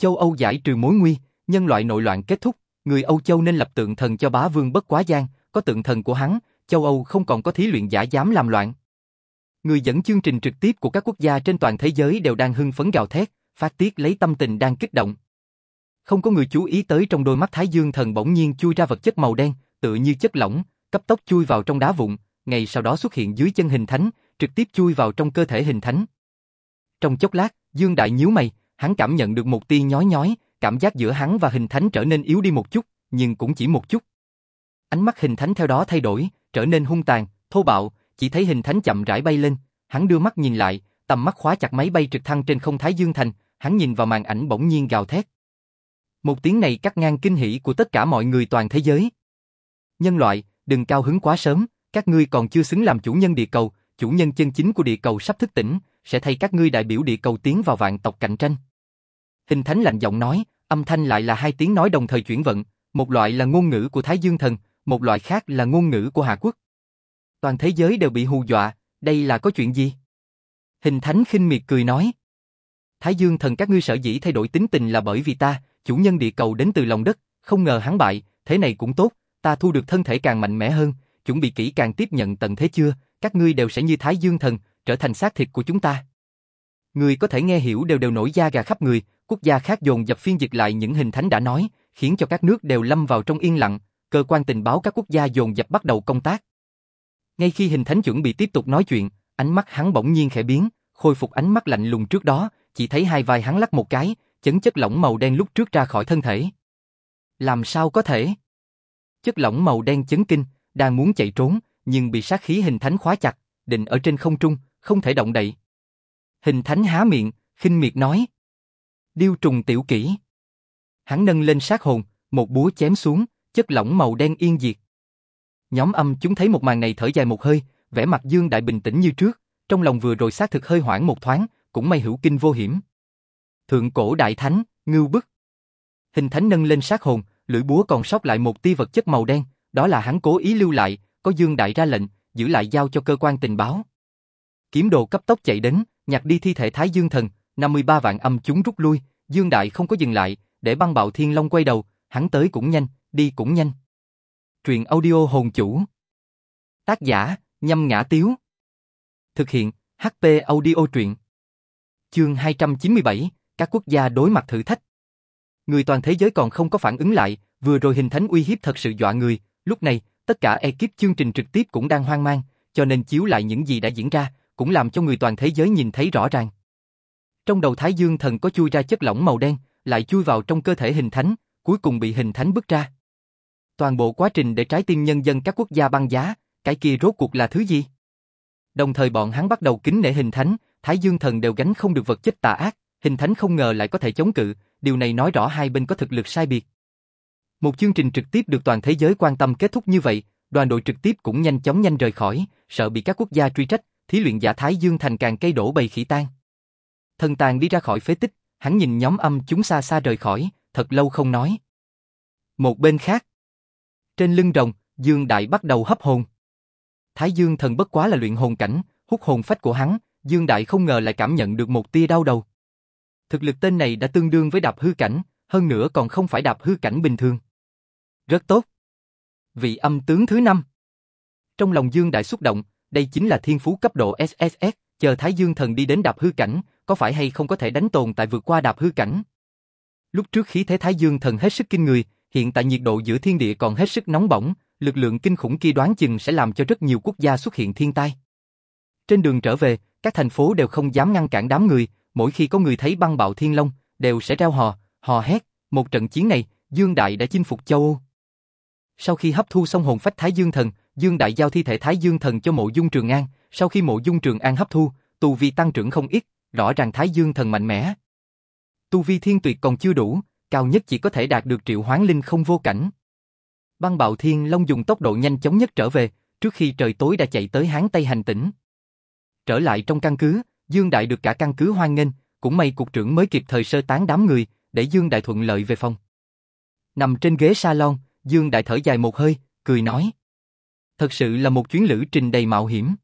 Châu Âu giải trừ mối nguy, nhân loại nội loạn kết thúc, người Âu Châu nên lập tượng thần cho bá vương bất quá giang, có tượng thần của hắn, châu Âu không còn có thí luyện giả dám làm loạn. Người dẫn chương trình trực tiếp của các quốc gia trên toàn thế giới đều đang hưng phấn gào thét, phát tiết lấy tâm tình đang kích động. Không có người chú ý tới trong đôi mắt Thái Dương thần bỗng nhiên chui ra vật chất màu đen, tựa như chất lỏng, cấp tốc chui vào trong đá vụn, ngày sau đó xuất hiện dưới chân hình thánh, trực tiếp chui vào trong cơ thể hình thánh. Trong chốc lát, Dương Đại nhíu mày, hắn cảm nhận được một tia nhói nhói, cảm giác giữa hắn và hình thánh trở nên yếu đi một chút, nhưng cũng chỉ một chút. Ánh mắt hình thánh theo đó thay đổi, trở nên hung tàn, thô bạo, chỉ thấy hình thánh chậm rãi bay lên, hắn đưa mắt nhìn lại, tầm mắt khóa chặt máy bay trực thăng trên không Thái Dương Thành, hắn nhìn vào màn ảnh bỗng nhiên gào thét. Một tiếng này cắt ngang kinh hỉ của tất cả mọi người toàn thế giới. Nhân loại, đừng cao hứng quá sớm, các ngươi còn chưa xứng làm chủ nhân địa cầu, chủ nhân chân chính của địa cầu sắp thức tỉnh, sẽ thay các ngươi đại biểu địa cầu tiến vào vạn tộc cạnh tranh. Hình Thánh lạnh giọng nói, âm thanh lại là hai tiếng nói đồng thời chuyển vận, một loại là ngôn ngữ của Thái Dương Thần, một loại khác là ngôn ngữ của Hạ Quốc. Toàn thế giới đều bị hù dọa, đây là có chuyện gì? Hình Thánh khinh miệt cười nói. Thái Dương Thần các ngươi sở dĩ thay đổi tính tình là bởi vì ta, chủ nhân địa cầu đến từ lòng đất, không ngờ hắn bại, thế này cũng tốt, ta thu được thân thể càng mạnh mẽ hơn, chuẩn bị kỹ càng tiếp nhận tận thế chưa, các ngươi đều sẽ như Thái Dương Thần, trở thành xác thịt của chúng ta. Người có thể nghe hiểu đều đều nổi da gà khắp người, quốc gia khác dồn dập phiên dịch lại những hình thánh đã nói, khiến cho các nước đều lâm vào trong yên lặng, cơ quan tình báo các quốc gia dồn dập bắt đầu công tác. Ngay khi hình thánh chuẩn bị tiếp tục nói chuyện, ánh mắt hắn bỗng nhiên khẽ biến, khôi phục ánh mắt lạnh lùng trước đó, chỉ thấy hai vai hắn lắc một cái, chấn chất lỏng màu đen lúc trước ra khỏi thân thể. Làm sao có thể? Chất lỏng màu đen chấn kinh, đang muốn chạy trốn, nhưng bị sát khí hình thánh khóa chặt, định ở trên không trung, không thể động đậy. Hình thánh há miệng, khinh miệt nói. Điêu trùng tiểu kỹ. Hắn nâng lên sát hồn, một búa chém xuống, chất lỏng màu đen yên diệt. Nhóm âm chúng thấy một màn này thở dài một hơi, vẻ mặt Dương Đại bình tĩnh như trước, trong lòng vừa rồi xác thực hơi hoảng một thoáng, cũng may hữu kinh vô hiểm. Thượng cổ đại thánh, ngưu bức. Hình thánh nâng lên sát hồn, lưỡi búa còn sót lại một tia vật chất màu đen, đó là hắn cố ý lưu lại, có Dương Đại ra lệnh, giữ lại giao cho cơ quan tình báo. Kiếm đồ cấp tốc chạy đến, nhặt đi thi thể Thái Dương Thần, 53 vạn âm chúng rút lui, Dương Đại không có dừng lại, để băng bạo thiên long quay đầu, hắn tới cũng nhanh, đi cũng nhanh. Truyện audio hồn chủ. Tác giả, nhâm ngã tiếu. Thực hiện, HP audio truyện. Chương 297, các quốc gia đối mặt thử thách. Người toàn thế giới còn không có phản ứng lại, vừa rồi hình thánh uy hiếp thật sự dọa người, lúc này, tất cả ekip chương trình trực tiếp cũng đang hoang mang, cho nên chiếu lại những gì đã diễn ra, cũng làm cho người toàn thế giới nhìn thấy rõ ràng. Trong đầu Thái Dương thần có chui ra chất lỏng màu đen, lại chui vào trong cơ thể hình thánh, cuối cùng bị hình thánh bứt ra. Toàn bộ quá trình để trái tim nhân dân các quốc gia băng giá, cái kia rốt cuộc là thứ gì? Đồng thời bọn hắn bắt đầu kính nể hình thánh, Thái Dương thần đều gánh không được vật chất tà ác, hình thánh không ngờ lại có thể chống cự, điều này nói rõ hai bên có thực lực sai biệt. Một chương trình trực tiếp được toàn thế giới quan tâm kết thúc như vậy, đoàn đội trực tiếp cũng nhanh chóng nhanh rời khỏi, sợ bị các quốc gia truy trách, thí luyện giả Thái Dương thành càng cây đổ bầy khỉ tan. Thần tàn đi ra khỏi phế tích, hắn nhìn nhóm âm chúng xa xa rời khỏi, thật lâu không nói. Một bên khác, trên lưng rồng, Dương Đại bắt đầu hấp hồn. Thái Dương thần bất quá là luyện hồn cảnh, hút hồn phách của hắn, Dương Đại không ngờ lại cảm nhận được một tia đau đầu. Thực lực tên này đã tương đương với đạp hư cảnh, hơn nữa còn không phải đạp hư cảnh bình thường. Rất tốt. Vị âm tướng thứ năm. Trong lòng Dương Đại xúc động, đây chính là thiên phú cấp độ SSS, chờ Thái Dương thần đi đến đạp hư cảnh, có phải hay không có thể đánh tồn tại vượt qua đạp hư cảnh. Lúc trước khí thế Thái Dương thần hết sức kinh người, hiện tại nhiệt độ giữa thiên địa còn hết sức nóng bỏng, lực lượng kinh khủng kia đoán chừng sẽ làm cho rất nhiều quốc gia xuất hiện thiên tai. Trên đường trở về, các thành phố đều không dám ngăn cản đám người, mỗi khi có người thấy băng bạo thiên long, đều sẽ reo hò, hò hét, một trận chiến này, Dương Đại đã chinh phục châu Âu. Sau khi hấp thu xong hồn phách Thái Dương Thần, Dương Đại giao thi thể Thái Dương Thần cho mộ dung Trường An, sau khi mộ dung Trường An hấp thu, tu vi tăng trưởng không ít, rõ ràng Thái Dương Thần mạnh mẽ. Tu vi thiên tuyệt còn chưa đủ, cao nhất chỉ có thể đạt được triệu hoán linh không vô cảnh. Băng bạo thiên long dùng tốc độ nhanh chóng nhất trở về, trước khi trời tối đã chạy tới Hán Tây hành tỉnh. Trở lại trong căn cứ, Dương Đại được cả căn cứ hoan nghênh, cũng may cục trưởng mới kịp thời sơ tán đám người, để Dương Đại thuận lợi về phòng. Nằm trên ghế salon, Dương Đại thở dài một hơi, cười nói. Thật sự là một chuyến lữ trình đầy mạo hiểm.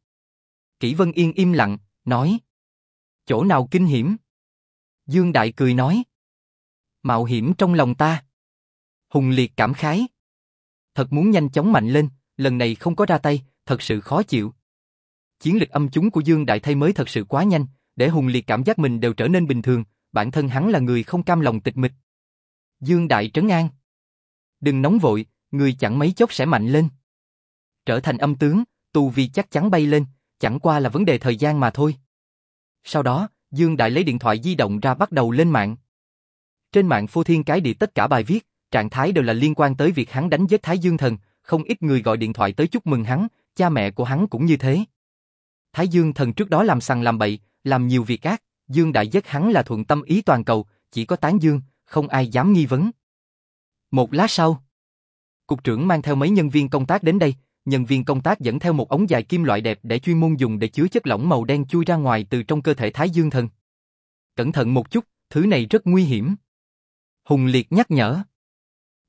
Kỷ Vân Yên im lặng, nói. Chỗ nào kinh hiểm? Dương Đại cười nói. Mạo hiểm trong lòng ta. Hùng liệt cảm khái. Thật muốn nhanh chóng mạnh lên, lần này không có ra tay, thật sự khó chịu. Chiến lực âm chúng của Dương Đại thay mới thật sự quá nhanh, để Hùng liệt cảm giác mình đều trở nên bình thường, bản thân hắn là người không cam lòng tịch mịch. Dương Đại trấn an. Đừng nóng vội, người chẳng mấy chốc sẽ mạnh lên. Trở thành âm tướng, tu vi chắc chắn bay lên, chẳng qua là vấn đề thời gian mà thôi. Sau đó, Dương Đại lấy điện thoại di động ra bắt đầu lên mạng. Trên mạng phô thiên cái địa tất cả bài viết, trạng thái đều là liên quan tới việc hắn đánh giết Thái Dương Thần, không ít người gọi điện thoại tới chúc mừng hắn, cha mẹ của hắn cũng như thế. Thái Dương Thần trước đó làm sằng làm bậy, làm nhiều việc ác, Dương Đại giết hắn là thuận tâm ý toàn cầu, chỉ có tán dương, không ai dám nghi vấn. Một lát sau, cục trưởng mang theo mấy nhân viên công tác đến đây, nhân viên công tác dẫn theo một ống dài kim loại đẹp để chuyên môn dùng để chứa chất lỏng màu đen chui ra ngoài từ trong cơ thể Thái Dương Thần. Cẩn thận một chút, thứ này rất nguy hiểm. Hùng Liệt nhắc nhở.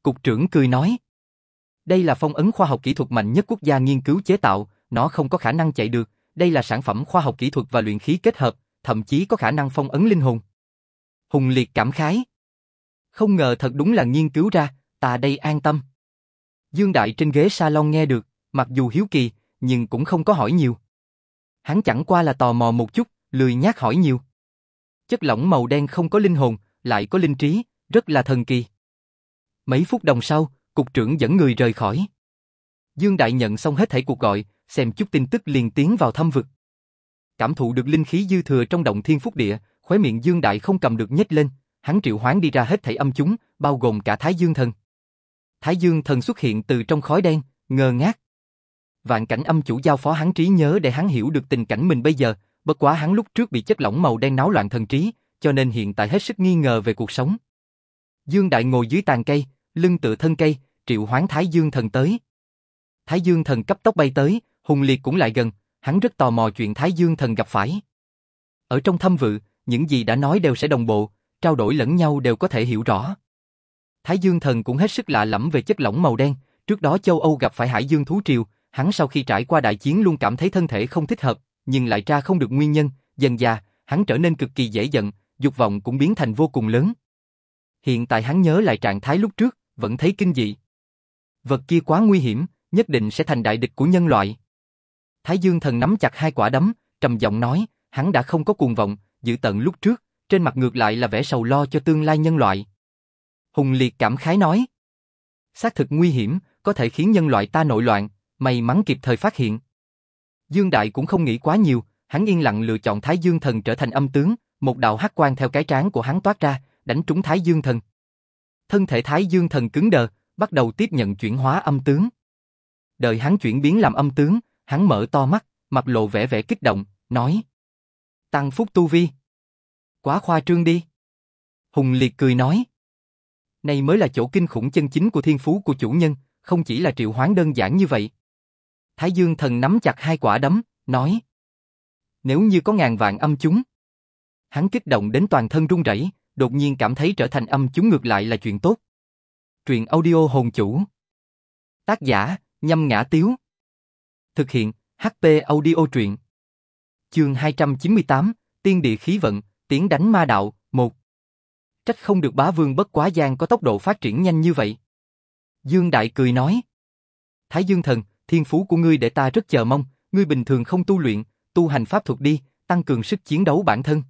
Cục trưởng cười nói. Đây là phong ấn khoa học kỹ thuật mạnh nhất quốc gia nghiên cứu chế tạo, nó không có khả năng chạy được, đây là sản phẩm khoa học kỹ thuật và luyện khí kết hợp, thậm chí có khả năng phong ấn linh hồn. Hùng Liệt cảm khái. Không ngờ thật đúng là nghiên cứu ra, ta đây an tâm. Dương Đại trên ghế salon nghe được, mặc dù hiếu kỳ, nhưng cũng không có hỏi nhiều. Hắn chẳng qua là tò mò một chút, lười nhác hỏi nhiều. Chất lỏng màu đen không có linh hồn, lại có linh trí, rất là thần kỳ. Mấy phút đồng sau, cục trưởng dẫn người rời khỏi. Dương Đại nhận xong hết thảy cuộc gọi, xem chút tin tức liền tiến vào thâm vực. Cảm thụ được linh khí dư thừa trong động thiên phúc địa, khóe miệng Dương Đại không cầm được nhếch lên, hắn triệu hoán đi ra hết thảy âm chúng, bao gồm cả Thái Dương Thần. Thái Dương Thần xuất hiện từ trong khói đen, ngơ ngác. Vạn cảnh âm chủ giao phó hắn trí nhớ để hắn hiểu được tình cảnh mình bây giờ, bất quá hắn lúc trước bị chất lỏng màu đen náo loạn thần trí, cho nên hiện tại hết sức nghi ngờ về cuộc sống. Dương Đại ngồi dưới tàn cây, lưng tựa thân cây, triệu hoán Thái Dương Thần tới. Thái Dương Thần cấp tốc bay tới, Hùng Liệt cũng lại gần, hắn rất tò mò chuyện Thái Dương Thần gặp phải. Ở trong thâm vự, những gì đã nói đều sẽ đồng bộ, trao đổi lẫn nhau đều có thể hiểu rõ. Thái Dương Thần cũng hết sức lạ lẫm về chất lỏng màu đen, trước đó châu Âu gặp phải Hải Dương thú triều, hắn sau khi trải qua đại chiến luôn cảm thấy thân thể không thích hợp, nhưng lại tra không được nguyên nhân, dần già, hắn trở nên cực kỳ dễ giận, dục vọng cũng biến thành vô cùng lớn. Hiện tại hắn nhớ lại trạng thái lúc trước, vẫn thấy kinh dị. Vật kia quá nguy hiểm, nhất định sẽ thành đại địch của nhân loại. Thái Dương thần nắm chặt hai quả đấm, trầm giọng nói, hắn đã không có cuồng vọng, dự tận lúc trước, trên mặt ngược lại là vẻ sầu lo cho tương lai nhân loại. Hùng Liệt cảm khái nói, xác thực nguy hiểm, có thể khiến nhân loại ta nội loạn, may mắn kịp thời phát hiện. Dương Đại cũng không nghĩ quá nhiều, hắn yên lặng lựa chọn Thái Dương thần trở thành âm tướng, một đạo hắc quang theo cái trán của hắn toát ra, đánh trúng Thái Dương thần. Thân thể Thái Dương thần cứng đờ, bắt đầu tiếp nhận chuyển hóa âm tướng. Đợi hắn chuyển biến làm âm tướng, hắn mở to mắt, mặt lộ vẻ vẻ kích động, nói: "Tăng phúc tu vi." Quá khoa trương đi. Hùng Liệt cười nói. Này mới là chỗ kinh khủng chân chính của thiên phú của chủ nhân, không chỉ là triệu hoán đơn giản như vậy. Thái Dương thần nắm chặt hai quả đấm, nói. Nếu như có ngàn vạn âm chúng. Hắn kích động đến toàn thân run rẩy, đột nhiên cảm thấy trở thành âm chúng ngược lại là chuyện tốt. Truyện audio hồn chủ. Tác giả, nhâm ngã tiếu. Thực hiện, HP audio truyện. Chương 298, Tiên địa khí vận, tiếng đánh ma đạo, 1. Trách không được bá vương bất quá giang có tốc độ phát triển nhanh như vậy. Dương Đại cười nói. Thái Dương Thần, thiên phú của ngươi để ta rất chờ mong, ngươi bình thường không tu luyện, tu hành pháp thuật đi, tăng cường sức chiến đấu bản thân.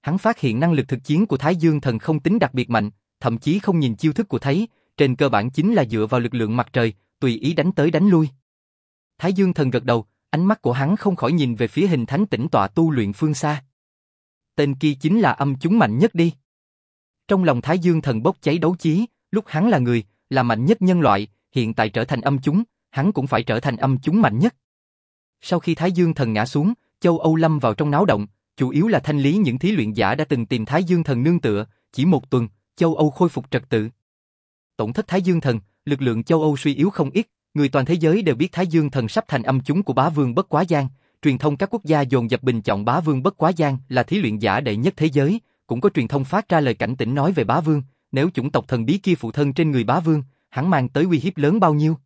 Hắn phát hiện năng lực thực chiến của Thái Dương Thần không tính đặc biệt mạnh, thậm chí không nhìn chiêu thức của thấy, trên cơ bản chính là dựa vào lực lượng mặt trời, tùy ý đánh tới đánh lui. Thái Dương Thần gật đầu, ánh mắt của hắn không khỏi nhìn về phía hình thánh tĩnh tọa tu luyện phương xa. Tên kia chính là âm chúng mạnh nhất đi. Trong lòng Thái Dương Thần bốc cháy đấu chí, lúc hắn là người, là mạnh nhất nhân loại, hiện tại trở thành âm chúng, hắn cũng phải trở thành âm chúng mạnh nhất. Sau khi Thái Dương Thần ngã xuống, châu Âu lâm vào trong náo động, chủ yếu là thanh lý những thí luyện giả đã từng tìm Thái Dương Thần nương tựa, chỉ một tuần, châu Âu khôi phục trật tự. Tổn thất Thái Dương Thần, lực lượng châu Âu suy yếu không ít, người toàn thế giới đều biết Thái Dương Thần sắp thành âm chúng của bá vương bất quá giang, truyền thông các quốc gia dồn dập bình chọn bá vương bất quá giang là thí luyện giả đệ nhất thế giới, cũng có truyền thông phát ra lời cảnh tỉnh nói về bá vương, nếu chủng tộc thần bí kia phụ thân trên người bá vương, hắn mang tới uy hiếp lớn bao nhiêu.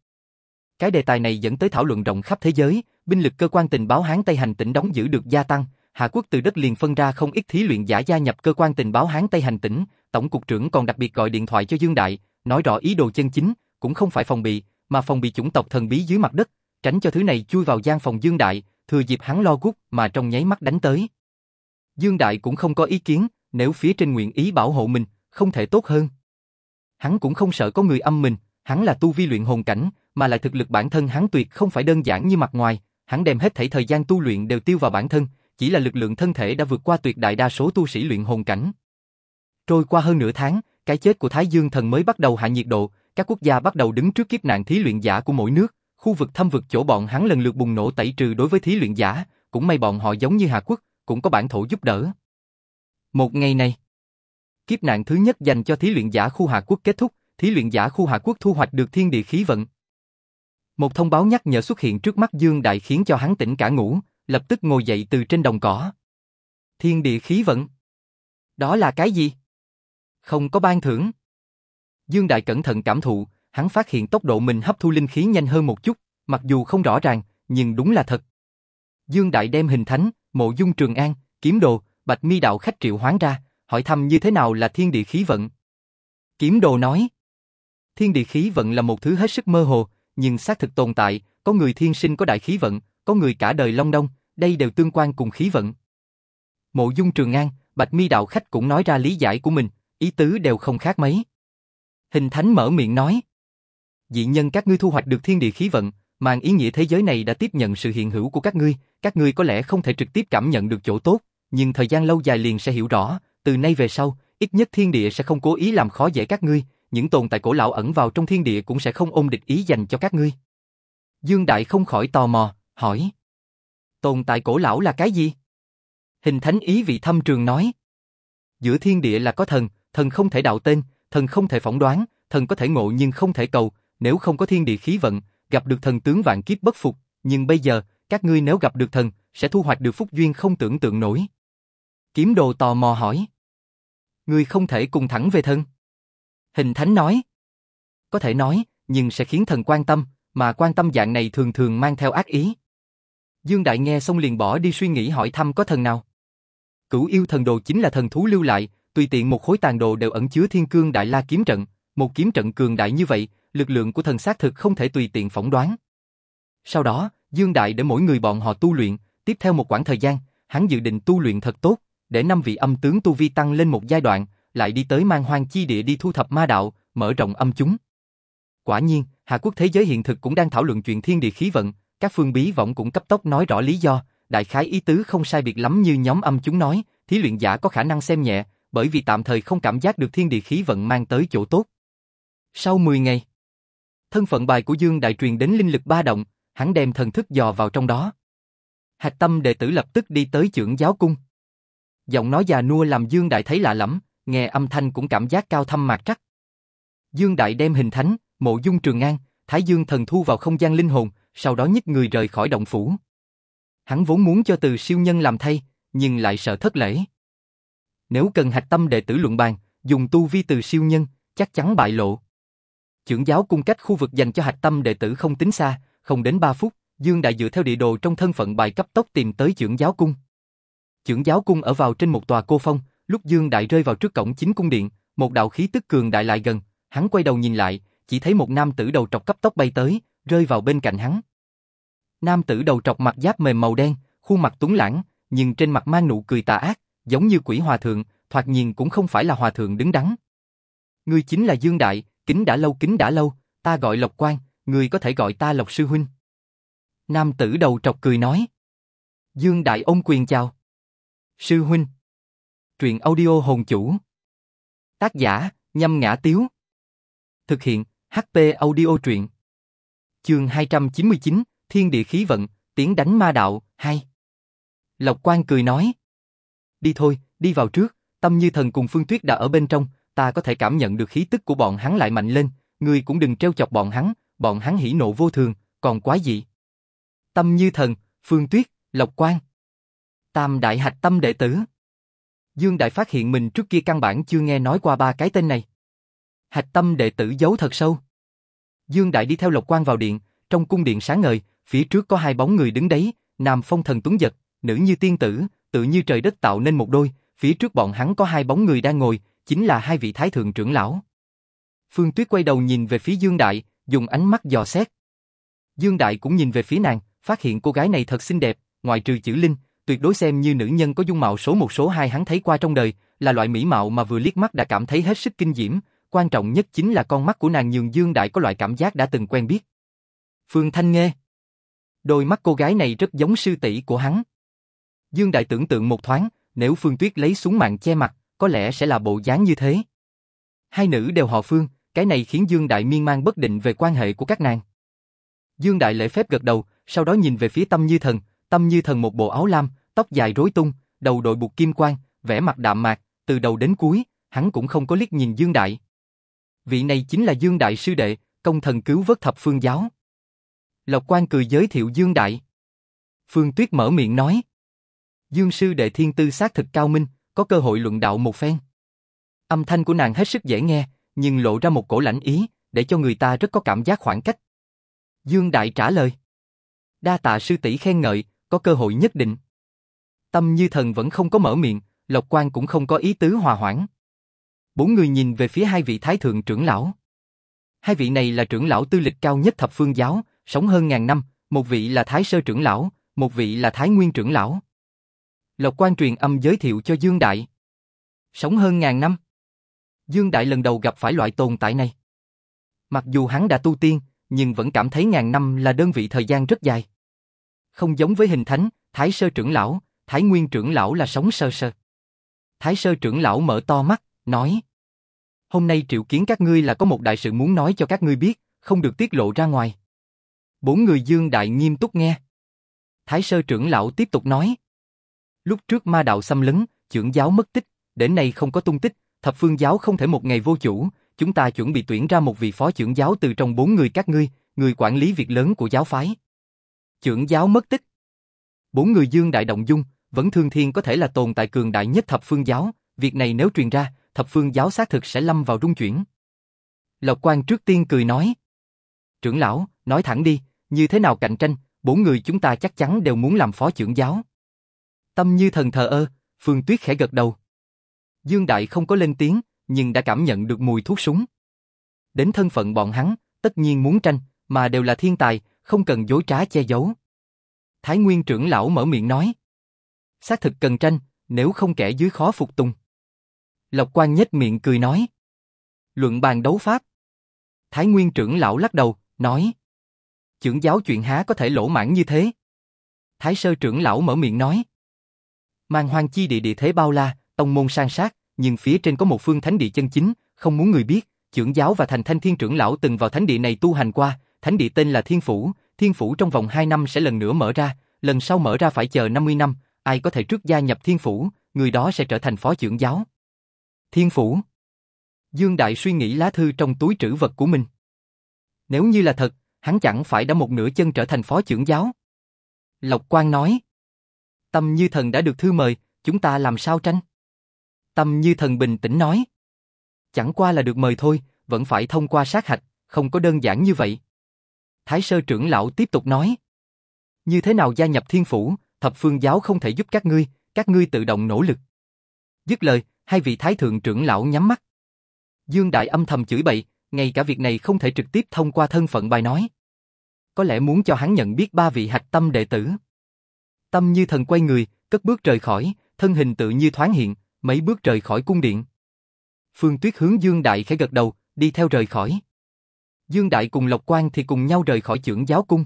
Cái đề tài này dẫn tới thảo luận rộng khắp thế giới, binh lực cơ quan tình báo Hán Tây hành tỉnh đóng giữ được gia tăng, Hạ quốc từ đất liền phân ra không ít thí luyện giả gia nhập cơ quan tình báo Hán Tây hành tỉnh, tổng cục trưởng còn đặc biệt gọi điện thoại cho Dương Đại, nói rõ ý đồ chân chính, cũng không phải phòng bị, mà phòng bị chủng tộc thần bí dưới mặt đất, tránh cho thứ này chui vào gian phòng Dương Đại, thừa dịp hắn lo gút mà trong nháy mắt đánh tới. Dương Đại cũng không có ý kiến, nếu phía trên nguyện ý bảo hộ mình, không thể tốt hơn. Hắn cũng không sợ có người âm mình, hắn là tu vi luyện hồn cảnh, mà lại thực lực bản thân hắn tuyệt không phải đơn giản như mặt ngoài, hắn đem hết thảy thời gian tu luyện đều tiêu vào bản thân, chỉ là lực lượng thân thể đã vượt qua tuyệt đại đa số tu sĩ luyện hồn cảnh. Trôi qua hơn nửa tháng, cái chết của Thái Dương thần mới bắt đầu hạ nhiệt độ, các quốc gia bắt đầu đứng trước kiếp nạn thí luyện giả của mỗi nước, khu vực thâm vực chỗ bọn hắn lần lượt bùng nổ tẩy trừ đối với thí luyện giả, cũng may bọn họ giống như Hà Quốc, cũng có bản thổ giúp đỡ. Một ngày này, kiếp nạn thứ nhất dành cho thí luyện giả khu Hà Quốc kết thúc, thí luyện giả khu Hà Quốc thu hoạch được thiên địa khí vận. Một thông báo nhắc nhở xuất hiện trước mắt Dương Đại khiến cho hắn tỉnh cả ngủ, lập tức ngồi dậy từ trên đồng cỏ. Thiên địa khí vận. Đó là cái gì? Không có ban thưởng. Dương Đại cẩn thận cảm thụ, hắn phát hiện tốc độ mình hấp thu linh khí nhanh hơn một chút, mặc dù không rõ ràng, nhưng đúng là thật. Dương Đại đem hình thánh, mộ dung trường an, kiếm đồ, bạch mi đạo khách triệu hoán ra, hỏi thăm như thế nào là thiên địa khí vận. Kiếm đồ nói, thiên địa khí vận là một thứ hết sức mơ hồ, nhưng xác thực tồn tại, có người thiên sinh có đại khí vận, có người cả đời long đông, đây đều tương quan cùng khí vận. Mộ dung trường an, bạch mi đạo khách cũng nói ra lý giải của mình, ý tứ đều không khác mấy. Hình thánh mở miệng nói, dị nhân các ngươi thu hoạch được thiên địa khí vận, mang ý nghĩa thế giới này đã tiếp nhận sự hiện hữu của các ngươi, các ngươi có lẽ không thể trực tiếp cảm nhận được chỗ tốt, nhưng thời gian lâu dài liền sẽ hiểu rõ, từ nay về sau, ít nhất thiên địa sẽ không cố ý làm khó dễ các ngươi, những tồn tại cổ lão ẩn vào trong thiên địa cũng sẽ không ôm địch ý dành cho các ngươi. Dương Đại không khỏi tò mò, hỏi. Tồn tại cổ lão là cái gì? Hình thánh ý vị thâm trường nói. Giữa thiên địa là có thần, thần không thể đạo tên, thần không thể phỏng đoán, thần có thể ngộ nhưng không thể cầu, nếu không có thiên địa khí vận, gặp được thần tướng vạn kiếp bất phục, nhưng bây giờ, các ngươi nếu gặp được thần, sẽ thu hoạch được phúc duyên không tưởng tượng nổi. Kiếm đồ tò mò hỏi. Ngươi không thể cùng thẳng về thân. Hình thánh nói. Có thể nói, nhưng sẽ khiến thần quan tâm, mà quan tâm dạng này thường thường mang theo ác ý. Dương Đại nghe xong liền bỏ đi suy nghĩ hỏi thăm có thần nào. Cửu yêu thần đồ chính là thần thú lưu lại, tùy tiện một khối tàn đồ đều ẩn chứa thiên cương đại la kiếm trận, một kiếm trận cường đại như vậy, lực lượng của thần xác thực không thể tùy tiện phỏng đoán. Sau đó, Dương Đại để mỗi người bọn họ tu luyện, tiếp theo một quãng thời gian, hắn dự định tu luyện thật tốt, để năm vị âm tướng tu vi tăng lên một giai đoạn, lại đi tới mang hoang chi địa đi thu thập ma đạo, mở rộng âm chúng. Quả nhiên, Hà Quốc thế giới hiện thực cũng đang thảo luận chuyện thiên địa khí vận, các phương bí võng cũng cấp tốc nói rõ lý do, đại khái ý tứ không sai biệt lắm như nhóm âm chúng nói, thí luyện giả có khả năng xem nhẹ, bởi vì tạm thời không cảm giác được thiên địa khí vận mang tới chỗ tốt. Sau 10 ngày, thân phận bài của Dương Đại truyền đến linh lực ba động, hắn đem thần thức dò vào trong đó. Hạch tâm đệ tử lập tức đi tới trưởng giáo cung. Giọng nói già nua làm Dương Đại thấy lạ lẫm, nghe âm thanh cũng cảm giác cao thâm mạc trắc. Dương Đại đem hình thánh, mộ dung trường an, Thái Dương thần thu vào không gian linh hồn, sau đó nhích người rời khỏi động phủ. Hắn vốn muốn cho từ siêu nhân làm thay, nhưng lại sợ thất lễ. Nếu cần hạch tâm đệ tử luận bàn, dùng tu vi từ siêu nhân, chắc chắn bại lộ. Trưởng giáo cung cách khu vực dành cho hạch tâm đệ tử không tính xa, không đến 3 phút, Dương Đại dựa theo địa đồ trong thân phận bài cấp tốc tìm tới trưởng giáo cung. Trưởng giáo cung ở vào trên một tòa cô phong, lúc Dương Đại rơi vào trước cổng chính cung điện, một đạo khí tức cường đại lại gần, hắn quay đầu nhìn lại, chỉ thấy một nam tử đầu trọc cấp tốc bay tới, rơi vào bên cạnh hắn. Nam tử đầu trọc mặt giáp mềm màu đen, khuôn mặt tuấn lãng, nhưng trên mặt mang nụ cười tà ác, giống như quỷ hòa thượng, thoạt nhìn cũng không phải là hòa thượng đứng đắn. Ngươi chính là Dương Đại, kính đã lâu kính đã lâu, ta gọi Lộc Quan, ngươi có thể gọi ta Lộc Sư Huynh. Nam tử đầu trọc cười nói. Dương Đại ôm quyền chào. Sư Huynh. Truyện audio hồn chủ. Tác giả, nhâm ngã tiếu. Thực hiện, HP audio truyện. Chương 299, Thiên địa khí vận, tiếng đánh ma đạo, 2. Lộc quang cười nói. Đi thôi, đi vào trước, tâm như thần cùng Phương Tuyết đã ở bên trong, ta có thể cảm nhận được khí tức của bọn hắn lại mạnh lên, ngươi cũng đừng treo chọc bọn hắn, bọn hắn hỉ nộ vô thường, còn quá gì. Tâm như thần, Phương Tuyết, Lộc quang Tam đại hạch tâm đệ tử. Dương Đại phát hiện mình trước kia căn bản chưa nghe nói qua ba cái tên này. Hạch tâm đệ tử giấu thật sâu. Dương Đại đi theo Lộc Quan vào điện, trong cung điện sáng ngời, phía trước có hai bóng người đứng đấy, nam phong thần tuấn giật, nữ như tiên tử, tự như trời đất tạo nên một đôi, phía trước bọn hắn có hai bóng người đang ngồi, chính là hai vị thái thượng trưởng lão. Phương Tuyết quay đầu nhìn về phía Dương Đại, dùng ánh mắt dò xét. Dương Đại cũng nhìn về phía nàng, phát hiện cô gái này thật xinh đẹp, ngoài trừ chữ Linh, tuyệt đối xem như nữ nhân có dung mạo số một số hai hắn thấy qua trong đời, là loại mỹ mạo mà vừa liếc mắt đã cảm thấy hết sức kinh diễm, quan trọng nhất chính là con mắt của nàng nhường Dương Đại có loại cảm giác đã từng quen biết. Phương Thanh Nghê Đôi mắt cô gái này rất giống sư tỷ của hắn. Dương Đại tưởng tượng một thoáng, nếu Phương Tuyết lấy súng mạng che mặt, có lẽ sẽ là bộ dáng như thế. Hai nữ đều họ Phương, cái này khiến Dương Đại miên man bất định về quan hệ của các nàng. Dương Đại lễ phép gật đầu, sau đó nhìn về phía Tâm Như Thần, Tâm Như Thần một bộ áo lam, tóc dài rối tung, đầu đội buộc kim quan, vẻ mặt đạm mạc, từ đầu đến cuối, hắn cũng không có liếc nhìn Dương Đại. Vị này chính là Dương Đại sư đệ, công thần cứu vớt thập phương giáo. Lộc Quan cười giới thiệu Dương Đại. Phương Tuyết mở miệng nói. Dương sư đệ thiên tư xác thực cao minh, có cơ hội luận đạo một phen. Âm thanh của nàng hết sức dễ nghe, nhưng lộ ra một cổ lãnh ý, để cho người ta rất có cảm giác khoảng cách. Dương Đại trả lời. Đa tạ sư tỷ khen ngợi, có cơ hội nhất định. Tâm như thần vẫn không có mở miệng, Lộc Quan cũng không có ý tứ hòa hoãn. Bốn người nhìn về phía hai vị thái thượng trưởng lão. Hai vị này là trưởng lão tư lịch cao nhất thập phương giáo, sống hơn ngàn năm, một vị là thái sơ trưởng lão, một vị là thái nguyên trưởng lão. Lộc Quan truyền âm giới thiệu cho Dương Đại. Sống hơn ngàn năm. Dương Đại lần đầu gặp phải loại tồn tại này. Mặc dù hắn đã tu tiên, nhưng vẫn cảm thấy ngàn năm là đơn vị thời gian rất dài. Không giống với hình thánh, Thái Sơ trưởng lão, Thái Nguyên trưởng lão là sống sơ sơ. Thái Sơ trưởng lão mở to mắt, nói. Hôm nay triệu kiến các ngươi là có một đại sự muốn nói cho các ngươi biết, không được tiết lộ ra ngoài. Bốn người Dương Đại nghiêm túc nghe. Thái Sơ trưởng lão tiếp tục nói. Lúc trước ma đạo xâm lấn, trưởng giáo mất tích, đến nay không có tung tích, thập phương giáo không thể một ngày vô chủ, chúng ta chuẩn bị tuyển ra một vị phó trưởng giáo từ trong bốn người các ngươi, người quản lý việc lớn của giáo phái. Trưởng giáo mất tích. Bốn người dương đại động dung, vẫn thương thiên có thể là tồn tại cường đại nhất thập phương giáo, việc này nếu truyền ra, thập phương giáo xác thực sẽ lâm vào rung chuyển. Lộc Quan trước tiên cười nói. Trưởng lão, nói thẳng đi, như thế nào cạnh tranh, bốn người chúng ta chắc chắn đều muốn làm phó trưởng giáo. Tâm như thần thờ ơ, Phương Tuyết khẽ gật đầu. Dương Đại không có lên tiếng, nhưng đã cảm nhận được mùi thuốc súng. Đến thân phận bọn hắn, tất nhiên muốn tranh, mà đều là thiên tài, không cần dối trá che giấu. Thái Nguyên trưởng lão mở miệng nói. Xác thực cần tranh, nếu không kẻ dưới khó phục tùng. Lộc Quan nhếch miệng cười nói. Luận bàn đấu pháp. Thái Nguyên trưởng lão lắc đầu, nói. Trưởng giáo chuyện há có thể lỗ mãn như thế. Thái Sơ trưởng lão mở miệng nói. Mang hoang chi địa địa thế bao la, tông môn sang sát, nhưng phía trên có một phương thánh địa chân chính, không muốn người biết, trưởng giáo và thành thanh thiên trưởng lão từng vào thánh địa này tu hành qua, thánh địa tên là Thiên Phủ, Thiên Phủ trong vòng 2 năm sẽ lần nữa mở ra, lần sau mở ra phải chờ 50 năm, ai có thể trước gia nhập Thiên Phủ, người đó sẽ trở thành phó trưởng giáo. Thiên phủ. Dương Đại suy nghĩ lá thư trong túi trữ vật của mình. Nếu như là thật, hắn chẳng phải đã một nửa chân trở thành phó trưởng giáo. Lộc Quang nói. Tâm như thần đã được thư mời, chúng ta làm sao tranh? Tâm như thần bình tĩnh nói. Chẳng qua là được mời thôi, vẫn phải thông qua sát hạch, không có đơn giản như vậy. Thái sơ trưởng lão tiếp tục nói. Như thế nào gia nhập thiên phủ, thập phương giáo không thể giúp các ngươi, các ngươi tự động nỗ lực. Dứt lời, hai vị thái thượng trưởng lão nhắm mắt. Dương Đại âm thầm chửi bậy, ngay cả việc này không thể trực tiếp thông qua thân phận bài nói. Có lẽ muốn cho hắn nhận biết ba vị hạch tâm đệ tử. Tâm như thần quay người, cất bước rời khỏi, thân hình tự như thoáng hiện, mấy bước rời khỏi cung điện. Phương Tuyết hướng Dương Đại khẽ gật đầu, đi theo rời khỏi. Dương Đại cùng Lộc Quang thì cùng nhau rời khỏi trưởng giáo cung.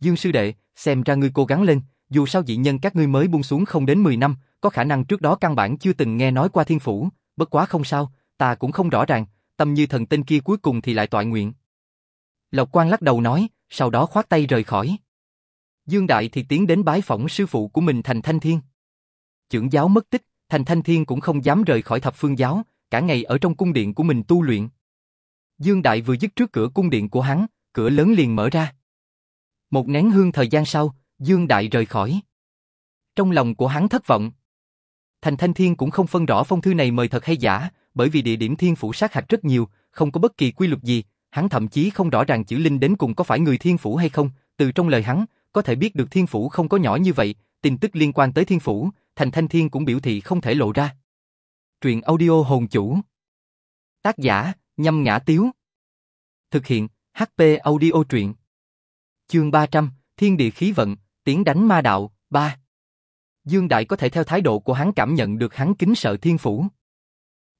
Dương sư đệ, xem ra ngươi cố gắng lên, dù sao dị nhân các ngươi mới buông xuống không đến 10 năm, có khả năng trước đó căn bản chưa từng nghe nói qua thiên phủ, bất quá không sao, ta cũng không rõ ràng, tâm như thần tên kia cuối cùng thì lại tọa nguyện. Lộc Quang lắc đầu nói, sau đó khoát tay rời khỏi. Dương Đại thì tiến đến bái phỏng sư phụ của mình Thành Thanh Thiên. Trưởng giáo mất tích, Thành Thanh Thiên cũng không dám rời khỏi thập phương giáo, cả ngày ở trong cung điện của mình tu luyện. Dương Đại vừa dứt trước cửa cung điện của hắn, cửa lớn liền mở ra. Một nén hương thời gian sau, Dương Đại rời khỏi. Trong lòng của hắn thất vọng. Thành Thanh Thiên cũng không phân rõ phong thư này mời thật hay giả, bởi vì địa điểm thiên phủ sát hạch rất nhiều, không có bất kỳ quy luật gì, hắn thậm chí không rõ ràng chữ linh đến cùng có phải người thiên phủ hay không, từ trong lời hắn, có thể biết được thiên phủ không có nhỏ như vậy, tin tức liên quan tới thiên phủ, Thành Thanh Thiên cũng biểu thị không thể lộ ra. Truyện audio hồn chủ Tác giả, nhâm ngã tiếu Thực hiện, HP audio truyện Chương 300, Thiên địa khí vận, tiến đánh ma đạo, 3 Dương Đại có thể theo thái độ của hắn cảm nhận được hắn kính sợ thiên phủ.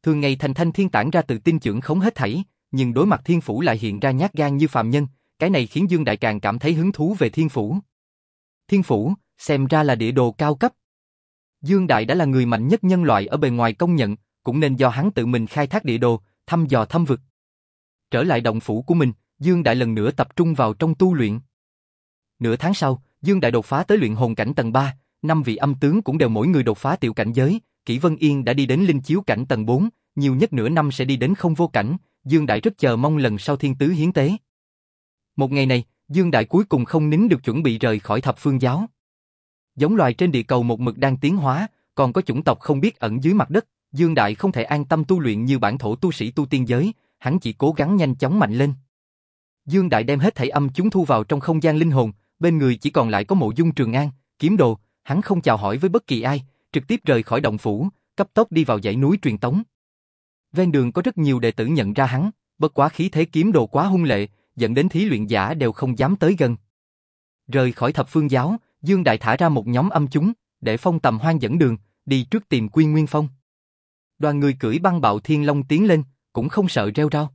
Thường ngày thành thanh thiên tản ra tự tin trưởng không hết thảy, nhưng đối mặt thiên phủ lại hiện ra nhát gan như phàm nhân, cái này khiến Dương Đại càng cảm thấy hứng thú về thiên phủ. Thiên phủ, xem ra là địa đồ cao cấp. Dương Đại đã là người mạnh nhất nhân loại ở bề ngoài công nhận, cũng nên do hắn tự mình khai thác địa đồ, thăm dò thâm vực. Trở lại động phủ của mình, Dương Đại lần nữa tập trung vào trong tu luyện. Nửa tháng sau, Dương Đại đột phá tới luyện hồn cảnh tầng 3, năm vị âm tướng cũng đều mỗi người đột phá tiểu cảnh giới, Kỷ Vân Yên đã đi đến linh chiếu cảnh tầng 4, nhiều nhất nửa năm sẽ đi đến không vô cảnh, Dương Đại rất chờ mong lần sau thiên tứ hiến tế. Một ngày này, Dương Đại cuối cùng không nín được chuẩn bị rời khỏi thập phương giáo. Giống loài trên địa cầu một mực đang tiến hóa, còn có chủng tộc không biết ẩn dưới mặt đất, Dương Đại không thể an tâm tu luyện như bản thổ tu sĩ tu tiên giới, hắn chỉ cố gắng nhanh chóng mạnh lên. Dương Đại đem hết thảy âm chúng thu vào trong không gian linh hồn, bên người chỉ còn lại có mộ dung trường an, kiếm đồ, hắn không chào hỏi với bất kỳ ai, trực tiếp rời khỏi động phủ, cấp tốc đi vào dãy núi truyền tống. Ven đường có rất nhiều đệ tử nhận ra hắn, bất quá khí thế kiếm đồ quá hung lệ, dẫn đến thí luyện giả đều không dám tới gần. Rời khỏi thập phương giáo, Dương Đại thả ra một nhóm âm chúng, để phong tầm hoang dẫn đường, đi trước tìm Quy Nguyên Phong. Đoàn người cưỡi băng bạo thiên long tiến lên, cũng không sợ reo rao.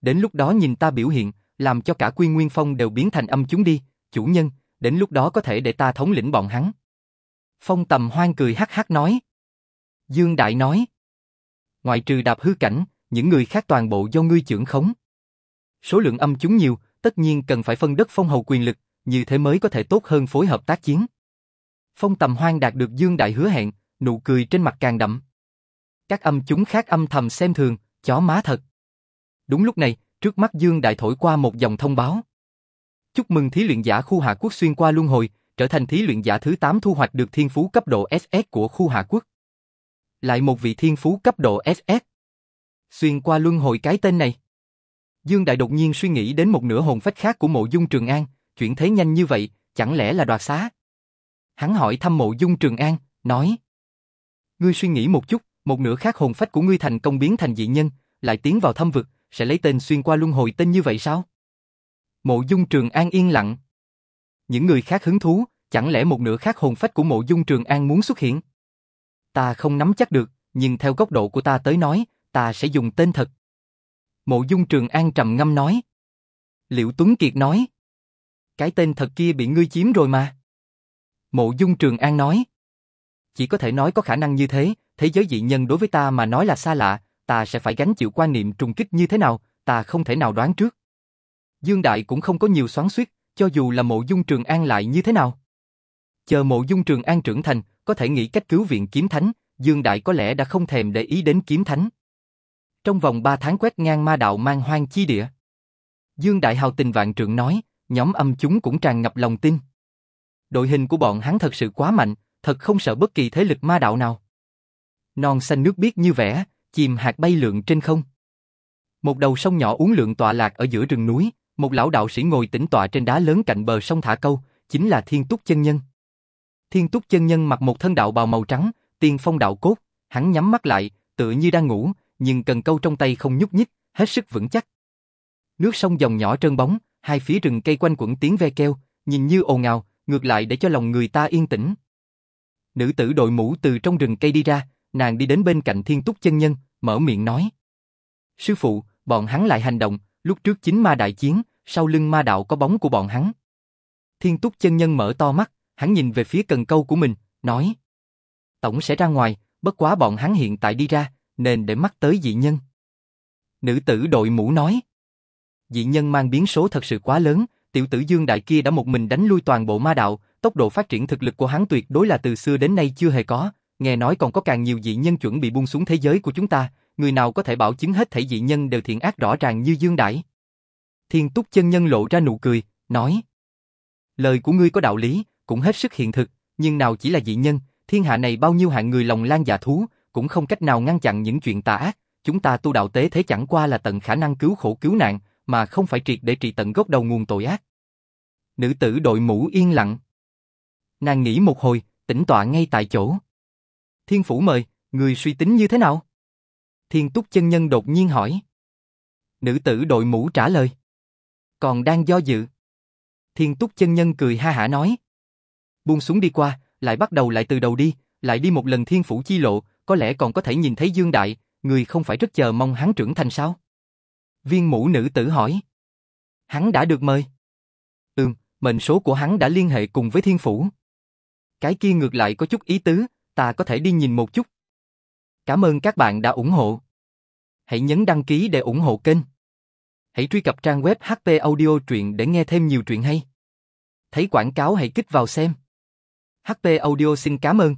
Đến lúc đó nhìn ta biểu hiện, làm cho cả Quy Nguyên Phong đều biến thành âm chúng đi, chủ nhân, đến lúc đó có thể để ta thống lĩnh bọn hắn. Phong tầm hoang cười hắc hắc nói. Dương Đại nói. Ngoại trừ đạp hư cảnh, những người khác toàn bộ do ngươi trưởng khống. Số lượng âm chúng nhiều, tất nhiên cần phải phân đất phong hầu quyền lực, như thế mới có thể tốt hơn phối hợp tác chiến. Phong tầm hoang đạt được Dương Đại hứa hẹn, nụ cười trên mặt càng đậm. Các âm chúng khác âm thầm xem thường, chó má thật. Đúng lúc này, trước mắt Dương Đại thổi qua một dòng thông báo. Chúc mừng thí luyện giả khu Hạ Quốc xuyên qua luân hồi, trở thành thí luyện giả thứ 8 thu hoạch được thiên phú cấp độ SS của khu Hạ Quốc. Lại một vị thiên phú cấp độ SS. Xuyên qua luân hồi cái tên này. Dương Đại đột nhiên suy nghĩ đến một nửa hồn phách khác của mộ dung Trường An, chuyển thế nhanh như vậy, chẳng lẽ là đoạt xá? Hắn hỏi thăm mộ dung Trường An, nói. Ngươi suy nghĩ một chút, một nửa khác hồn phách của ngươi thành công biến thành dị nhân, lại tiến vào thâm vực, sẽ lấy tên xuyên qua luân hồi tên như vậy sao? Mộ dung Trường An yên lặng. Những người khác hứng thú, chẳng lẽ một nửa khác hồn phách của mộ dung Trường An muốn xuất hiện? Ta không nắm chắc được, nhưng theo góc độ của ta tới nói, ta sẽ dùng tên thật. Mộ dung Trường An trầm ngâm nói. Liệu Tuấn Kiệt nói. Cái tên thật kia bị ngươi chiếm rồi mà. Mộ dung Trường An nói. Chỉ có thể nói có khả năng như thế, thế giới dị nhân đối với ta mà nói là xa lạ, ta sẽ phải gánh chịu quan niệm trùng kích như thế nào, ta không thể nào đoán trước. Dương Đại cũng không có nhiều xoắn xuýt, cho dù là mộ dung Trường An lại như thế nào. Chờ mộ dung trường an trưởng thành, có thể nghĩ cách cứu viện kiếm thánh, Dương Đại có lẽ đã không thèm để ý đến kiếm thánh. Trong vòng 3 tháng quét ngang ma đạo mang hoang chi địa. Dương Đại hào tình vạn trượng nói, nhóm âm chúng cũng tràn ngập lòng tin. Đội hình của bọn hắn thật sự quá mạnh, thật không sợ bất kỳ thế lực ma đạo nào. Non xanh nước biếc như vẻ, chìm hạt bay lượn trên không. Một đầu sông nhỏ uốn lượn tọa lạc ở giữa rừng núi, một lão đạo sĩ ngồi tĩnh tọa trên đá lớn cạnh bờ sông thả câu, chính là Thiên Túc chân nhân. Thiên Túc chân nhân mặc một thân đạo bào màu trắng, tiên phong đạo cốt, hắn nhắm mắt lại, tựa như đang ngủ, nhưng cần câu trong tay không nhúc nhích, hết sức vững chắc. Nước sông dòng nhỏ trơn bóng, hai phía rừng cây quanh quẩn tiếng ve kêu, nhìn như ồn ào, ngược lại để cho lòng người ta yên tĩnh. Nữ tử đội mũ từ trong rừng cây đi ra, nàng đi đến bên cạnh Thiên Túc chân nhân, mở miệng nói: "Sư phụ, bọn hắn lại hành động, lúc trước chính ma đại chiến, sau lưng ma đạo có bóng của bọn hắn." Thiên Túc chân nhân mở to mắt, hắn nhìn về phía cần câu của mình, nói: "Tổng sẽ ra ngoài, bất quá bọn hắn hiện tại đi ra, nên để mắt tới dị nhân." Nữ tử đội mũ nói: "Dị nhân mang biến số thật sự quá lớn, tiểu tử Dương Đại kia đã một mình đánh lui toàn bộ ma đạo, tốc độ phát triển thực lực của hắn tuyệt đối là từ xưa đến nay chưa hề có, nghe nói còn có càng nhiều dị nhân chuẩn bị buông xuống thế giới của chúng ta, người nào có thể bảo chứng hết thảy dị nhân đều thiện ác rõ ràng như Dương Đại. Thiên Túc chân nhân lộ ra nụ cười, nói: Lời của ngươi có đạo lý, cũng hết sức hiện thực, nhưng nào chỉ là dị nhân, thiên hạ này bao nhiêu hạng người lòng lan dạ thú, cũng không cách nào ngăn chặn những chuyện tà ác, chúng ta tu đạo tế thế chẳng qua là tận khả năng cứu khổ cứu nạn, mà không phải triệt để trị tận gốc đầu nguồn tội ác. Nữ tử đội mũ yên lặng. Nàng nghĩ một hồi, tĩnh tọa ngay tại chỗ. Thiên phủ mời, người suy tính như thế nào? Thiên túc chân nhân đột nhiên hỏi. Nữ tử đội mũ trả lời. Còn đang do dự. Thiên túc chân nhân cười ha hả nói. Buông xuống đi qua, lại bắt đầu lại từ đầu đi, lại đi một lần thiên phủ chi lộ, có lẽ còn có thể nhìn thấy Dương Đại, người không phải rất chờ mong hắn trưởng thành sao? Viên mũ nữ tử hỏi. Hắn đã được mời. Ừm, mệnh số của hắn đã liên hệ cùng với thiên phủ. Cái kia ngược lại có chút ý tứ, ta có thể đi nhìn một chút. Cảm ơn các bạn đã ủng hộ. Hãy nhấn đăng ký để ủng hộ kênh. Hãy truy cập trang web HP Audio truyện để nghe thêm nhiều truyện hay. Thấy quảng cáo hãy kích vào xem. HP Audio xin cảm ơn.